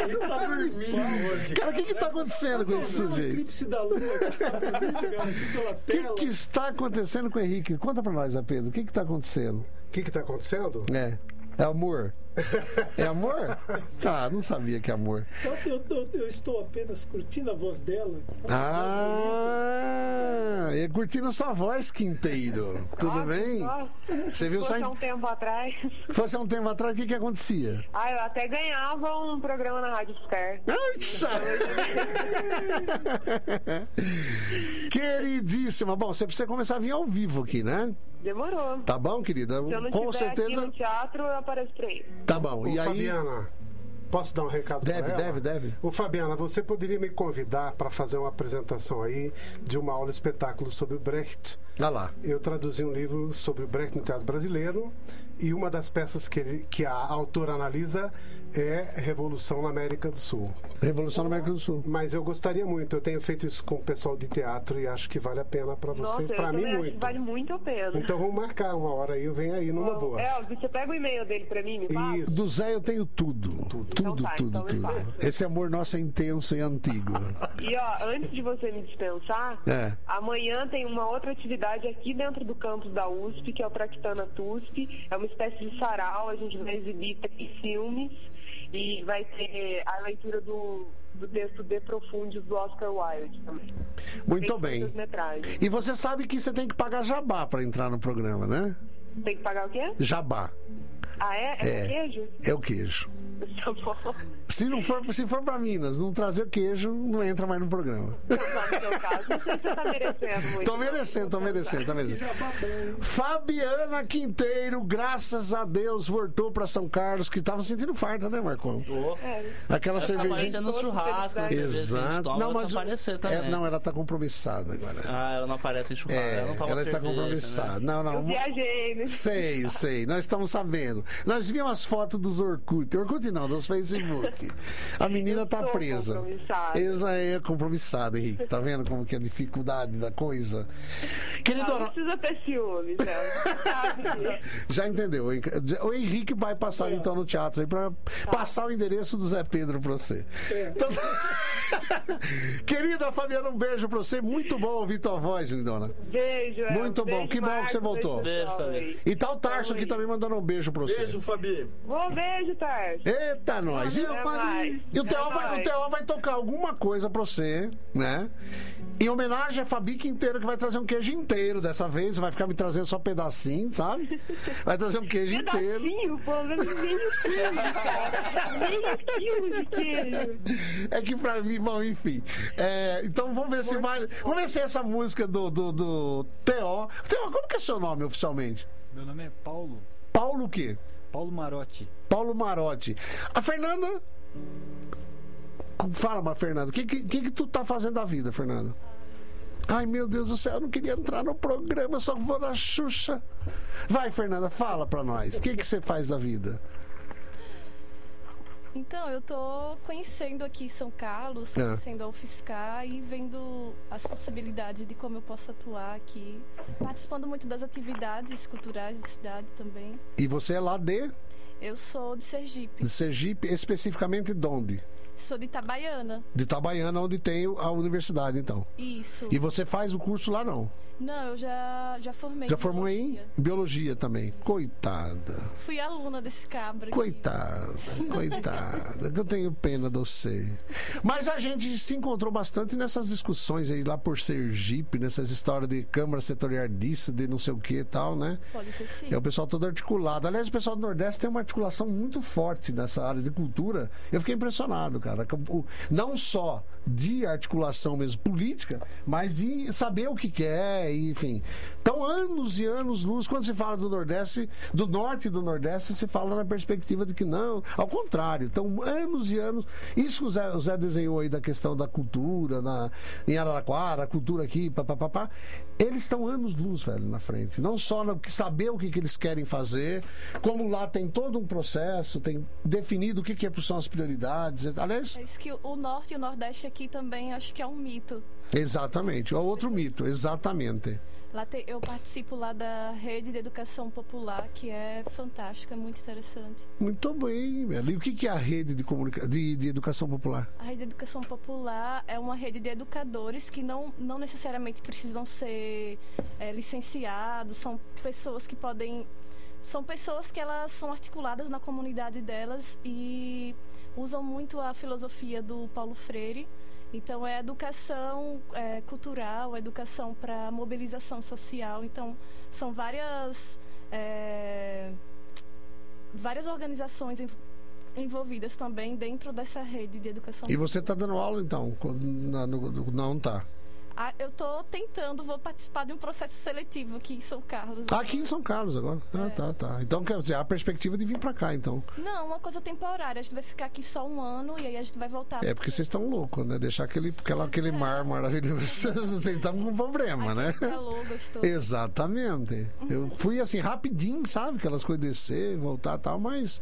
Você tá dormindo hoje. Cara, o que, que tá acontecendo com esse sujeito? eclipse da lua, que tá bonito, cara, aqui pela O que, tela. que está acontecendo com o Henrique? Conta pra nós, Pedro. O que, que tá acontecendo? O que está acontecendo? É. É amor? É amor? Tá, não sabia que é amor. Eu, eu- eu- estou apenas curtindo a voz dela. Voz bonita. Ah, e curtindo sua voz, Quinteiro. Tudo Ah, bem? só- Você viu só Fosse em... há um tempo atrás. Fosse há um tempo atrás, o que, que acontecia? Ah, eu até ganhava um programa na Rádio Scar. Queridíssima. Bom, você precisa começar a vir ao vivo aqui, né? Demorou. Tá bom, querida? Se eu não Com estiver aqui certeza. no teatro, eu apareço pra ele. Tá bom. Ô, E aí. Fabiana, posso dar um recado Deve, deve, deve. Ô, Fabiana, você poderia me convidar para fazer uma apresentação aí de uma aula espetáculo sobre o Brecht? Olha lá. Eu traduzi um livro sobre o Brecht no teatro brasileiro e uma das peças que, ele- que a autora analisa é Revolução na América do Sul. Revolução na América do Sul. Mas eu gostaria muito, eu tenho feito isso com o pessoal de teatro e acho que vale a pena para vocês, eu para mim também acho que muito. vale muito a pena. Então vamos marcar uma hora aí, eu venho aí numa boa. É, você pega o e-mail dele pra mim, me passa? Isso. Do Zé eu tenho tudo. Tudo, Então tudo, tá, tudo, então tudo. Esse amor nosso é intenso e antigo. E ó, antes de você me dispensar, É. amanhã tem uma outra atividade aqui dentro do campus da USP, que é o Traquitana TUSP. É uma espécie de sarau, a gente vai exibir três filmes e vai ter a leitura do, do texto De Profundis do Oscar Wilde também. Muito Três bem. E você sabe que você tem que pagar jabá pra entrar no programa, né? Tem que pagar o quê? Jabá. Ah, é? É, É. com queijo? É o queijo. Tá bom. Se não for, se for pra Minas, não trazer queijo, não entra mais no programa. Então, no seu caso, não sei se você tá merecendo muito. Tô merecendo, tô merecendo, tô merecendo. Fabiana Quinteiro, graças a Deus, voltou pra São Carlos, que tava sentindo farta, né, Marcão? É, Aquela Ela precisa cervejinha. no churrasco, gente Exato. toma, Não, ela mas aparecer também. é, não, ela tá compromissada agora. Ah, ela não aparece em churrasco, É, ela não toma ela está cerveja, compromissada. né? Não, eu não. viajei, né? Sei, sei. Nós estamos sabendo. Nós vimos as fotos dos Orkut. Orkut não, dos Facebook. A menina Eu tá sou presa. compromissada. Ela é compromissada, Henrique. Tá vendo como que é a dificuldade da coisa? Não, Querido, não precisa ter ciúmes, né? Já entendeu. O Henrique vai passar então no teatro aí pra passar o endereço do Zé Pedro pra você. Então- Querida Fabiana, um beijo pra você. Muito bom ouvir tua voz, lindona. Beijo, é. Muito bom. Beijo, Que bom que Marcos, você voltou. Beijo, Fabi. E tá o Tarso aqui também mandando um beijo pra você. Beijo, Fabi. Bom beijo, Tarso. Eita, nós. E, Até mais. e o Theo Até vai, o. Theo vai tocar alguma coisa pra você, né? Em homenagem a Fabi Quinteiro, que vai trazer um queijo inteiro dessa vez. Vai ficar me trazendo só pedacinho, sabe? Vai trazer um queijo inteiro. Pedacinho, pô, meio quilo, cara. Meio quilo de queijo. É que pra mim, bom, enfim. É, então vamos ver se vai. Vamos ver se essa música do, do, do Theo. Theo, como que é seu nome oficialmente? Meu nome é Paulo. Paulo o quê? Paulo Marotti. Paulo Marotti. A Fernanda. Fala, mas Fernanda, o que, que, que tu tá fazendo da vida, Fernanda? Ai, meu Deus do céu, eu não queria entrar no programa, só vou na Xuxa. Vai, Fernanda, fala pra nós. O que, que você faz da vida? Então, eu tô conhecendo aqui São Carlos, É. conhecendo a UFSCar e vendo as possibilidades de como eu posso atuar aqui. Participando muito das atividades culturais da cidade também. E você é lá de, Eu sou de Sergipe, de Sergipe, especificamente de onde? sou de Itabaiana. De Itabaiana, onde tem a universidade, então. Isso. E você faz o curso lá, não? Não, eu já, já formei. Já formou em biologia. também. Coitada. Fui aluna desse cabra. aqui. Coitada, coitada, que eu tenho pena de você. Mas a gente se encontrou bastante nessas discussões aí lá por Sergipe, nessas histórias de Câmara Setorial disso, de não sei o que e tal, né? Pode ter sido. É o pessoal todo articulado. Aliás, o pessoal do Nordeste tem uma articulação muito forte nessa área de cultura. Eu fiquei impressionado, cara. Não só de articulação mesmo política, mas de saber o que quer, enfim. Então, anos e anos luz, quando se fala do Nordeste, do Norte e do Nordeste, se fala na perspectiva de que não, ao contrário. Então, anos e anos, isso que o Zé, o Zé desenhou aí da questão da cultura, na, em Araraquara, a cultura aqui, papapá, eles estão anos luz, velho, na frente. Não só no saber o que, que eles querem fazer, como lá tem todo um processo, tem definido o que, que é- são as prioridades. Aliás, É isso que o Norte e o Nordeste aqui também acho que é um mito. exatamente. É outro mito, exatamente. Lá tem- eu participo lá da rede de educação popular, que é fantástica, é muito interessante. Muito bem, velho. E o que, que é a rede de, comunica... de, de educação popular? A rede de educação popular é uma rede de educadores que não, não necessariamente precisam ser é, licenciados, são pessoas que podem. São pessoas que elas são articuladas na comunidade delas e usam muito a filosofia do Paulo Freire. Então é educação é, cultural, educação para mobilização social. Então são várias é, várias organizações env- envolvidas também dentro dessa rede de educação. E você está dando aula, então? não tá. Ah, eu tô tentando, vou participar de um processo seletivo aqui em São Carlos. Tá aqui em São Carlos agora. Ah, É. tá, tá. Então, quer dizer, a perspectiva de vir para cá, então. Não, uma coisa temporária. A gente vai ficar aqui só um ano e aí a gente vai voltar. É porque vocês estão loucos, né? Deixar aquele, aquela, aquele mar maravilhoso. Vocês estão com problema, né? Aqui é calor, gostoso. Exatamente. Eu fui assim rapidinho, sabe? Aquelas coisas descer, voltar e tal, mas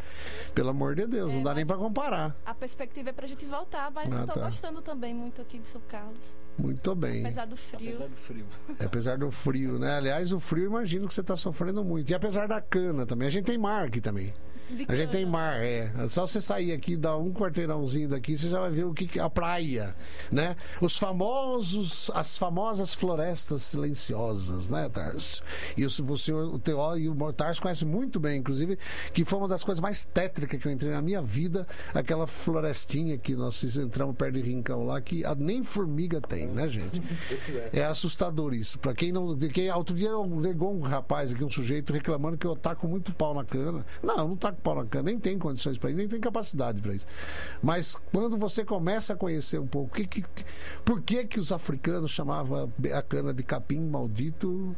pelo amor de Deus, não dá nem para comparar. A perspectiva é pra gente voltar, mas Ah, eu tô tá. gostando também muito aqui de São Carlos. Muito bem. Apesar do frio. Apesar do frio. Apesar do frio, né? Aliás, o frio, imagino que você está sofrendo muito. E apesar da cana também. A gente tem mar aqui também. A gente tem mar, é. Só você sair aqui, dar um quarteirãozinho daqui, você já vai ver o que que- a praia, né? Os famosos, as famosas florestas silenciosas, né, Tarso? E o, o senhor, o Teó e o Tarso conhecem muito bem, inclusive, que foi uma das coisas mais tétricas que eu entrei na minha vida, aquela florestinha que nós entramos perto de Rincão lá, que a- nem formiga tem, né, gente? É assustador isso. Pra quem não. de Quem, outro dia ligou um rapaz aqui, um sujeito, reclamando que eu taco muito pau na cana. Não, eu não taco cana, nem tem condições para isso, nem tem capacidade para isso. Mas quando você começa a conhecer um pouco, que, que, por que, que os africanos chamavam a cana de capim maldito,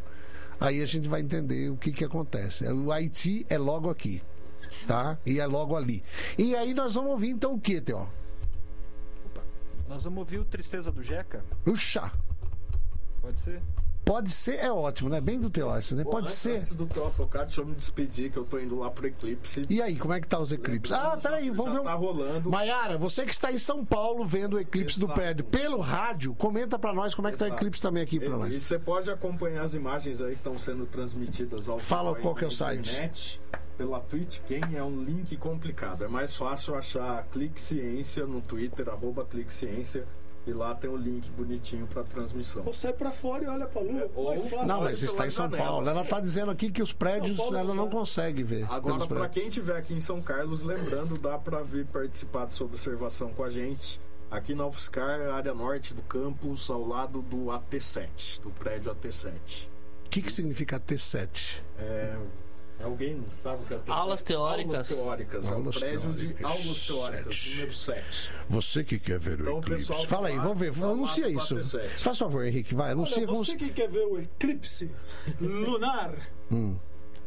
aí a gente vai entender o que, que acontece. O Haiti é logo aqui. Tá? E é logo ali. E aí nós vamos ouvir então o que, Teó? Nós vamos ouvir o Tristeza do Jeca? O chá. Pode ser? Pode ser, é ótimo, né? Bem do Teó, isso, né? Pode antes- ser. Antes do tocar, deixa eu me despedir, que eu tô indo lá pro Eclipse. E aí, como é que tá os eclipses? Ah, peraí, vamos ver. tá rolando. Maiara, você que está em São Paulo vendo o eclipse do Exato. prédio pelo rádio, comenta pra nós como é que tá o Exato. eclipse também aqui pra E- E nós. você pode acompanhar as imagens aí que estão sendo transmitidas ao Fala qual que é o site. internet, Pela Twitch, quem é um link complicado. É mais fácil achar Clique Ciência no Twitter, arroba Clique Ciência, e lá tem o link bonitinho pra transmissão. Ou sai pra fora e olha pra lua. Ou- mais fácil. Não, mas está em São janela. Paulo. Ela tá dizendo aqui que os prédios Paulo, ela não né? consegue ver. Agora, para quem estiver aqui em São Carlos, lembrando, dá para vir participar dessa observação com a gente. Aqui na UFSCar, área norte do campus, ao lado do AT7, do prédio AT7. O que, que significa T7? É, alguém sabe o que é AT7? Aulas teóricas. Aulas teóricas. Aulas é o prédio de teóricas, aulas teóricas, sete. número 7. Você que quer ver o Então, o eclipse. pessoal Fala aí, lá, vamos ver. lá Anuncia do isso. AT7. Faz favor, Henrique, vai. Anuncia Olha, você que quer ver o eclipse lunar, Hum.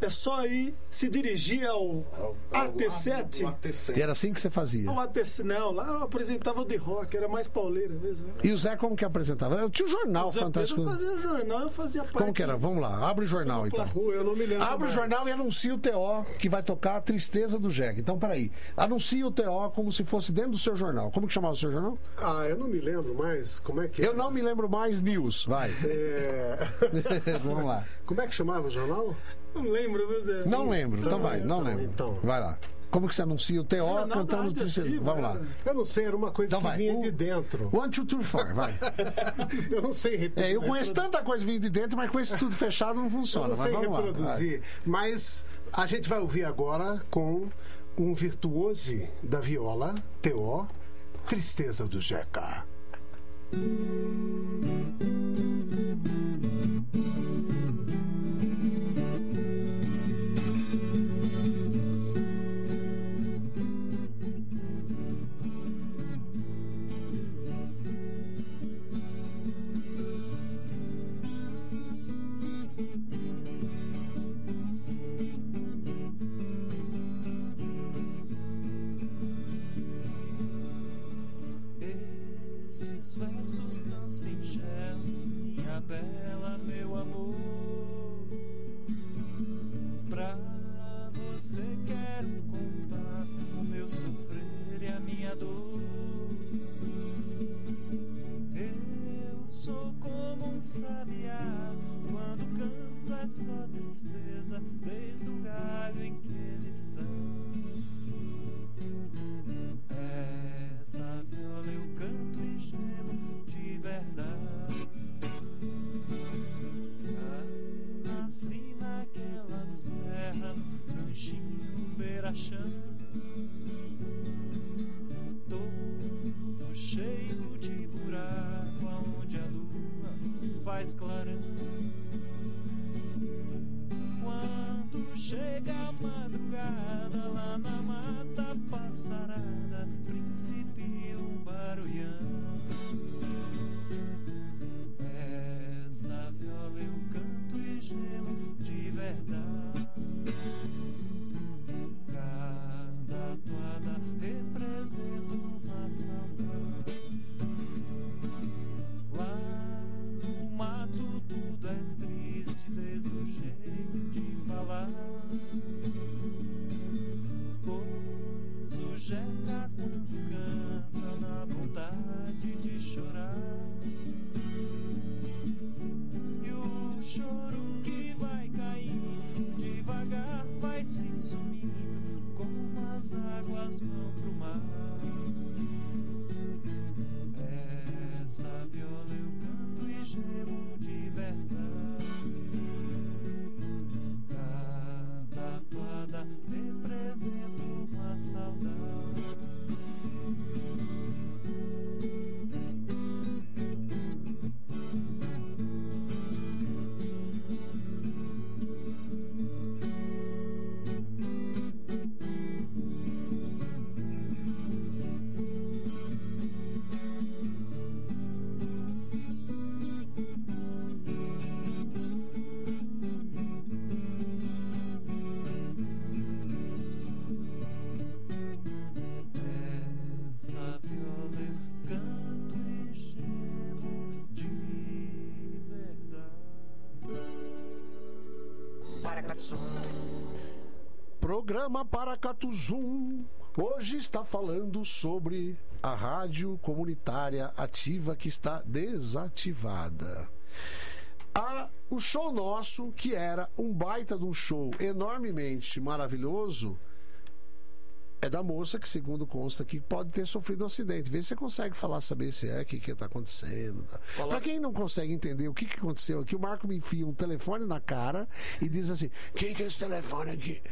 É só ir se dirigir ao AT7. O AT7. E era assim que você fazia. Ao AT7. Não, lá eu apresentava o The Rock, era mais pauleira mesmo. né? E o Zé como que apresentava? Eu tinha um jornal O Zé fantástico. Pedro fazia jornal, eu fazia parte. Como que era? Vamos lá, abre o jornal então. Pô, eu não me lembro. Abre o mais. jornal e anuncia o TO que vai tocar a tristeza do Jack. Então, peraí. Anuncia o TO como se fosse dentro do seu jornal. Como que chamava o seu jornal? Ah, eu não me lembro mais. Como é que Eu não me lembro mais news. Vai. É... Vamos lá. Como é que chamava o jornal? Não lembro, viu, Zé? Não lembro. Então Então, vai, não então, lembro. então. Vai lá. Como que você anuncia o TO cantando tristeza? Vamos lá. era. Eu não sei, era uma coisa Então que vai. vinha Um- de dentro. One, two, three, four. Vai. Eu não sei repetir. É, eu conheço tanta coisa vindo de dentro, mas com esse tudo fechado não Eu funciona. não Mas sei vamos lá. reproduzir. Mas a gente vai ouvir agora com um virtuose da viola, Teó, Tristeza do Jeca. Programa Paracatuzum. Hoje está falando sobre a rádio comunitária ativa que está desativada. A, o show nosso, que era um baita de um show enormemente maravilhoso, é da moça que, segundo consta aqui, pode ter sofrido um acidente. Vê se você consegue falar, saber se é, o que está acontecendo. Tá. Para quem não consegue entender o que, que aconteceu aqui, o Marco me enfia um telefone na cara e diz assim: quem que é esse telefone aqui?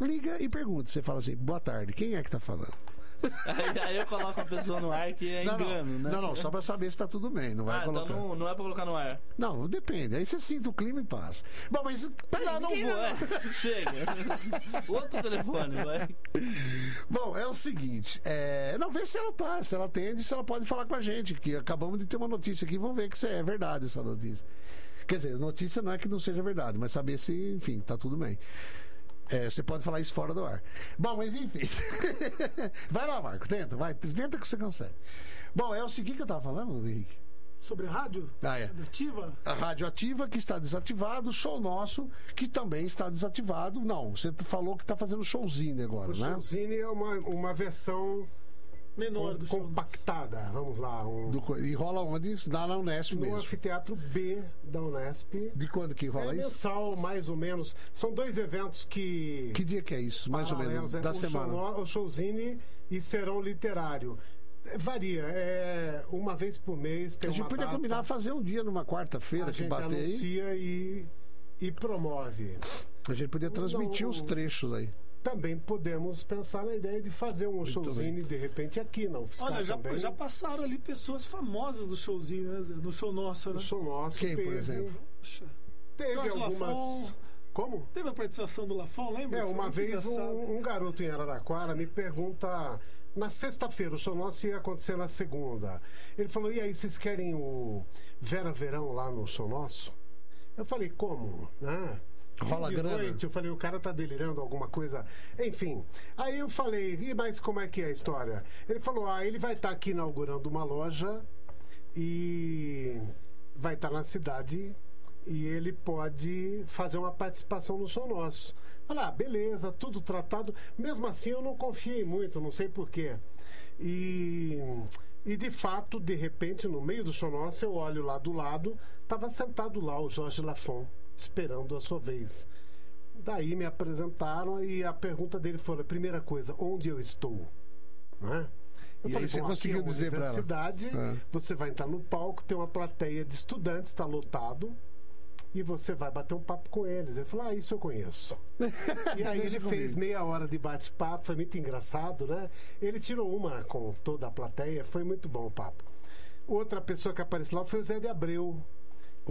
Liga e pergunta. Você fala assim: boa tarde, quem é que tá falando? Aí, aí eu coloco a pessoa no ar que é não, engano, não, né? não, não, só pra saber se tá tudo bem. Não vai Ah, então colocar. não, não é pra colocar no ar. Não, depende. Aí você sinta o clima e passa. Bom, mas. Peraí, Não, não vou, é. Chega. Outro telefone, vai. Bom, é o seguinte, é, não vê se ela tá, se ela atende, se ela pode falar com a gente, que acabamos de ter uma notícia aqui, vamos ver que é verdade essa notícia. Quer dizer, notícia não é que não seja verdade, mas saber se, enfim, tá tudo bem. É, você pode falar isso fora do ar. Bom, mas enfim. vai lá, Marco, tenta, vai, tenta que você consegue. Bom, é o seguinte que eu tava falando, Henrique. Sobre a rádio? Ah, é. Ativa? A rádio ativa que está desativado, o show nosso que também está desativado. Não, você falou que está fazendo showzinho agora, O né? Showzine é uma, uma versão Menor do show. compactada. Vamos lá. Um, Do e rola onde? Lá na Unesp no mesmo. anfiteatro B da Unesp. De quando que rola é isso? mensal, mais ou menos. São dois eventos que. Que dia que é isso? Mais ou menos. é Da o semana. Show, o Showzine e Serão Literário. É, Varia, é uma vez por mês tem A gente uma podia data, combinar fazer um dia numa quarta-feira a que gente bater aí. anuncia e, e promove. A gente podia transmitir Não, os trechos aí. Também podemos pensar na ideia de fazer um showzine de repente aqui na UFSCar Olha, já, também. já passaram ali pessoas famosas do showzinho, né, Zé? No show nosso, né? O show nosso Quem, por teve- exemplo? Poxa, Teve Jorge algumas. Lafon. Como? Teve a participação do Lafon, lembra? É, uma muito vez um, um garoto em Araraquara me pergunta. Na sexta-feira, o show nosso ia acontecer na segunda. Ele falou: e aí, vocês querem o Vera Verão lá no show nosso? Eu falei: como? Né? Rola grana? noite, eu falei, o cara tá delirando alguma coisa. Enfim. Aí eu falei, e mas como é que é a história? Ele falou, ah, ele vai estar aqui inaugurando uma loja e vai estar na cidade e ele pode fazer uma participação no Som Nosso. Falar, ah, beleza, tudo tratado. Mesmo assim, eu não confiei muito, não sei porquê. E, e de fato, de repente, no meio do Som Nosso, eu olho lá do lado, estava sentado lá o Jorge Lafon, esperando a sua vez. Daí me apresentaram e a pergunta dele foi: a primeira coisa, onde eu estou? Né? Eu E aí você "Bom, aqui conseguiu é dizer pra ela?" É. você vai entrar no palco, tem uma plateia de estudantes, está lotado, e você vai bater um papo com eles. Ele falou: Ah, isso eu conheço. e aí ele fez meia hora de bate-papo, foi muito engraçado, né? Ele tirou uma com toda a plateia, foi muito bom o papo. Outra pessoa que apareceu lá foi o Zé de Abreu.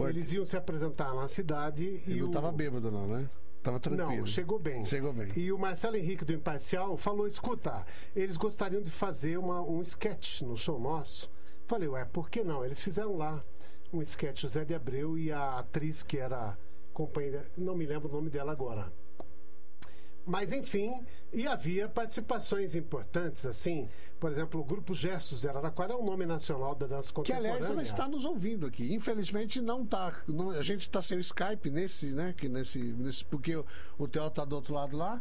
Eles iam se apresentar na cidade e não o... tava bêbado, não, né? Tava tranquilo. Não, chegou bem. Chegou bem. E o Marcelo Henrique do Imparcial falou: escuta, eles gostariam de fazer uma, um sketch no show nosso. Falei, ué, por que não? Eles fizeram lá um sketch, o Zé de Abreu e a atriz que era companheira, não me lembro o nome dela agora. Mas enfim, e havia participações importantes, assim, por exemplo, o Grupo Gestos de Araraquara é um nome nacional da dança Que, contemporânea. aliás, ela está nos ouvindo aqui. Infelizmente, não está. a gente está sem o Skype nesse, né? Que nesse, nesse, porque o, o Theo está do outro lado lá.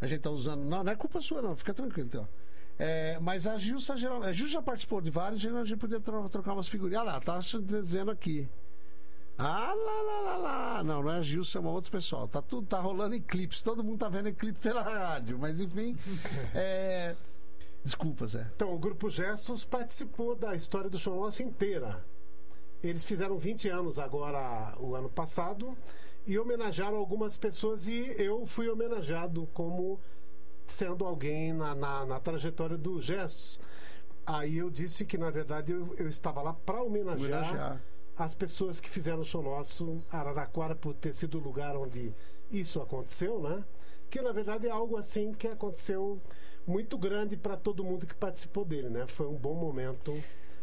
A gente está usando. Não, não é culpa sua, não. Fica tranquilo, Theo. É, mas a Gilsa, geral- a Gil já participou de vários, a gente podia tro- trocar umas figurinhas. Ah lá, tá dizendo aqui. Ah lá, lá, lá, lá. Não, não é a Gilson, é uma outra pessoal. Tá tudo, tá rolando eclipse. Todo mundo tá vendo eclipse pela rádio. Mas enfim. é... Desculpa, Zé. Então, o Grupo Gestos participou da história do show nosso inteira. Eles fizeram 20 anos agora, o ano passado, e homenagearam algumas pessoas, e eu fui homenageado como sendo alguém na, na, na trajetória do Gestos. Aí eu disse que, na verdade, eu, eu estava lá para homenagear, Homenagear. As pessoas que fizeram o show nosso, Araraquara, por ter sido o lugar onde isso aconteceu, né? Que, na verdade, é algo assim que aconteceu muito grande para todo mundo que participou dele, né? Foi um bom momento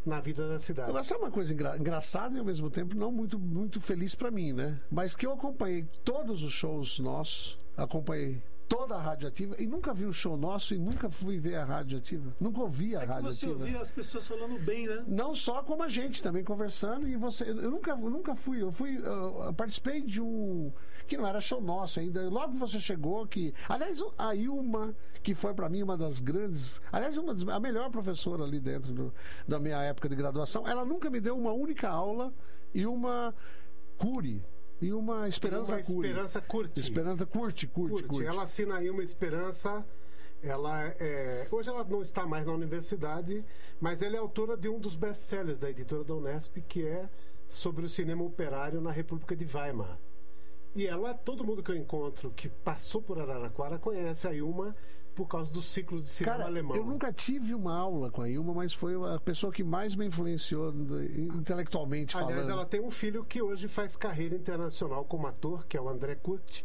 na vida da cidade. Agora, sabe uma coisa engra- engraçada e ao mesmo tempo não muito, muito feliz pra mim, né? Mas que eu acompanhei todos os shows nossos, acompanhei toda a Rádio Ativa e nunca vi um show nosso e nunca fui ver a Rádio Ativa. Nunca ouvi a É Rádio você Ativa. ouvia as pessoas falando bem, né? Não só como a gente também conversando e você. Eu nunca, eu nunca fui. Eu fui. eu- participei de um. Que não era show nosso ainda. Logo você chegou que. Aliás, a Ilma, que foi pra mim uma das grandes. Aliás, uma a melhor professora ali dentro do- da minha época de graduação, ela nunca me deu uma única aula e uma cure. E uma esperança uma cure. esperança curte. Esperança curte, curte, curte. curte. Ela assina aí uma esperança. Ela é, hoje ela não está mais na universidade, mas ela é autora de um dos best-sellers da editora da Unesp, que é sobre o cinema operário na República de Weimar. E ela, todo mundo que eu encontro que passou por Araraquara conhece a Ilma por causa dos ciclos de cinema Cara, alemão. eu nunca tive uma aula com a Ilma, mas foi a pessoa que mais me influenciou do- intelectualmente Aliás, falando. ela tem um filho que hoje faz carreira internacional como ator, que é o André Kurt,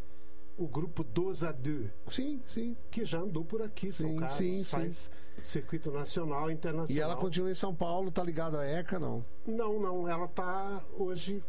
o grupo Dos a Deux. Sim, sim. que já andou por aqui, São Sim, Carlos, sim, sim. faz circuito nacional e internacional. E ela continua em São Paulo, tá ligada à ECA, não. Não, não, ela está hoje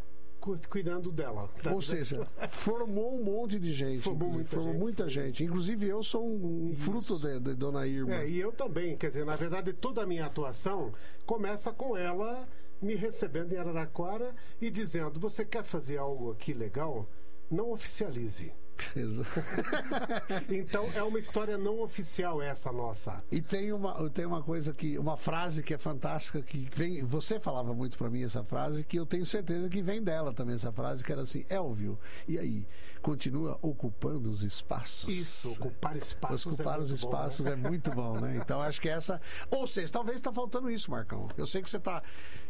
cuidando dela. Tá Ou seja, formou um monte de gente. Formou muita formou gente, muita gente. Inclusive eu sou um, um fruto de, de Dona Irma. É, e eu também, quer dizer, na verdade, toda a minha atuação começa com ela me recebendo em Araraquara e dizendo: você quer fazer algo aqui legal? Não oficialize. Então é uma história não oficial essa nossa. E tem uma, tem uma coisa que, uma frase que é fantástica, que vem. Você falava muito pra mim essa frase, que eu tenho certeza que vem dela também essa frase, que era assim, Elvio, e aí? Continua ocupando os espaços. Isso, ocupar espaços. Ocupar é os muito bom, espaços né? é muito bom, né? Então acho que essa. Ou seja, talvez está faltando isso, Marcão. Eu sei que você está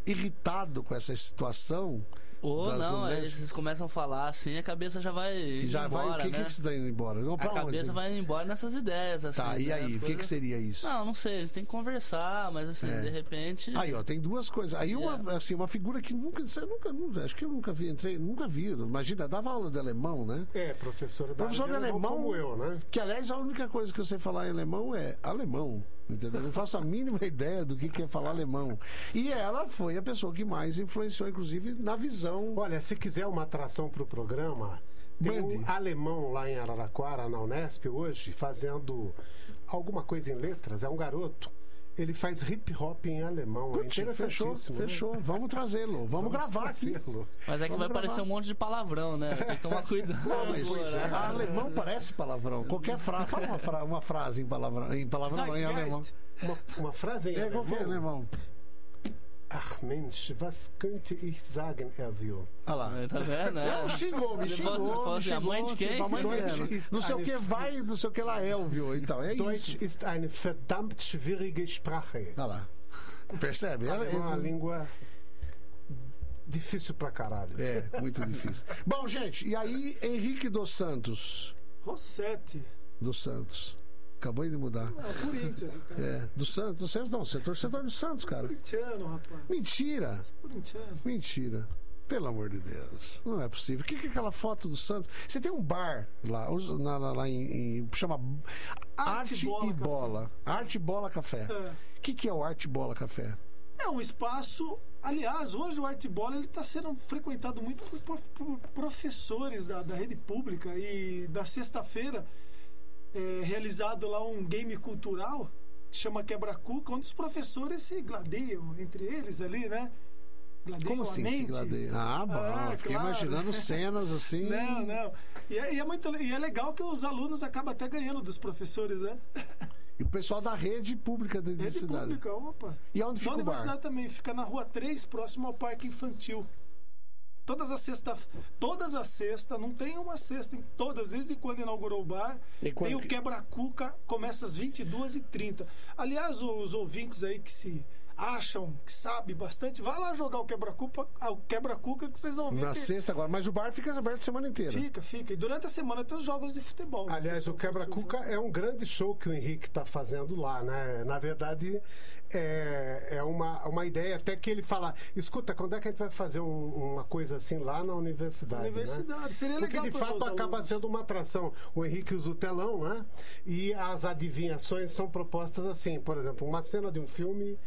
irritado com essa situação. Ou não, eles começam a falar assim, a cabeça já vai E indo já vai. embora, O que, né? que você está indo embora? Não, A onde? cabeça vai indo embora nessas ideias, assim. Tá, e né? aí? O que, que seria isso? Não, não sei, a gente tem que conversar, mas assim, É. de repente. Aí, ó, tem duas coisas. Aí uma, assim, uma figura que nunca, você nunca, nunca- acho que eu nunca vi, entrei, nunca vi. Imagina, dava aula de alemão, né? É, professora da Professor de alemão, como eu, né? Que aliás a única coisa que eu sei falar em alemão é alemão. Entendeu? Não faço a mínima ideia do que que é falar alemão. E ela foi a pessoa que mais influenciou, inclusive, na visão. Olha, se quiser uma atração para o programa, tem Mande. um alemão lá em Araraquara, na Unesp, hoje, fazendo alguma coisa em letras. É um garoto. Ele faz hip hop em alemão. é Putz, fechou, interessantíssimo. né? fechou. Vamos trazê-lo. Vamos, gravar aqui. Mas é que Vamos vai gravar. parecer um monte de palavrão, né? Tem que tomar cuidado. Não, mas Pois é. alemão parece palavrão. Qualquer frase. Fala uma, fra- uma frase em palavrão. Em palavrão, não, em alemão. Uma, uma frase em É, alemão. qualquer alemão. Ach Mensch, was könnte ich sagen, Erwin? Olha lá. Tá vendo? É, me xingou, me xingou. falou me assim, a xingou, mãe de quem? tipo, a mãe Deutsch ist Não sei o que eine- vai, não sei o que lá, Elvio. Então, é Deutsch isso. ist eine verdammt schwierige Sprache. Olha lá. Percebe? É uma É, língua difícil pra caralho. é muito difícil. Bom, gente, e aí, Henrique dos Santos. Rossetti. Dos Santos. Acabou de mudar. Corinthians, então. É, do Santos, do Santos não, você é torcedor do Santos, cara. Corintiano, rapaz. Mentira, Corintiano. mentira. Pelo amor de Deus, não é possível. O que que é aquela foto do Santos? Você tem um bar lá, na- na- lá em, em- chama Arte, Arte Bola e Café. Bola. Arte Bola Café. É. O que, que é o Arte Bola Café? É um espaço. Aliás, hoje o Arte Bola está sendo frequentado muito por, prof- por professores da, da rede pública. E da sexta-feira é realizado lá um game cultural que chama Quebra-Cuca, onde os professores se gladeiam entre eles ali, né? Gladeiam Como a assim se mente. gladeia? Ah, bom, Ah, fiquei claro. imaginando cenas assim. Não, não. E é, e é muito, e é legal que os alunos acabam até ganhando dos professores, né? E o pessoal da rede pública da Rede cidade. pública, opa. E onde fica o universidade bar? também, fica na rua 3, próximo ao Parque Infantil. Todas as sextas, todas as sextas, não tem uma sexta, em todas, desde quando inaugurou o bar, E quando tem o que- quebra-cuca, começa às 22h30. Aliás, os ouvintes aí que se acham, que sabem bastante, vai lá jogar o quebra-cuca, o quebra-cuca que vocês vão ver Na que sexta agora, mas o bar fica aberto a semana inteira. fica, fica. E durante a semana tem os jogos de futebol. Aliás, o Quebra-Cuca é um grande show que o Henrique está fazendo lá, né? Na verdade, é, é uma, uma ideia até que ele fala: escuta, quando é que a gente vai fazer um- uma coisa assim lá na universidade? né? Universidade, seria Porque legal de pra fato acaba sendo uma atração. O Henrique usa o telão, né? E as adivinhações são propostas assim, por exemplo, uma cena de um filme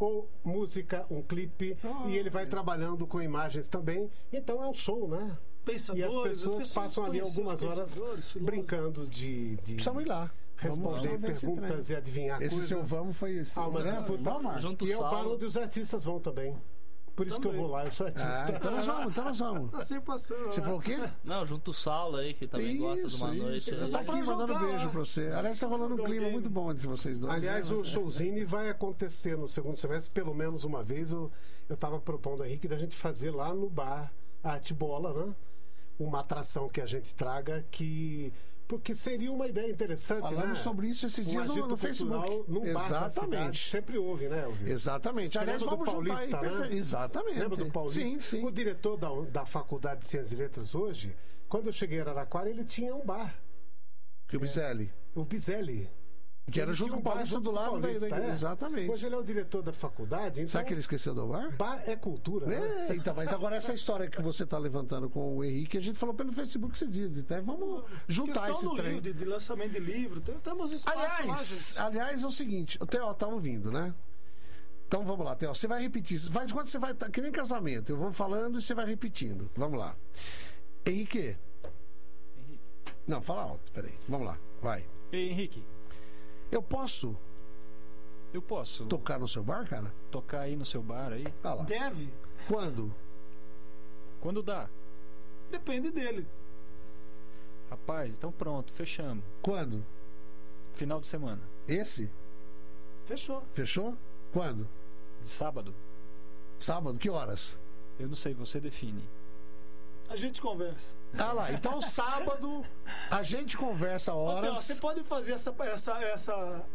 ou música, um clipe, e ele vai trabalhando com imagens também. Então é um show, né? E pensadores, as pessoas, passam ali algumas horas pensadores, filósofos. brincando de, de Precisamos ir lá. responder esse perguntas e adivinhar Esse coisas. seu vamos foi isso. Ah, uma disputa. Vamos, E é o sal. bar onde os artistas vão também. Por isso que eu Também. vou lá, eu sou artista. Ah, então nós vamos, então nós vamos. Tá sempre passando. Você né? falou o quê? Não, junto o Saulo aí, que também gosta de uma Isso, noite. isso. Você tá pra aqui mandando jogar beijo pra você. Aliás, tá rolando um um clima muito bom entre vocês dois. Aliás, o showzine vai acontecer no segundo semestre, pelo menos uma vez. Eu estava propondo a Henrique da gente fazer lá no bar Arte Bola, né? Uma atração que a gente traga que. Porque seria uma ideia interessante, né? Falamos sobre isso esses um dias no, no Facebook. num. Exatamente. Sempre houve, né, Elvio? Exatamente. Você Aliás, lembra do vamos juntar Paulista, aí, né? Exatamente. Lembra do Paulista? Sim, sim. O diretor da, da Faculdade de Ciências e Letras hoje, quando eu cheguei em Araraquara, ele tinha um bar, E o Bizelli. o Bizelli. Que era junto com o junto do lado da, Paulista, da é. Exatamente. Hoje ele é o diretor da faculdade, então Sabe que ele esqueceu do bar? bar é cultura. né? É, então, mas agora essa história que você está levantando com o Henrique, a gente falou pelo Facebook esses dias. Até vamos juntar Questão esses livro, de, de lançamento de livro. Tem- Temos espaço lá, Aliás, gente. aliás, é o seguinte, o Theo tá ouvindo, né? Então vamos lá, Theo, você vai repetir. Faz quando você vai. tá- Que nem casamento. Eu vou falando e você vai repetindo. Vamos lá. Henrique. Henrique. Não, fala alto, peraí. Vamos lá, vai. Ei, Henrique, Eu posso eu posso tocar no seu bar, cara? tocar aí no seu bar aí? Olha lá. Deve. Quando? Quando dá? Depende dele. Rapaz, então pronto, fechamos. Quando? Final de semana. Esse? Fechou. Fechou? Quando? De sábado? Sábado? Que horas? Eu não sei, você define. A gente conversa. Ah lá, então sábado a gente conversa horas. você pode fazer essa, essa, essa,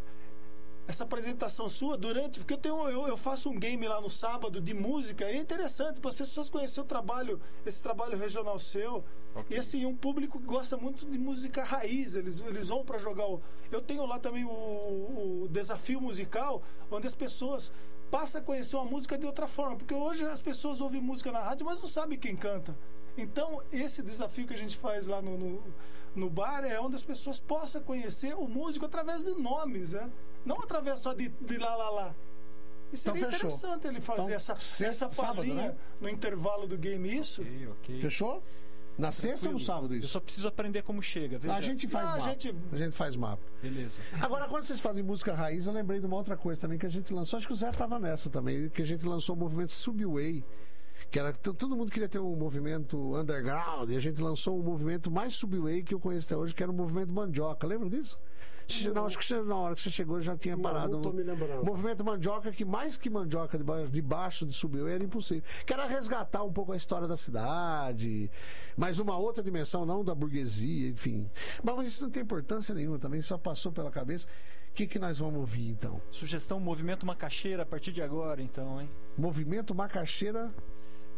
essa apresentação sua durante. Porque eu, tenho, eu, eu faço um game lá no sábado de música. E é interessante para as pessoas conhecerem o trabalho, esse trabalho regional seu. Ok. E assim, um público que gosta muito de música raiz. Eles, eles vão para jogar o. Eu tenho lá também o, o desafio musical, onde as pessoas passam a conhecer uma música de outra forma. Porque hoje as pessoas ouvem música na rádio, mas não sabem quem canta. Então, esse desafio que a gente faz lá no, no, no bar é onde as pessoas possam conhecer o músico através de nomes, né? Não através só de, de lá, lá, lá. E seria Então, fechou. interessante ele fazer Então, essa, sexta- essa sábado, palhinha né? no intervalo do game, isso. Ok, ok. Fechou? Na sexta ou no Tranquilo. sábado Eu isso? só preciso aprender como chega. Veja. A gente faz Não, a mapa. gente- A gente faz mapa. Beleza. Agora, quando vocês falam de música raiz, eu lembrei de uma outra coisa também que a gente lançou. Acho que o Zé tava nessa também, que a gente lançou o movimento Subway. Que era, todo mundo queria ter um movimento underground, e a gente lançou um movimento mais subway que eu conheço até hoje, que era o movimento mandioca. Lembra disso? Che- Não, acho que você- na hora que você chegou já tinha Não, parado. não tô me lembrando. Movimento mandioca, que mais que mandioca deba- debaixo de subway era impossível. Que era resgatar um pouco a história da cidade, mas uma outra dimensão, não da burguesia, enfim. Mas isso não tem importância nenhuma também, só passou pela cabeça. O que, que nós vamos ouvir então? Sugestão Movimento Macaxeira a partir de agora, então, hein? Movimento Macaxeira.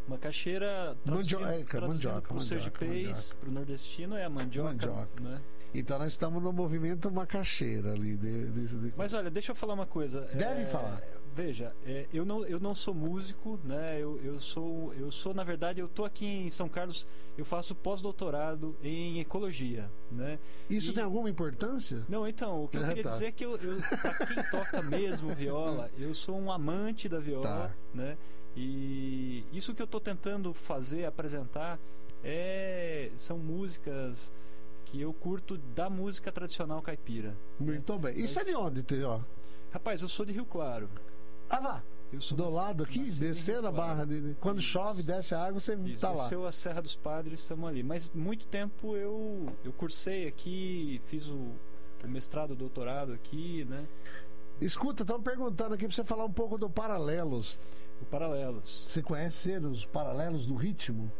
Macaxeira Mandioca, é, mandioca, pro mandioca, sergipês, pro nordestino é a mandioca, Mandioca. né? Então nós estamos no movimento Macaxeira ali. de- de- de- Mas olha, deixa eu falar uma coisa. Deve É, falar. Veja, é, eu, não, eu não sou músico, né? Eu, eu sou, eu sou, na verdade, eu tô aqui em São Carlos, eu faço pós-doutorado em ecologia, né? Isso E- tem alguma importância? Não, então, o que eu Ah, queria tá. dizer é que eu, eu para quem toca mesmo viola, eu sou um amante da viola, Tá. né? E isso que eu estou tentando fazer, apresentar, é são músicas que eu curto da música tradicional caipira. Muito bem. Isso é de onde, Tê, ó? Rapaz, eu sou de Rio Claro. Ah, vá. Eu sou Do nasci- lado aqui, na Claro. barra. De, quando Isso. chove, desce a água, você Isso, tá lá. desceu a Serra dos Padres, estamos ali. Mas muito tempo eu, eu cursei aqui, fiz o, o mestrado, o doutorado aqui, né? Escuta, estão perguntando aqui pra você falar um pouco do Paralelos. O Paralelos. Você conhece os Paralelos do Ritmo?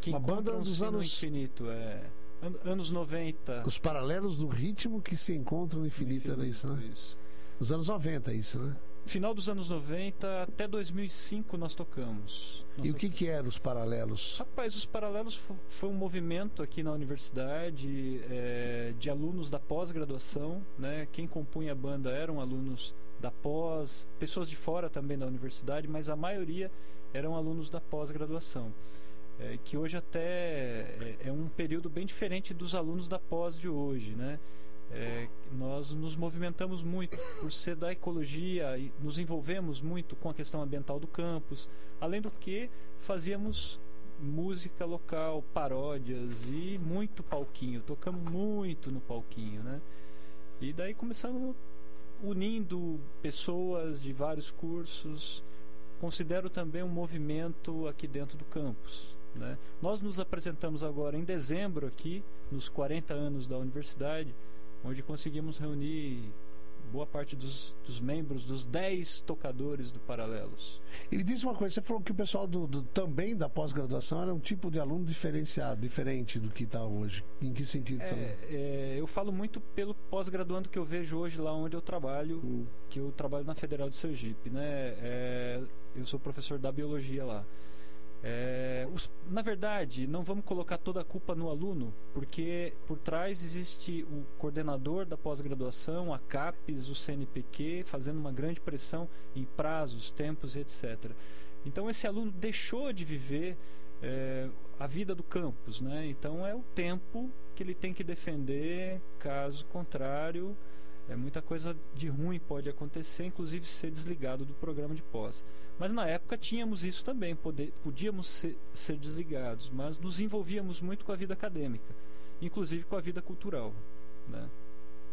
Que Uma banda dos no anos- infinito, é. An- anos 90. Os Paralelos do Ritmo que se encontram no infinito, era isso, né? isso. Os anos 90, é isso, né? Final dos anos 90 até 2005 nós tocamos. Nós E o que que eram os Paralelos? Rapaz, os Paralelos fo- foi um movimento aqui na universidade é, de alunos da pós-graduação, né? Quem compunha a banda eram alunos da pós, pessoas de fora também da universidade, mas a maioria eram alunos da pós-graduação. É, que hoje até é, é um período bem diferente dos alunos da pós de hoje, né? É, nós nos movimentamos muito por ser da ecologia e nos envolvemos muito com a questão ambiental do campus, além do que fazíamos música local, paródias e muito palquinho, tocamos muito no palquinho, né? E daí começamos unindo pessoas de vários cursos. Considero também um movimento aqui dentro do campus. Né? Nós nos apresentamos agora em dezembro aqui, nos 40 anos da universidade, onde conseguimos reunir boa parte dos, dos membros, dos 10 tocadores do Paralelos. Ele disse uma coisa, você falou que o pessoal do, do- também da pós-graduação era um tipo de aluno diferenciado, diferente do que está hoje. Em que sentido? É, é, eu falo muito pelo pós-graduando que eu vejo hoje lá onde eu trabalho, Hum. que eu trabalho na Federal de Sergipe, né? É, eu sou professor da biologia lá. É, os- na verdade, não vamos colocar toda a culpa no aluno, porque por trás existe o coordenador da pós-graduação, a CAPES, o CNPq, fazendo uma grande pressão em prazos, tempos, etc. Então esse aluno deixou de viver é, a vida do campus, né? Então é o tempo que ele tem que defender, caso contrário, é, muita coisa de ruim pode acontecer, inclusive ser desligado do programa de pós. Mas na época tínhamos isso também, poder, podíamos ser, ser desligados, mas nos envolvíamos muito com a vida acadêmica, inclusive com a vida cultural. Né?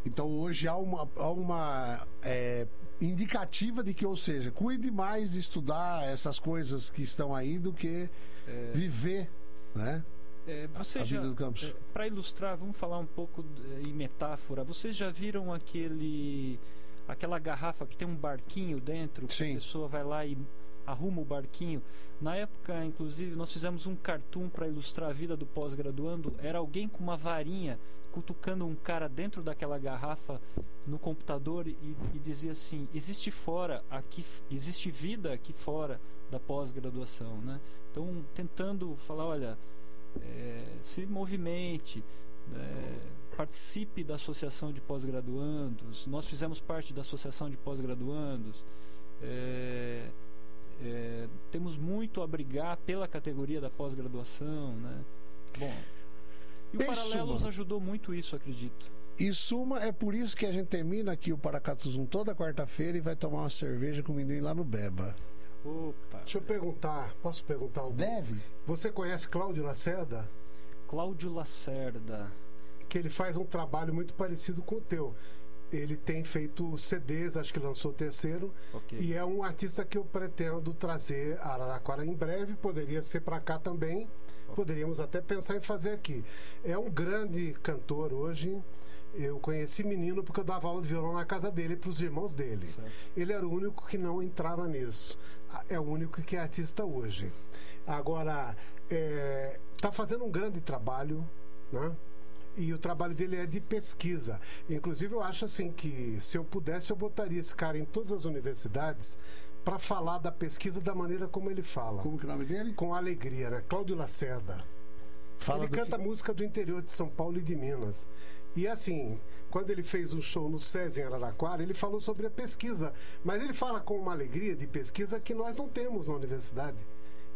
Então hoje há uma, há uma é, indicativa de que, ou seja, cuide mais de estudar essas coisas que estão aí do que É, viver, né? É, você a já, vida do campus. Para ilustrar, vamos falar um pouco em metáfora. Vocês já viram aquele aquela garrafa que tem um barquinho dentro? Que Sim. a pessoa vai lá e arruma o barquinho. Na época, inclusive, nós fizemos um cartoon para ilustrar a vida do pós-graduando. Era alguém com uma varinha cutucando um cara dentro daquela garrafa no computador e, e dizia assim: existe fora aqui, existe vida aqui fora da pós-graduação, né? Então, tentando falar, olha, é, se movimente, né, participe da associação de pós-graduandos. Nós fizemos parte da associação de pós-graduandos. É, é, temos muito a brigar pela categoria da pós-graduação, né? Bom, e o Em Paralelos ajudou muito isso, acredito. Em suma, é por isso que a gente termina aqui o Paracatuzum toda quarta-feira e vai tomar uma cerveja com o menino lá no Beba. Opa! Deixa eu perguntar, posso perguntar algo? Deve? Você conhece Cláudio Lacerda? Cláudio Lacerda. que ele faz um trabalho muito parecido com o teu. Ele tem feito CDs, acho que lançou o terceiro, Ok. e é um artista que eu pretendo trazer a Araraquara em breve, poderia ser para cá também, poderíamos até pensar em fazer aqui. É um grande cantor hoje. Eu conheci menino porque eu dava aula de violão na casa dele para os irmãos dele. Certo. Ele era o único que não entrava nisso. É o único que é artista hoje. Agora, está fazendo um grande trabalho, né? E o trabalho dele é de pesquisa. Inclusive, eu acho assim que se eu pudesse, eu botaria esse cara em todas as universidades para falar da pesquisa da maneira como ele fala. Como que é o nome dele? Com alegria, né? Cláudio Lacerda. Fala ele canta que- música do interior de São Paulo e de Minas. E assim, quando ele fez um show no SESI em Araraquara, ele falou sobre a pesquisa. Mas ele fala com uma alegria de pesquisa que nós não temos na universidade.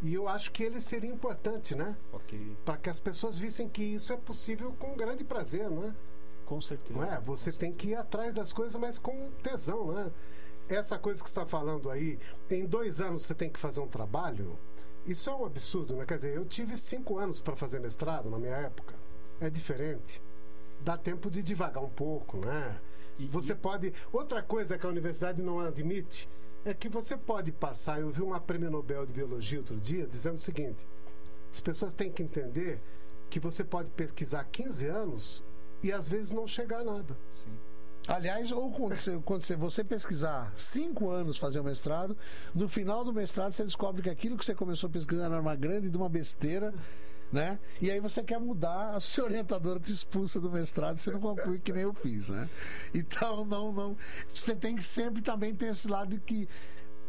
E eu acho que ele seria importante, né? Ok. Para que as pessoas vissem que isso é possível com grande prazer, não é? Com certeza. Não é? Você tem que ir atrás das coisas, mas com tesão, né? Essa coisa que você está falando aí, em dois anos você tem que fazer um trabalho, isso é um absurdo, né? Quer dizer, eu tive cinco anos para fazer mestrado na minha época. É diferente. Dá tempo de devagar um pouco, né? E- Você e- pode. Outra coisa que a universidade não admite é que você pode passar. Eu vi uma prêmio Nobel de Biologia outro dia dizendo o seguinte: as pessoas têm que entender que você pode pesquisar 15 anos e às vezes não chegar a nada. Sim. Aliás, ou quando você, quando você, você pesquisar cinco anos fazer o mestrado, no final do mestrado você descobre que aquilo que você começou a pesquisar era uma grande de uma besteira, né? E aí você quer mudar, a sua orientadora te expulsa do mestrado, você não conclui que nem eu fiz, né? Então, não, não. Você tem que sempre também ter esse lado de que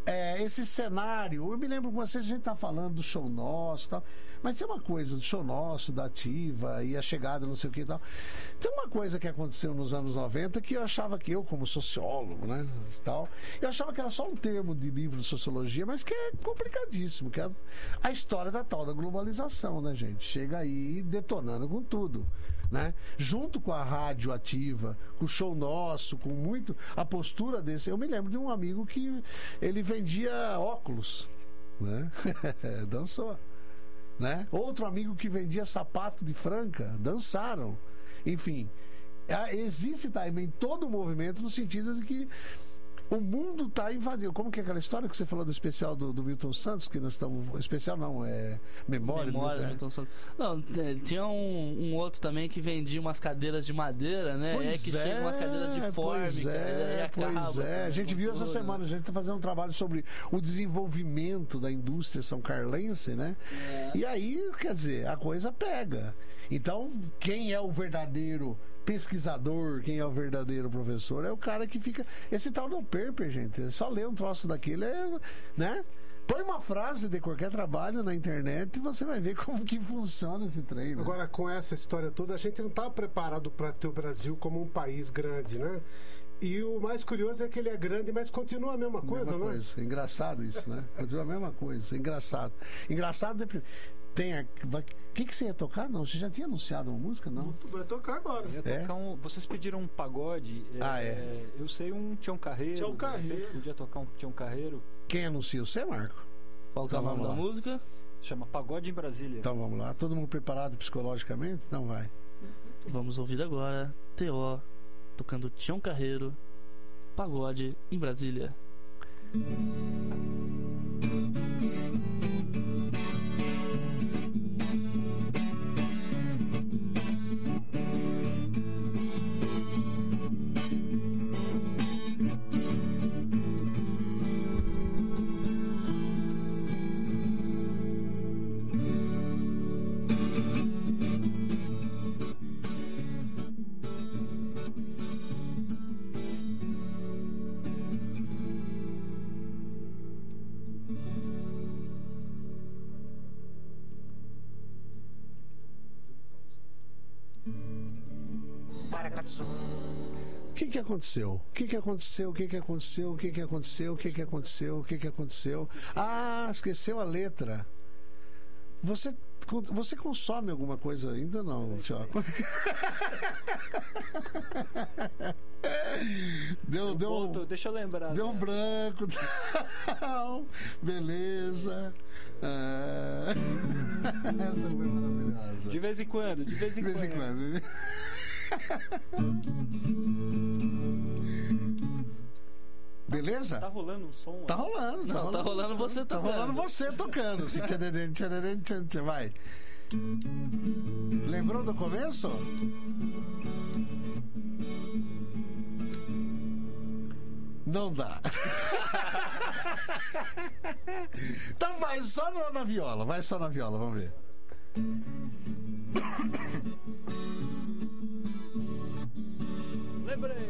é, esse cenário, eu me lembro com vocês, a gente tá falando do show nosso e tal, mas tem uma coisa do show nosso, da ativa e a chegada, não sei o que e tal. Tem uma coisa que aconteceu nos anos 90 que eu achava que eu, como sociólogo, né, tal, eu achava que era só um termo de livro de sociologia, mas que é complicadíssimo, que é a história da tal da globalização, né, gente? Chega aí detonando com tudo. Né? Junto com a rádio ativa, com o show nosso, com muito a postura desse. Eu me lembro de um amigo que ele vendia óculos, né? Dançou, né? Outro amigo que vendia sapato de franca, dançaram. Enfim, existe também todo o movimento no sentido de que o mundo está invadindo. Como que é aquela história que você falou do especial do, do Milton Santos, que nós estamos. Especial não, é memória. do Memória, Milton- é. Milton Santos. Não, é, tinha um, um outro também que vendia umas cadeiras de madeira, né? é que chega umas cadeiras de forma, pois é, acaba pois é. A gente viu essa tudo, semana, a gente está fazendo um trabalho sobre o desenvolvimento da indústria são carlense, né? E aí, quer dizer, a coisa pega. Então, quem é o verdadeiro pesquisador, quem é o verdadeiro professor, é o cara que fica. Esse tal do Perper, gente, é só ler um troço daquele, é, né? Põe uma frase de qualquer trabalho na internet e você vai ver como que funciona esse trem. né? Agora, com essa história toda, a gente não estava preparado para ter o Brasil como um país grande, né? E o mais curioso é que ele é grande, mas continua a mesma coisa, mesma né? coisa. Engraçado isso, né? Continua a mesma coisa. Engraçado. Engraçado. Tem. a- vai- O que, que você ia tocar? Não, você já tinha anunciado uma música? Não. Tu vai tocar agora. Ia É? tocar um, vocês pediram um pagode. é, Ah, é. Eu sei um Tião Carreiro. Tião Carreiro. Podia tocar um Tião Carreiro. Quem anuncia? Você, Marco? Qual que é o Então nome da música? Chama Pagode em Brasília. Então vamos lá. Todo mundo preparado psicologicamente? Então vai. Vamos ouvir agora T.O. tocando Tião Carreiro, Pagode em Brasília. Que aconteceu? O que que aconteceu? O que que aconteceu? O que que aconteceu? O que que aconteceu? O que que aconteceu? Ah, esqueceu a letra. Você você consome alguma coisa ainda não, Tiago? deu deu um- deixa eu lembrar. Deu um né? branco. Não. Beleza. Ah. Essa foi maravilhosa. De vez em quando, de vez em De vez em quando. Beleza? Tá rolando um som? Tá rolando, Não, tá rolando você Tá tocando. rolando você tocando. Tchararã, tchararã, tchan, tchan, vai. Lembrou do começo? Não dá. então vai só na viola, vai só na viola, vamos ver. Lembrei.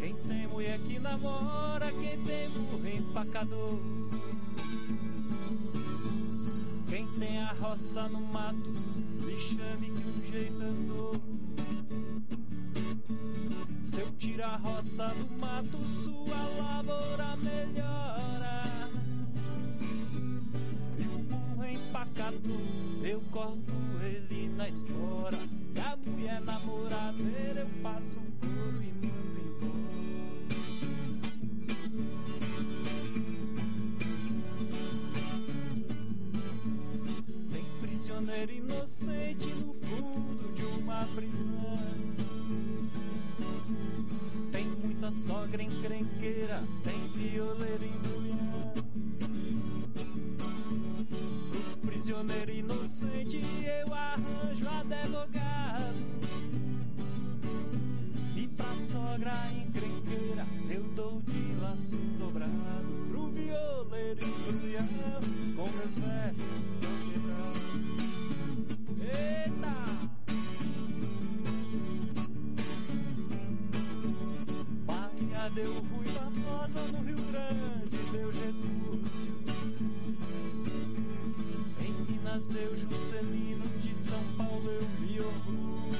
Quem tem mulher que namora, quem tem burro empacador. Quem tem a roça no mato, me chame que um jeito andou. Se eu tirar a roça do mato, sua lavoura melhora. Empacador, eu corto ele na espora. E a mulher namoradeira, eu passo um couro e mando embora. Tem prisioneiro inocente no fundo de uma prisão. Tem muita sogra encrenqueira, tem violeiro embrulhado. Os prisioneiros inocentes eu arranjo advogado. E pra sogra encrenqueira eu dou de laço dobrado. Pro violeiro embrulhado com meus versos tão quebrados. Eita! Bahia deu Rui Barbosa no Rio Grande, deu Getúlio. Deu Juscelino, de São Paulo eu me orgulho.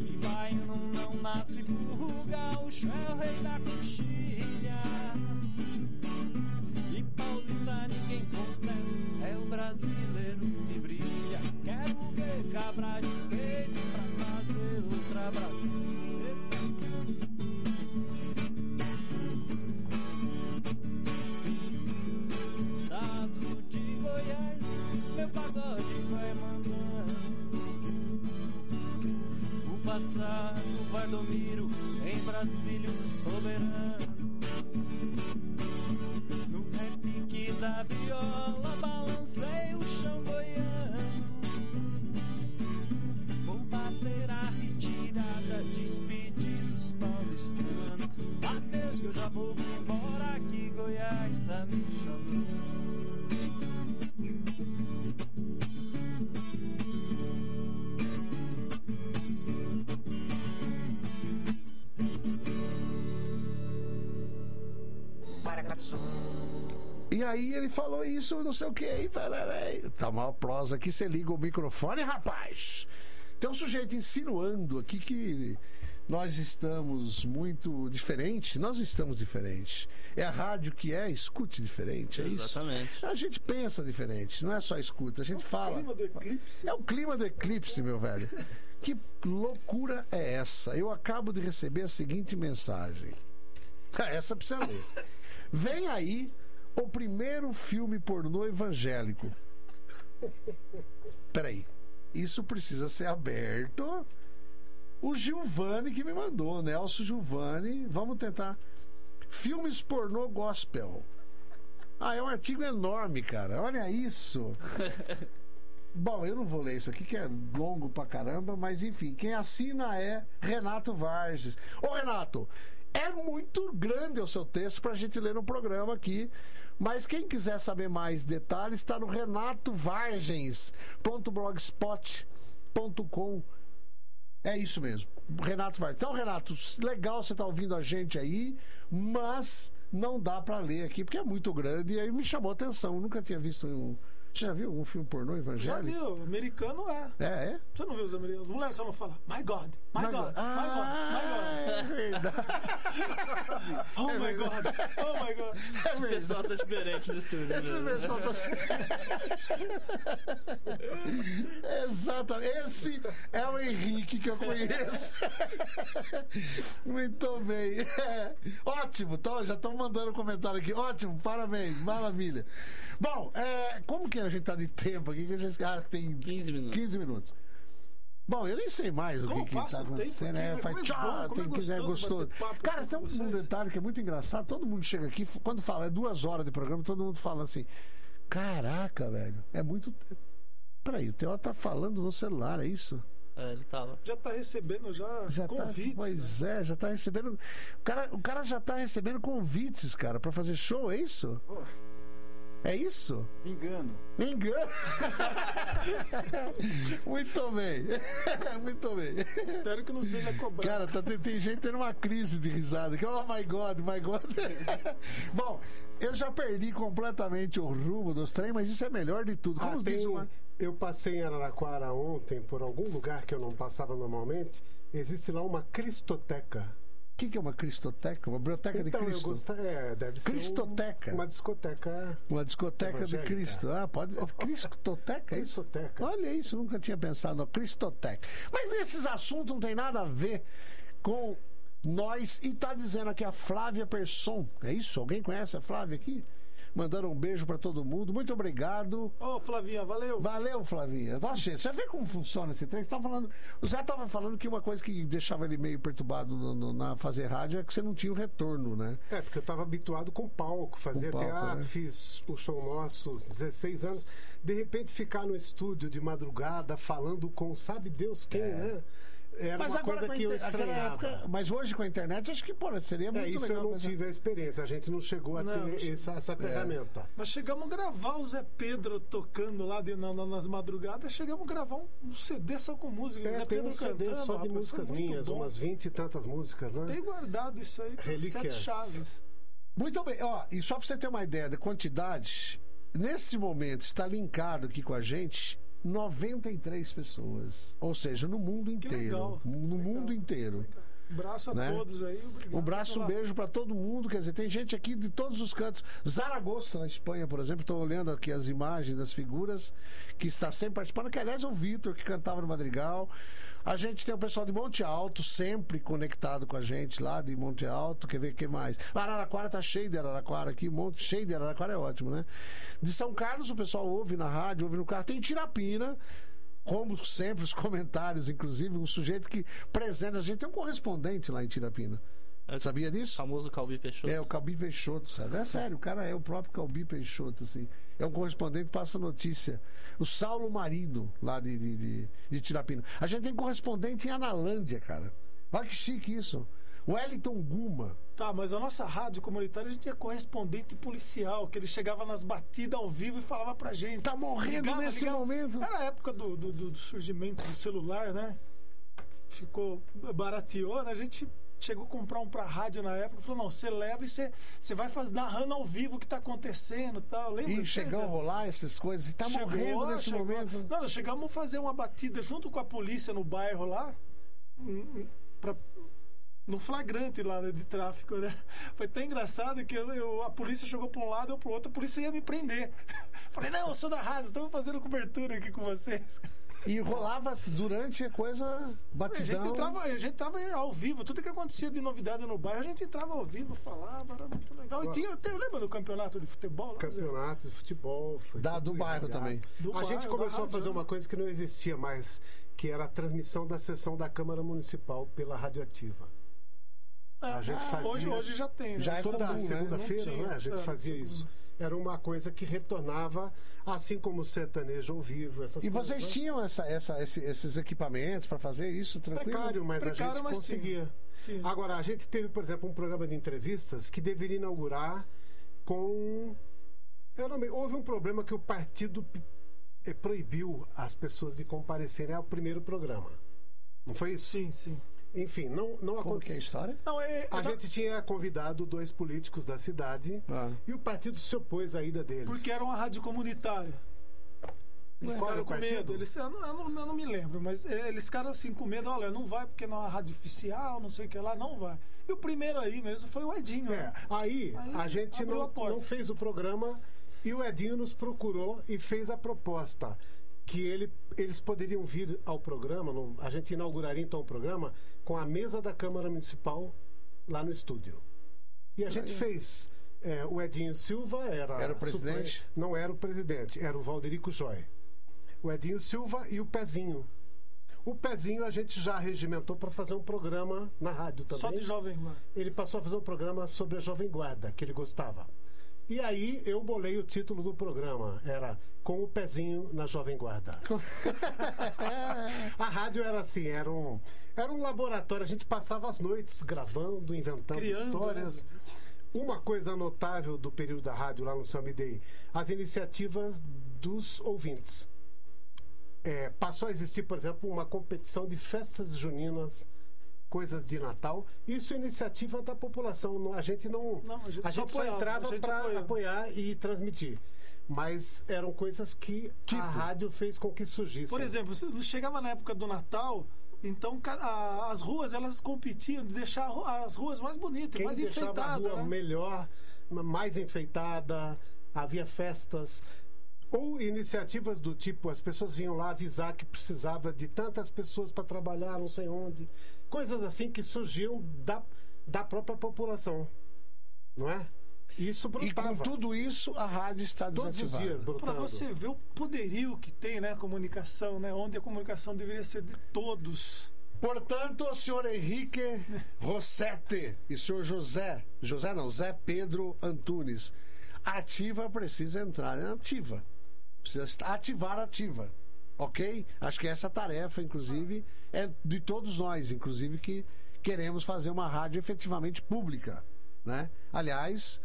E baiano não nasce burro, gaúcho é o rei da coxilha. E paulista ninguém contesta, é o brasileiro que brilha. Quero ver cabra de passado Vardomiro em Brasília soberano. No repique da viola aí ele falou isso, não sei o que. Tá uma prosa aqui, você liga o microfone, rapaz. Tem um sujeito insinuando aqui que nós estamos muito diferentes. Nós estamos diferentes. É a rádio que é, escute diferente, é isso? Exatamente. A gente pensa diferente, não é só escuta, a gente fala. clima do eclipse. É o clima do eclipse, meu velho. Que loucura é essa? Eu acabo de receber a seguinte mensagem. Essa precisa ler. Vem aí o primeiro filme pornô evangélico. Peraí. Isso precisa ser aberto. O Gilvani que me mandou, Nelson Gilvani. Vamos tentar. Filmes pornô gospel. Ah, é um artigo enorme, cara. Olha isso. Bom, eu não vou ler isso aqui, que é longo pra caramba, mas enfim, quem assina é Renato Varges. Ô, Renato, é muito grande o seu texto pra gente ler no programa aqui, mas quem quiser saber mais detalhes, está no renatovargens.blogspot.com. É isso mesmo, Renato Vargas. Então, Renato, legal você estar ouvindo a gente aí, mas não dá pra ler aqui porque é muito grande e aí me chamou a atenção. Eu nunca tinha visto um Você já viu algum filme pornô Já evangélico? viu? Americano é. É, é? Você não viu os americanos? As mulheres só não falam, my God, my, God, my God, Ah, é verdade. my God. Oh my God, oh my God. Esse pessoal tá diferente no estúdio. Esse né? pessoal tá... Exatamente. Esse é o Henrique que eu conheço. Muito bem. É. Ótimo. Então, já estão mandando um comentário aqui. Ótimo. Parabéns. Maravilha. Bom, é, como que a gente tá de tempo aqui? Que a gente, ah, tem 15 minutos. 15 minutos. Bom, eu nem sei mais o Como que, que tá o tempo acontecendo. aqui, É, né? faz é tchau, tem é que é gostoso Cara, tem um detalhe que é muito engraçado. Todo mundo chega aqui, quando fala, é duas horas de programa, todo mundo fala assim: Caraca, velho, é muito tempo. Peraí, o Theo tá falando no celular, é isso? É, ele tava. Já tá recebendo já, Já convites. tá, pois é, já tá recebendo. O cara, o cara já tá recebendo convites, cara, pra fazer show, é isso? É isso? Engano. Engano. Muito bem. Muito bem. Espero que não seja cobrado. Cara, tá, tem, tem gente tendo uma crise de risada. que, Oh my God, my God. Bom, eu já perdi completamente o rumo dos trem, mas isso é melhor de tudo. Como Ah, diz tem- uma. Eu passei em Araraquara ontem, por algum lugar que eu não passava normalmente. Existe lá uma cristoteca. O que, que é uma cristoteca? Uma biblioteca então, de eu Cristo? gostei. É, deve ser. um- Cristoteca. uma discoteca. Uma discoteca de. Cristo. Ah, pode. Cristoteca, é isso? Cristoteca. Olha isso, nunca tinha pensado. no Cristoteca. Mas esses assuntos não tem nada a ver com nós. E tá dizendo aqui a Flávia Persson. É isso? Alguém conhece a Flávia aqui? Mandando um beijo pra todo mundo. Muito obrigado. Ô, Flavinha, valeu. Valeu, Flavinha. Nossa, gente, você vê como funciona esse trem? Você tá falando, o Zé tava falando que uma coisa que deixava ele meio perturbado no- no- na fazer rádio é que você não tinha o retorno, né? É, porque eu estava habituado com palco, fazia Com palco, teatro, né? fiz o show nosso, aos 16 anos. De repente, ficar no estúdio de madrugada falando com sabe Deus quem, né? Era Mas uma agora coisa que eu estranhava. época- mas hoje com a internet, acho que pô, seria muito É, isso legal. eu não pensar. tive a experiência, a gente não chegou a Não, ter essa, essa ferramenta. Mas chegamos a gravar o Zé Pedro tocando lá de- na- na- nas madrugadas. Chegamos a gravar um, um CD só com música. É, Zé Pedro um CD cantando. só de foi músicas minhas, bom. umas 20 e tantas músicas, né? Tem guardado isso aí com Relíquias. sete chaves. Muito bem, ó, e só pra você ter uma ideia da quantidade, nesse momento está linkado aqui com a gente 93 pessoas. Ou seja, no mundo inteiro. legal. No Legal. mundo inteiro. Um braço a Né? todos aí. Um braço, um beijo pra todo mundo. Quer dizer, tem gente aqui de todos os cantos. Zaragoza, na Espanha, por exemplo. Estou olhando aqui as imagens das figuras que está sempre participando. Que, aliás, é o Vitor, que cantava no Madrigal. A gente tem o pessoal de Monte Alto, sempre conectado com a gente lá de Monte Alto. Quer ver o que mais? Araraquara tá cheio de Araraquara aqui. Monte cheio de Araraquara é ótimo, né? De São Carlos, o pessoal ouve na rádio, ouve no carro. Tem Tirapina. Como sempre, os comentários, inclusive, um sujeito que presente. A gente tem um correspondente lá em Tirapina. É o Sabia disso? famoso Calbi Peixoto. É, o Calbi Peixoto, sabe? É sério, o cara é o próprio Calbi Peixoto, assim. É um correspondente que passa notícia. O Saulo Marido, lá de, de, de, de Tirapina. A gente tem correspondente em Analândia, cara. Olha que chique isso. Wellington Guma. Tá, mas a nossa rádio comunitária a gente tinha correspondente policial, que ele chegava nas batidas ao vivo e falava pra gente. Tá morrendo Ligava, nesse ligava. momento. Era a época do, do- do- do surgimento do celular, né? Ficou barateou, né? A gente chegou a comprar um pra rádio na época, falou, não, você leva e você, você vai fazer, narrando ao vivo o que tá acontecendo e tal. Lembra? E chegou a rolar essas coisas. E tá Chegou, morrendo nesse chegou. momento. Não, nós chegamos a fazer uma batida junto com a polícia no bairro lá, hum, hum, pra- no flagrante lá né, de tráfico, né? Foi tão engraçado que eu, eu- a polícia chegou para um lado e eu para o outro, a polícia ia me prender. Falei, não, eu sou da rádio, estamos fazendo cobertura aqui com vocês. E rolava durante a coisa A gente, batidão. entrava, a gente entrava ao vivo, tudo que acontecia de novidade no bairro, a gente entrava ao vivo, falava, era muito legal. E tinha, lembra do campeonato de futebol? Campeonato de futebol. Foi Da- do bairro também. Do a bairro, gente começou a fazer uma coisa que não existia mais, que era a transmissão da sessão da Câmara Municipal pela radioativa. A gente Ah, fazia- Hoje, hoje já tem. né? Já é Toda comum, né? segunda-feira, né? A gente é, fazia segunda. isso. Era uma coisa que retornava, assim como o sertanejo ao vivo, essas E coisas. vocês né? tinham essa, essa- esse- esses equipamentos para fazer isso tranquilo? Precário, mas a Precário, gente mas conseguia. Tinha. Agora, a gente teve, por exemplo, um programa de entrevistas que deveria inaugurar com. Eu não me... Houve um problema que o partido eh, proibiu as pessoas de comparecerem ao primeiro programa. Não foi isso? Sim, sim. Enfim, não, não Como que é a aconteceu. história? Não, é, A é- gente tinha convidado dois políticos da cidade Ah. e o partido se opôs à ida deles. Porque era uma rádio comunitária. Eles Qual ficaram com partido? medo. Eles, eu, não, eu não- eu não me lembro, mas é, eles ficaram assim com medo. Olha, não vai porque não é uma rádio oficial, não sei o que lá, não vai. E o primeiro aí mesmo foi o Edinho. É, né? aí, Aí a gente não, a não fez o programa e o Edinho nos procurou e fez a proposta que ele, eles poderiam vir ao programa, no- a gente inauguraria então o programa com a mesa da Câmara Municipal lá no estúdio. E a gente fez. é, o Edinho Silva era, Era o presidente? suplente- não era o presidente, era o Valderico Joy. O Edinho Silva e o Pezinho. O Pezinho a gente já regimentou para fazer um programa na rádio também Só de jovem lá. ele passou a fazer um programa sobre a Jovem Guarda, que ele gostava. E aí eu bolei o título do programa, era Com o Pezinho na Jovem Guarda. a rádio era assim, era um, era um laboratório, a gente passava as noites gravando, inventando Criando, histórias. Uma coisa notável do período da rádio lá no São Midei, as iniciativas dos ouvintes. É, passou a existir, por exemplo, uma competição de festas juninas, coisas de Natal. Isso é iniciativa da população. A gente não. Não, a gente a só gente só apoiava, entrava para apoiar e transmitir. Mas eram coisas que Tipo? a rádio fez com que surgissem. Por exemplo, chegava na época do Natal, então a- as ruas elas competiam de deixar as ruas mais bonitas, quem mais deixava a enfeitadas. rua né? melhor, mais enfeitada, havia festas. Ou iniciativas do tipo, as pessoas vinham lá avisar que precisava de tantas pessoas para trabalhar, não sei onde. Coisas assim que surgiam da, da própria população. Não é? Isso E brotava. com tudo isso, a rádio está todos os desativada. Para você ver o poderio que tem, né, a comunicação, né, onde a comunicação deveria ser de todos. Portanto, o senhor Henrique Rossetti e o senhor José, José não, Zé Pedro Antunes, ativa precisa entrar na ativa. Precisa ativar ativa. Ok? Acho que essa tarefa, inclusive, é de todos nós, inclusive, que queremos fazer uma rádio efetivamente pública. Né? Aliás,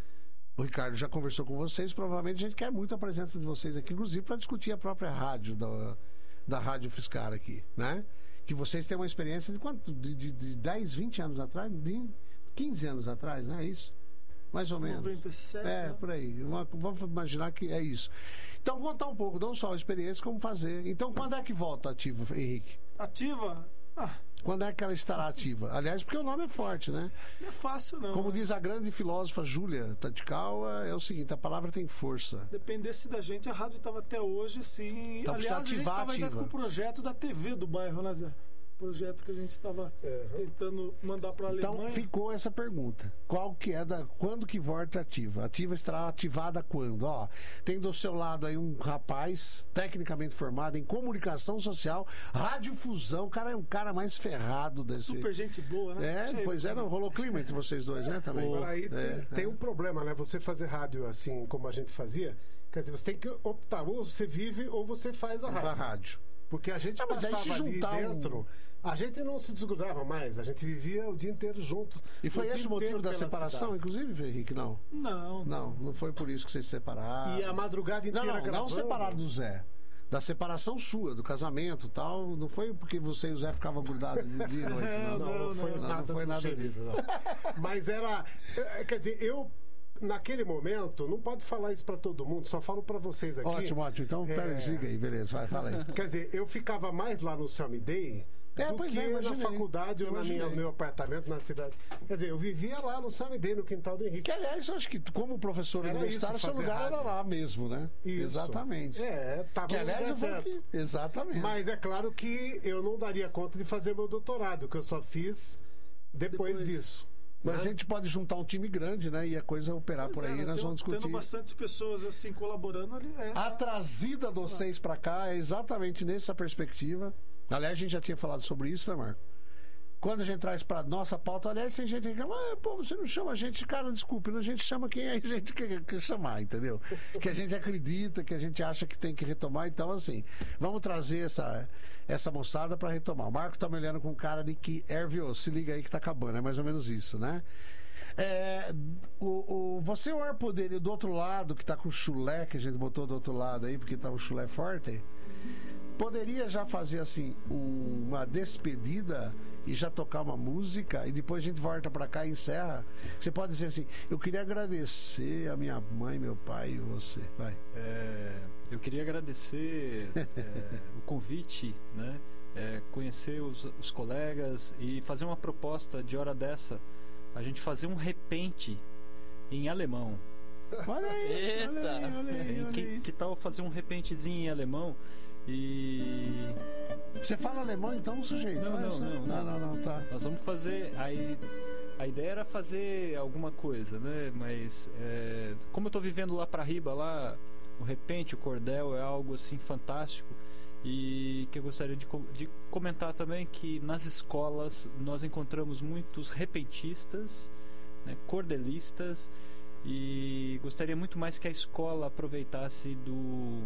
o Ricardo já conversou com vocês, provavelmente a gente quer muito a presença de vocês aqui, inclusive para discutir a própria rádio da, da Rádio Fiscar aqui, né? Que vocês têm uma experiência de quanto? De, de, de 10, 20 anos atrás? De 15 anos atrás, não é isso? Mais ou menos. 97, É, né? por aí. Uma- Vamos imaginar que é isso. Então, contar um pouco, não só a experiência, como fazer. Então, quando é que volta ativa, Henrique? Ativa? Ah, Quando é que ela estará ativa? Aliás, porque o nome é forte, né? não é fácil não. Como né? diz a grande filósofa Júlia Tadikawa, é o seguinte: a palavra tem força. Dependesse da gente, a rádio estava até hoje, sim. Então Aliás, a gente ativar a estava ainda ativa. com o projeto da TV do bairro, né, Zé? Projeto que a gente estava tentando mandar para a Então Alemanha. ficou essa pergunta. Qual que é da. Quando que volta ativa? Ativa estará ativada quando? Ó, tem do seu lado aí um rapaz tecnicamente formado em comunicação social, radiodifusão, o cara é um cara mais ferrado desse. Super gente boa, né? É, Cheio pois é, não, rolou clima entre vocês dois, né, também? Agora aí É, tem, tem um problema, né? Você fazer rádio assim como a gente fazia, quer dizer, você tem que optar, ou você vive ou você faz a a rádio. rádio. Porque a gente Ah, mas aí passava se ali juntar um- dentro, a gente não se desgrudava mais, a gente vivia o dia inteiro junto. E foi dia esse o motivo da separação, cidade. inclusive, Henrique? Não. Não, Não, não foi por isso que vocês se separaram. E a madrugada Não, inteira não, não gravando. separaram do Zé. Da separação sua, do casamento e tal. Não foi porque você e o Zé ficavam grudados de dia e noite, não. Não, não, foi não, nada, não foi nada disso. não. Mas era. eh, Quer dizer, eu. Naquele momento, não pode falar isso pra todo mundo, só falo pra vocês aqui. Ótimo, ótimo. Então, pera, É. desliga aí, beleza. Vai, fala aí. Quer dizer, eu ficava mais lá no Selmy Day É, do pois que é, na faculdade ou na minha, no meu apartamento na cidade. Quer dizer, eu vivia lá no Day, no quintal do Henrique. Que, aliás, eu acho que como professor Era universitário, isso, seu lugar era rádio. lá mesmo, né? Isso. Exatamente. É, tava Que, aliás, certo. que... Exatamente. Mas é claro que eu não daria conta de fazer meu doutorado, que eu só fiz depois, Depois. disso. Mas né? a gente pode juntar um time grande, né? E a coisa operar Pois por é, aí, né? nós Tendo- vamos discutir. Tendo bastante pessoas assim colaborando ali. É, A trazida de vocês pra cá é exatamente nessa perspectiva. Aliás, a gente já tinha falado sobre isso, né, Marco? Quando a gente traz pra nossa pauta, aliás, tem gente que reclama, ah, pô, você não chama a gente, cara, desculpe, a gente chama quem a gente quer, chamar, entendeu? Que a gente acredita, que a gente acha que tem que retomar, então assim, vamos trazer essa, essa moçada pra retomar. O Marco tá me olhando com cara de que, Ervio, se liga aí que tá acabando, é mais ou menos isso, né? É, o, o, você, o arpo dele do outro lado, que tá com o chulé, que a gente botou do outro lado aí, porque tá o chulé forte, poderia já fazer assim um- uma despedida e já tocar uma música e depois a gente volta pra cá e encerra. Você pode dizer assim: eu queria agradecer a minha mãe, meu pai e você. Vai. É, Eu queria agradecer é, o convite, né? É, conhecer os, os colegas e fazer uma proposta de hora dessa, a gente fazer um repente em alemão. Olha aí, Eita. olha aí, olha aí, olha Que, aí. que tal fazer um repentezinho em alemão e Você fala alemão então, sujeito? Não, não, só. não, não, não. não, não, tá. Nós vamos fazer. Aí, a ideia era fazer alguma coisa, né? Mas é, como eu tô vivendo lá para riba, lá, o repente, o cordel é algo assim fantástico. E que eu gostaria de, de comentar também que nas escolas nós encontramos muitos repentistas, né, cordelistas, e gostaria muito mais que a escola aproveitasse do,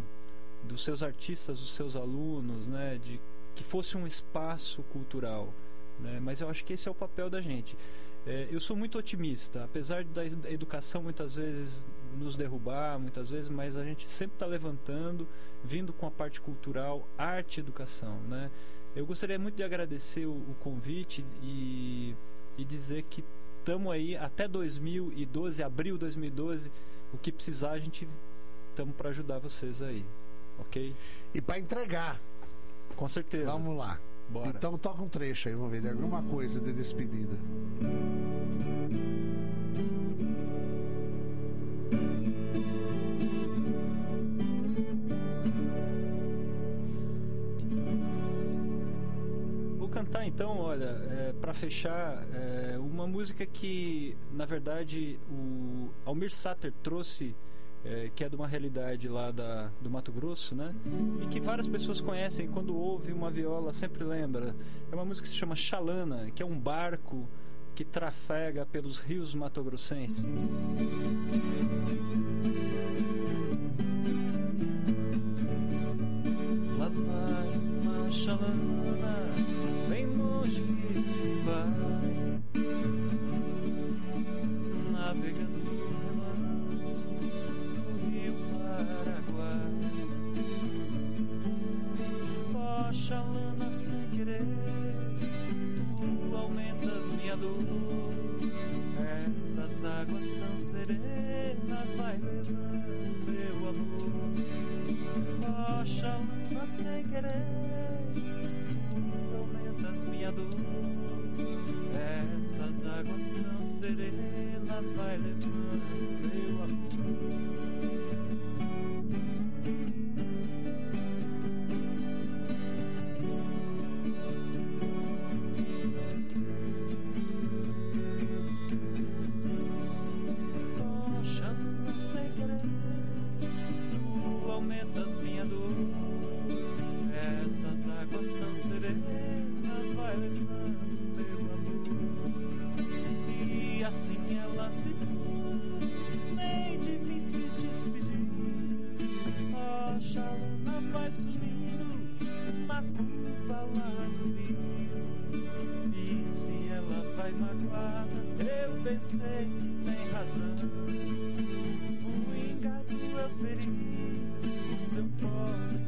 dos seus artistas, dos seus alunos, né, de que fosse um espaço cultural. Né? Mas eu acho que esse é o papel da gente. É, eu sou muito otimista, apesar da ed- educação muitas vezes nos derrubar, muitas vezes, mas a gente sempre está levantando, vindo com a parte cultural, arte e educação. Né? Eu gostaria muito de agradecer o, o convite e, e dizer que estamos aí até 2012, abril de 2012, o que precisar a gente estamos para ajudar vocês aí, ok? E pra entregar, Com certeza. vamos lá. Bora. Então toca um trecho aí, vamos ver, de alguma coisa de despedida. Vou cantar então, olha, é, para fechar, é, uma música que, na verdade, o Almir Sater trouxe, é, que é de uma realidade lá da, do Mato Grosso, né? E que várias pessoas conhecem, quando ouve uma viola sempre lembra. É uma música que se chama Xalana, que é um barco que trafega pelos rios matogrossenses. Lá vai uma xalana, bem longe se vai, Essas águas tão serenas vai levando meu amor. Rocha, luna sem querer, aumentas minha dor. Essas águas tão serenas vai levando meu amor. Curva lá no rio. E se ela vai magoada, eu pensei que tem razão. Fui engado, eu feri o seu pobre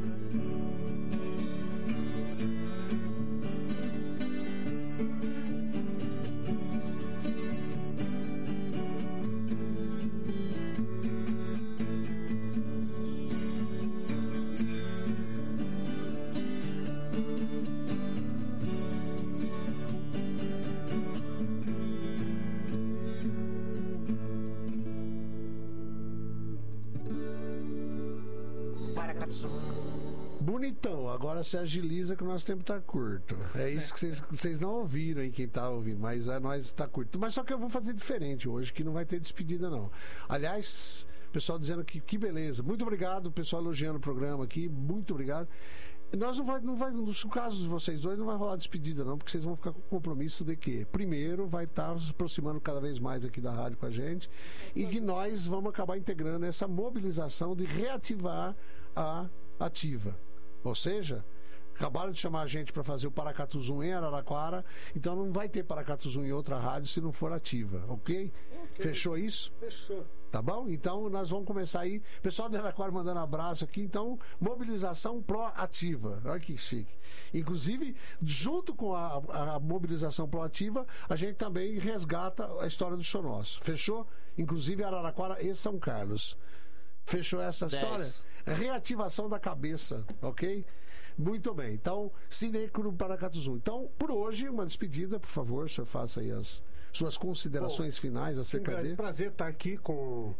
coração. Se agiliza que o nosso tempo tá curto. É isso que vocês- não ouviram aí, quem tá ouvindo, mas a nós tá curto. Mas só que eu vou fazer diferente hoje, que não vai ter despedida, não. Aliás, pessoal dizendo que que beleza. Muito obrigado, pessoal elogiando o programa aqui, muito obrigado. Nós não vai, não vai, nos casos de vocês dois, não vai rolar despedida, não, porque vocês vão ficar com compromisso de que, primeiro, vai estar se aproximando cada vez mais aqui da rádio com a gente, e que nós vamos acabar integrando essa mobilização de reativar a ativa. Ou seja, acabaram de chamar a gente para fazer o Paracatuzum em Araraquara, então não vai ter Paracatuzum em outra rádio se não for ativa, ok? Fechou isso? Fechou. Tá bom? Então nós vamos começar aí. Pessoal do Araraquara mandando abraço aqui. Então, mobilização proativa. Olha que chique. Inclusive, junto com a, a mobilização proativa, a gente também resgata a história do show nosso. Fechou? Inclusive Araraquara e São Carlos. Fechou essa Dez. história? reativação da cabeça, ok? Muito bem. Então, Cinecro Paracatuzum. Então, por hoje, uma despedida, por favor, o senhor faça aí as suas considerações finais Um acerca grande dele. prazer estar aqui com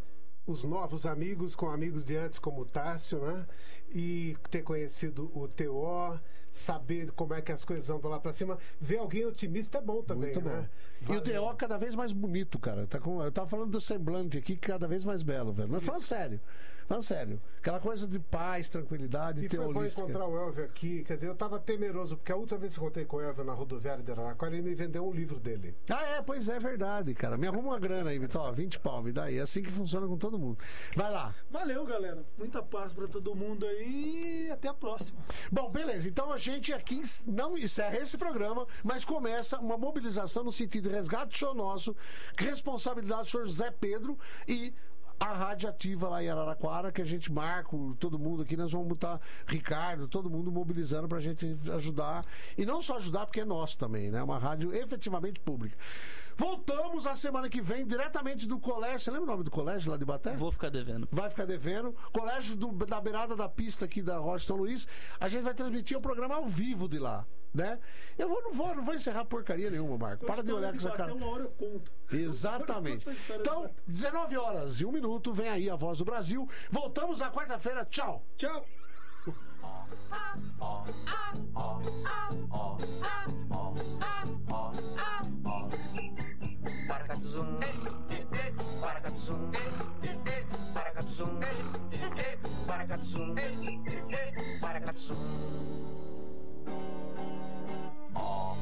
os novos amigos, com amigos de antes como o Tássio, né? E ter conhecido o TO, saber como é que as coisas andam lá pra cima. Ver alguém otimista é bom também, Muito bom. né? E o TO cada vez mais bonito, cara. Tá com, eu tava falando do semblante aqui, cada vez mais belo, velho. Mas falando sério. Falando sério. Aquela coisa de paz, tranquilidade, E foi bom teolística. encontrar o Elvio aqui. Quer dizer, eu tava temeroso, porque a última vez que eu encontrei com o Elvio na rodoviária de Araraquara, ele me vendeu um livro dele. Ah, é, pois é, verdade, cara. Me arruma uma grana aí, Vitor. Ó, 20 pau, me dá aí. É assim que funciona com todo mundo. Vai lá. Valeu, galera. Muita paz pra todo mundo aí e até a próxima. Bom, beleza. Então a gente aqui não encerra esse programa, mas começa uma mobilização no sentido de resgate show nosso, responsabilidade do senhor Zé Pedro e a rádio ativa lá em Araraquara, que a gente marca todo mundo aqui, nós vamos botar Ricardo, todo mundo mobilizando pra gente ajudar. E não só ajudar, porque é nosso também, né? Uma rádio efetivamente pública. Voltamos a semana que vem, diretamente do colégio. Você lembra o nome do colégio lá de Baté? Vou ficar devendo. vai ficar devendo. Colégio do- da beirada da pista aqui da Rocha São Luís. A gente vai transmitir o programa ao vivo de lá. Né? Eu vou, não, vou, não vou encerrar porcaria nenhuma, Marco. Para de olhar com essa cara. Uma hora eu conto. Exatamente. A história Então, do Baté. 19 horas e um minuto, vem aí a voz do Brasil. Voltamos na quarta-feira. Tchau. Tchau. Paracatuzum, paracatuzum, paracatuzum, paracatuzum, paracatuzum. all.